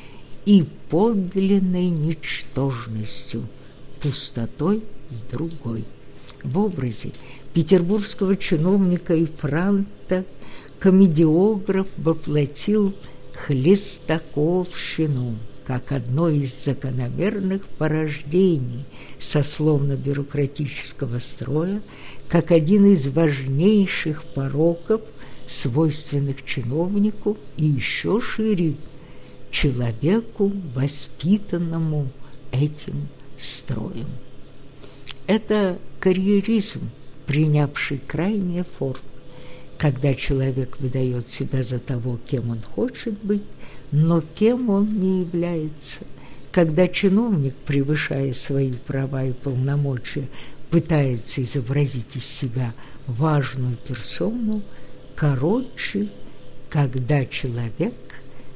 и подлинной ничтожностью, пустотой с другой. В образе петербургского чиновника и франта комедиограф воплотил хлестаковщину – как одно из закономерных порождений сословно-бюрократического строя, как один из важнейших пороков, свойственных чиновнику и еще шире человеку, воспитанному этим строем. Это карьеризм, принявший крайние формы, когда человек выдает себя за того, кем он хочет быть, но кем он не является. Когда чиновник, превышая свои права и полномочия, пытается изобразить из себя важную персону, короче, когда человек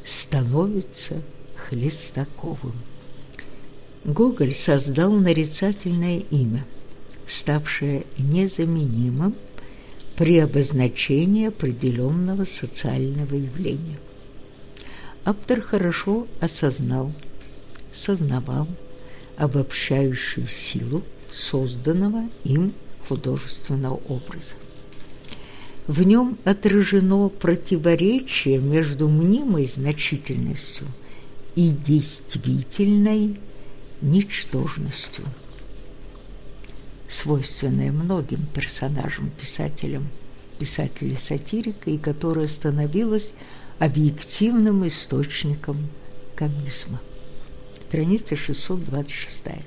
становится Хлестаковым. Гоголь создал нарицательное имя, ставшее незаменимым при обозначении определенного социального явления автор хорошо осознал, сознавал обобщающую силу созданного им художественного образа. В нем отражено противоречие между мнимой значительностью и действительной ничтожностью, свойственное многим персонажам, писателям, писателя-сатирика, и которая становилась объективным источником комизма. Страница 626.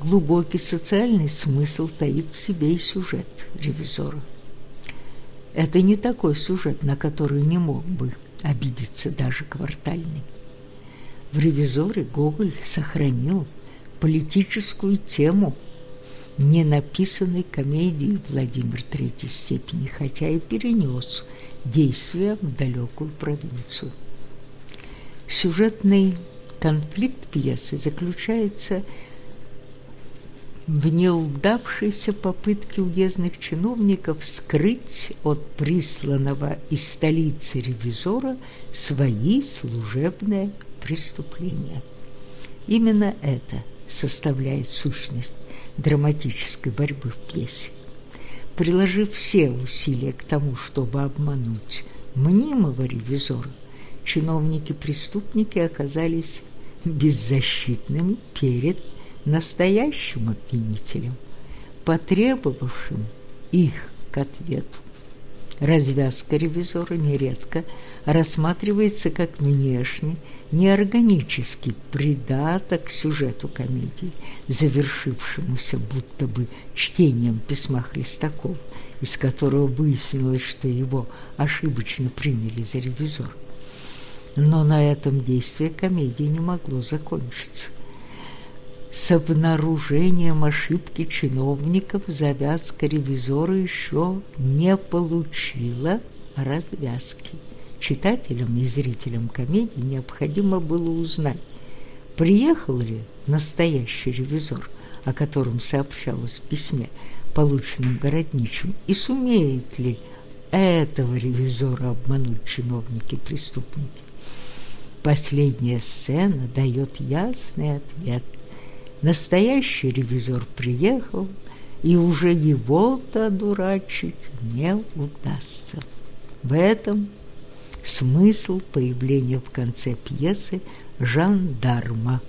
Глубокий социальный смысл таит в себе и сюжет ревизора. Это не такой сюжет, на который не мог бы обидеться даже квартальный. В «Ревизоре» Гоголь сохранил политическую тему ненаписанной комедии Владимир Третьей степени, хотя и перенес – действия в далекую провинцию. Сюжетный конфликт пьесы заключается в неудавшейся попытке уездных чиновников скрыть от присланного из столицы ревизора свои служебные преступления. Именно это составляет сущность драматической борьбы в пьесе. Приложив все усилия к тому, чтобы обмануть мнимого ревизора, чиновники-преступники оказались беззащитными перед настоящим обвинителем, потребовавшим их к ответу. Развязка ревизора нередко рассматривается как внешний, неорганический придаток к сюжету комедии, завершившемуся будто бы чтением письма Хлестакова, из которого выяснилось, что его ошибочно приняли за ревизора. Но на этом действие комедии не могло закончиться. С обнаружением ошибки чиновников завязка ревизора еще не получила развязки. Читателям и зрителям комедии необходимо было узнать, приехал ли настоящий ревизор, о котором сообщалось в письме, полученном городничим, и сумеет ли этого ревизора обмануть чиновники-преступники. Последняя сцена дает ясный ответ – Настоящий ревизор приехал, и уже его-то одурачить не удастся. В этом смысл появления в конце пьесы жандарма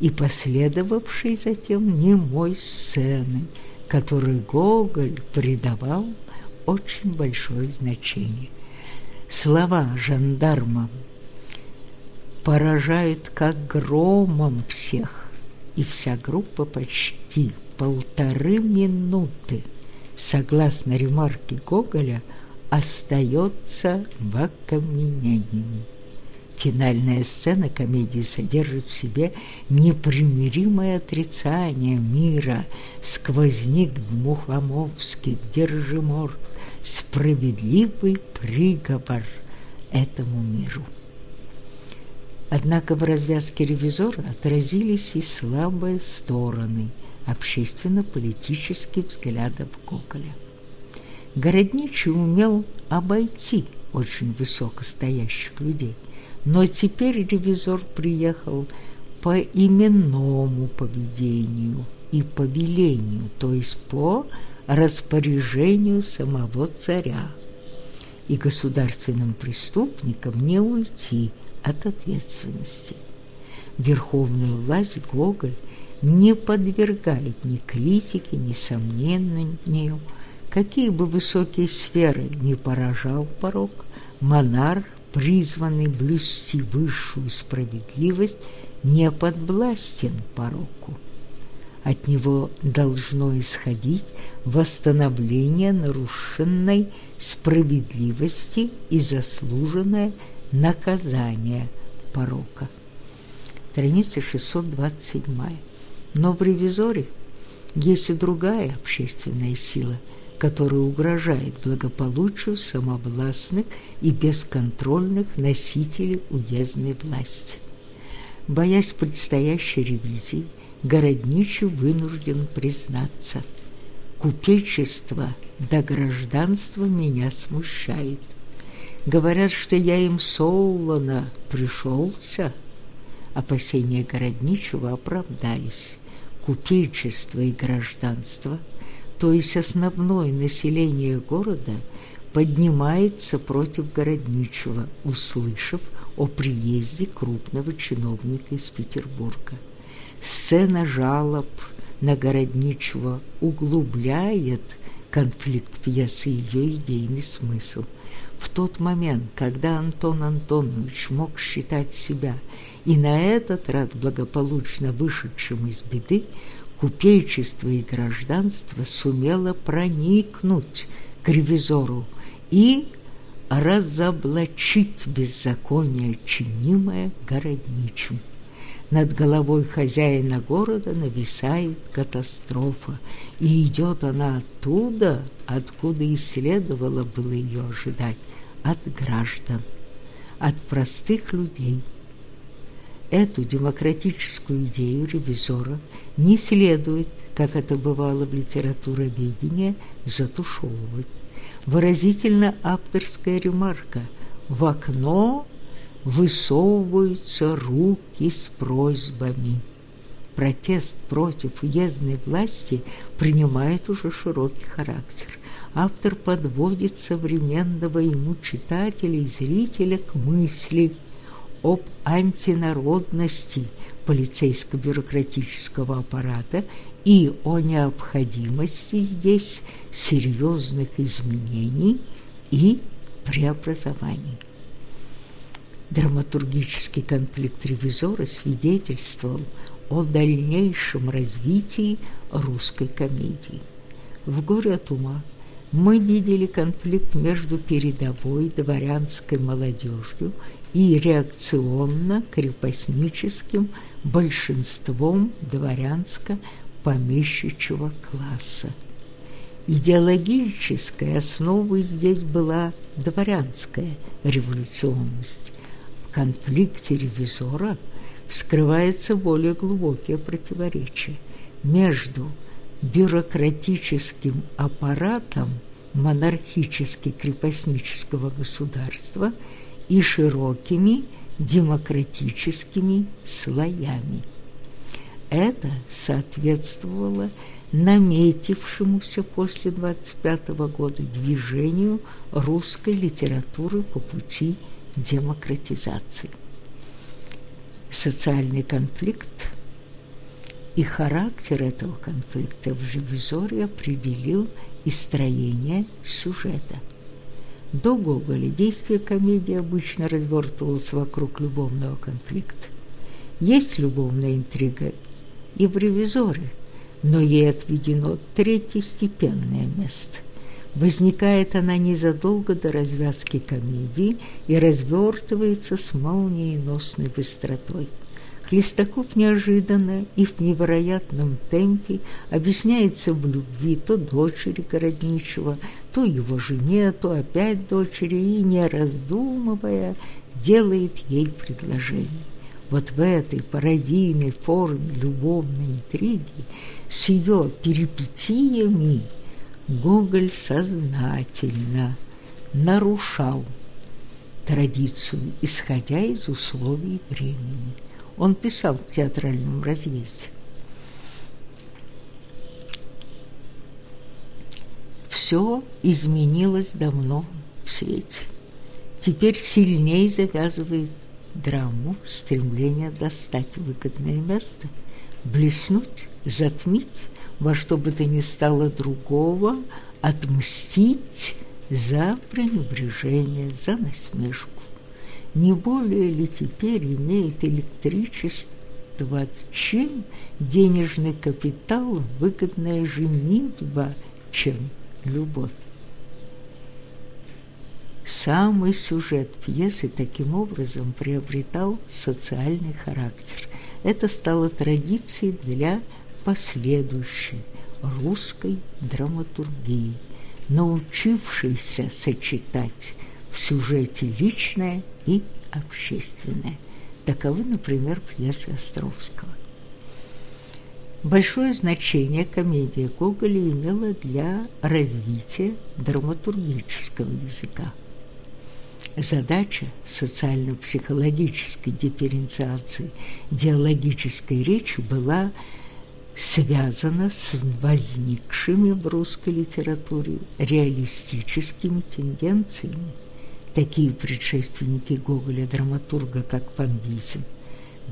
и последовавшей затем немой сцены, которой Гоголь придавал очень большое значение. Слова жандарма поражают как громом всех, и вся группа почти полторы минуты, согласно ремарке Гоголя, остается в окаменении. Финальная сцена комедии содержит в себе непримиримое отрицание мира, сквозник Мухомовский, Держимор, справедливый приговор этому миру. Однако в развязке ревизора отразились и слабые стороны общественно-политических взглядов Гоголя. Городничий умел обойти очень высокостоящих людей, но теперь ревизор приехал по именному поведению и повелению, то есть по распоряжению самого царя. И государственным преступникам не уйти – от ответственности. Верховную власть Гоголь не подвергает ни критике, ни сомнению, какие бы высокие сферы не поражал порог, монарх, призванный блюсти высшую справедливость, не подвластен пороку. От него должно исходить восстановление нарушенной справедливости и заслуженное наказание порока. Страница 627. Но в ревизоре есть и другая общественная сила, которая угрожает благополучию самовластных и бесконтрольных носителей уездной власти. Боясь предстоящей ревизии, городничий вынужден признаться. Купечество до гражданства меня смущает. Говорят, что я им солоно пришелся. Опасения городничего оправдались. Купечество и гражданство, то есть основное население города, поднимается против городничего, услышав о приезде крупного чиновника из Петербурга. Сцена жалоб на городничего углубляет конфликт пьесы и ее идейный смысл – в тот момент, когда Антон Антонович мог считать себя и на этот раз благополучно вышедшим из беды, купечество и гражданство сумело проникнуть к ревизору и разоблачить беззаконие, чинимое городничим. Над головой хозяина города нависает катастрофа, и идет она оттуда, откуда и следовало было ее ожидать, от граждан, от простых людей. Эту демократическую идею ревизора не следует как это бывало в литературоведении, затушевывать. Выразительно авторская ремарка «В окно высовываются руки с просьбами». Протест против уездной власти принимает уже широкий характер. Автор подводит современного ему читателя и зрителя к мысли об антинародности полицейско-бюрократического аппарата и о необходимости здесь серьезных изменений и преобразований. Драматургический конфликт ревизора свидетельствовал о дальнейшем развитии русской комедии. В «Горе от ума» мы видели конфликт между передовой дворянской молодежью и реакционно-крепостническим большинством дворянско-помещичьего класса. Идеологической основой здесь была дворянская революционность. В конфликте ревизора вскрывается более глубокие противоречия между бюрократическим аппаратом монархически-крепостнического государства и широкими демократическими слоями. Это соответствовало наметившемуся после 25 года движению русской литературы по пути демократизации. Социальный конфликт и характер этого конфликта в «Ревизоре» определил и строение сюжета. До Гоголя действие комедии обычно развертывалось вокруг любовного конфликта. Есть любовная интрига и в «Ревизоре», но ей отведено третьестепенное место. Возникает она незадолго до развязки комедии и развертывается с молниеносной быстротой. Хлестаков неожиданно и в невероятном темпе объясняется в любви то дочери Городничего, то его жене, то опять дочери, и, не раздумывая, делает ей предложение. Вот в этой пародийной форме любовной интриги с ее перипетиями Гоголь сознательно нарушал традицию, исходя из условий времени. Он писал в театральном разъезде. Все изменилось давно в свете. Теперь сильнее завязывает драму стремление достать выгодное место, блеснуть, затмить, во что бы то ни стало другого, отмстить за пренебрежение, за насмешку. Не более ли теперь имеет электричество чин денежный капитал, выгодная женитьба, чем любовь? Самый сюжет пьесы таким образом приобретал социальный характер. Это стало традицией для последующей русской драматургии, научившейся сочетать в сюжете личное и общественное. Таковы, например, пьесы Островского. Большое значение комедия Гоголя имела для развития драматургического языка. Задача социально-психологической дифференциации диалогической речи была связана с возникшими в русской литературе реалистическими тенденциями. Такие предшественники Гоголя-драматурга, как Панвизин,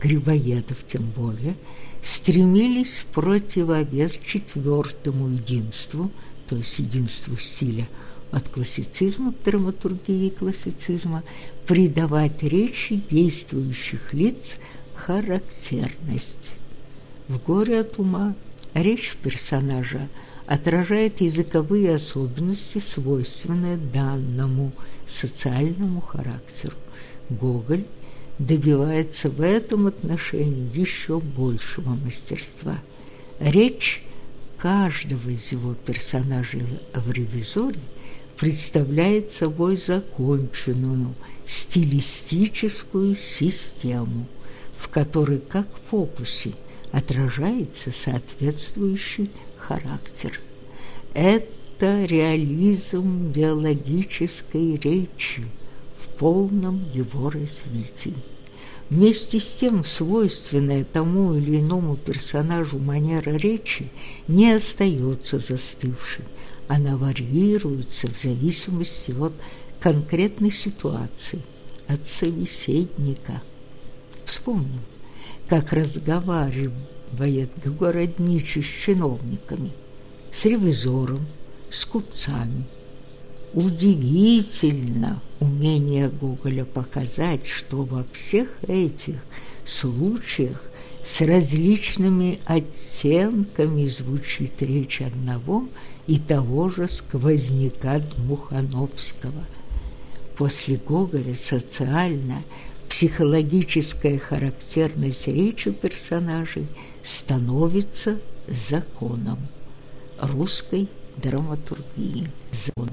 Грибоедов тем более, стремились в противовес четвертому единству, то есть единству стиля – от классицизма к драматургии классицизма придавать речи действующих лиц характерность. В «Горе от ума» речь персонажа отражает языковые особенности, свойственные данному социальному характеру. Гоголь добивается в этом отношении еще большего мастерства. Речь каждого из его персонажей в «Ревизоре» представляет собой законченную стилистическую систему, в которой, как в фокусе, отражается соответствующий характер. Это реализм биологической речи в полном его развитии. Вместе с тем, свойственная тому или иному персонажу манера речи не остается застывшей. Она варьируется в зависимости от конкретной ситуации, от собеседника. Вспомним, как разговаривает городничий с чиновниками, с ревизором, с купцами – Удивительно умение Гоголя показать, что во всех этих случаях с различными оттенками звучит речь одного и того же сквозняка Дмухановского. После Гоголя социально психологическая характерность речи персонажей становится законом русской драматургии. Закон.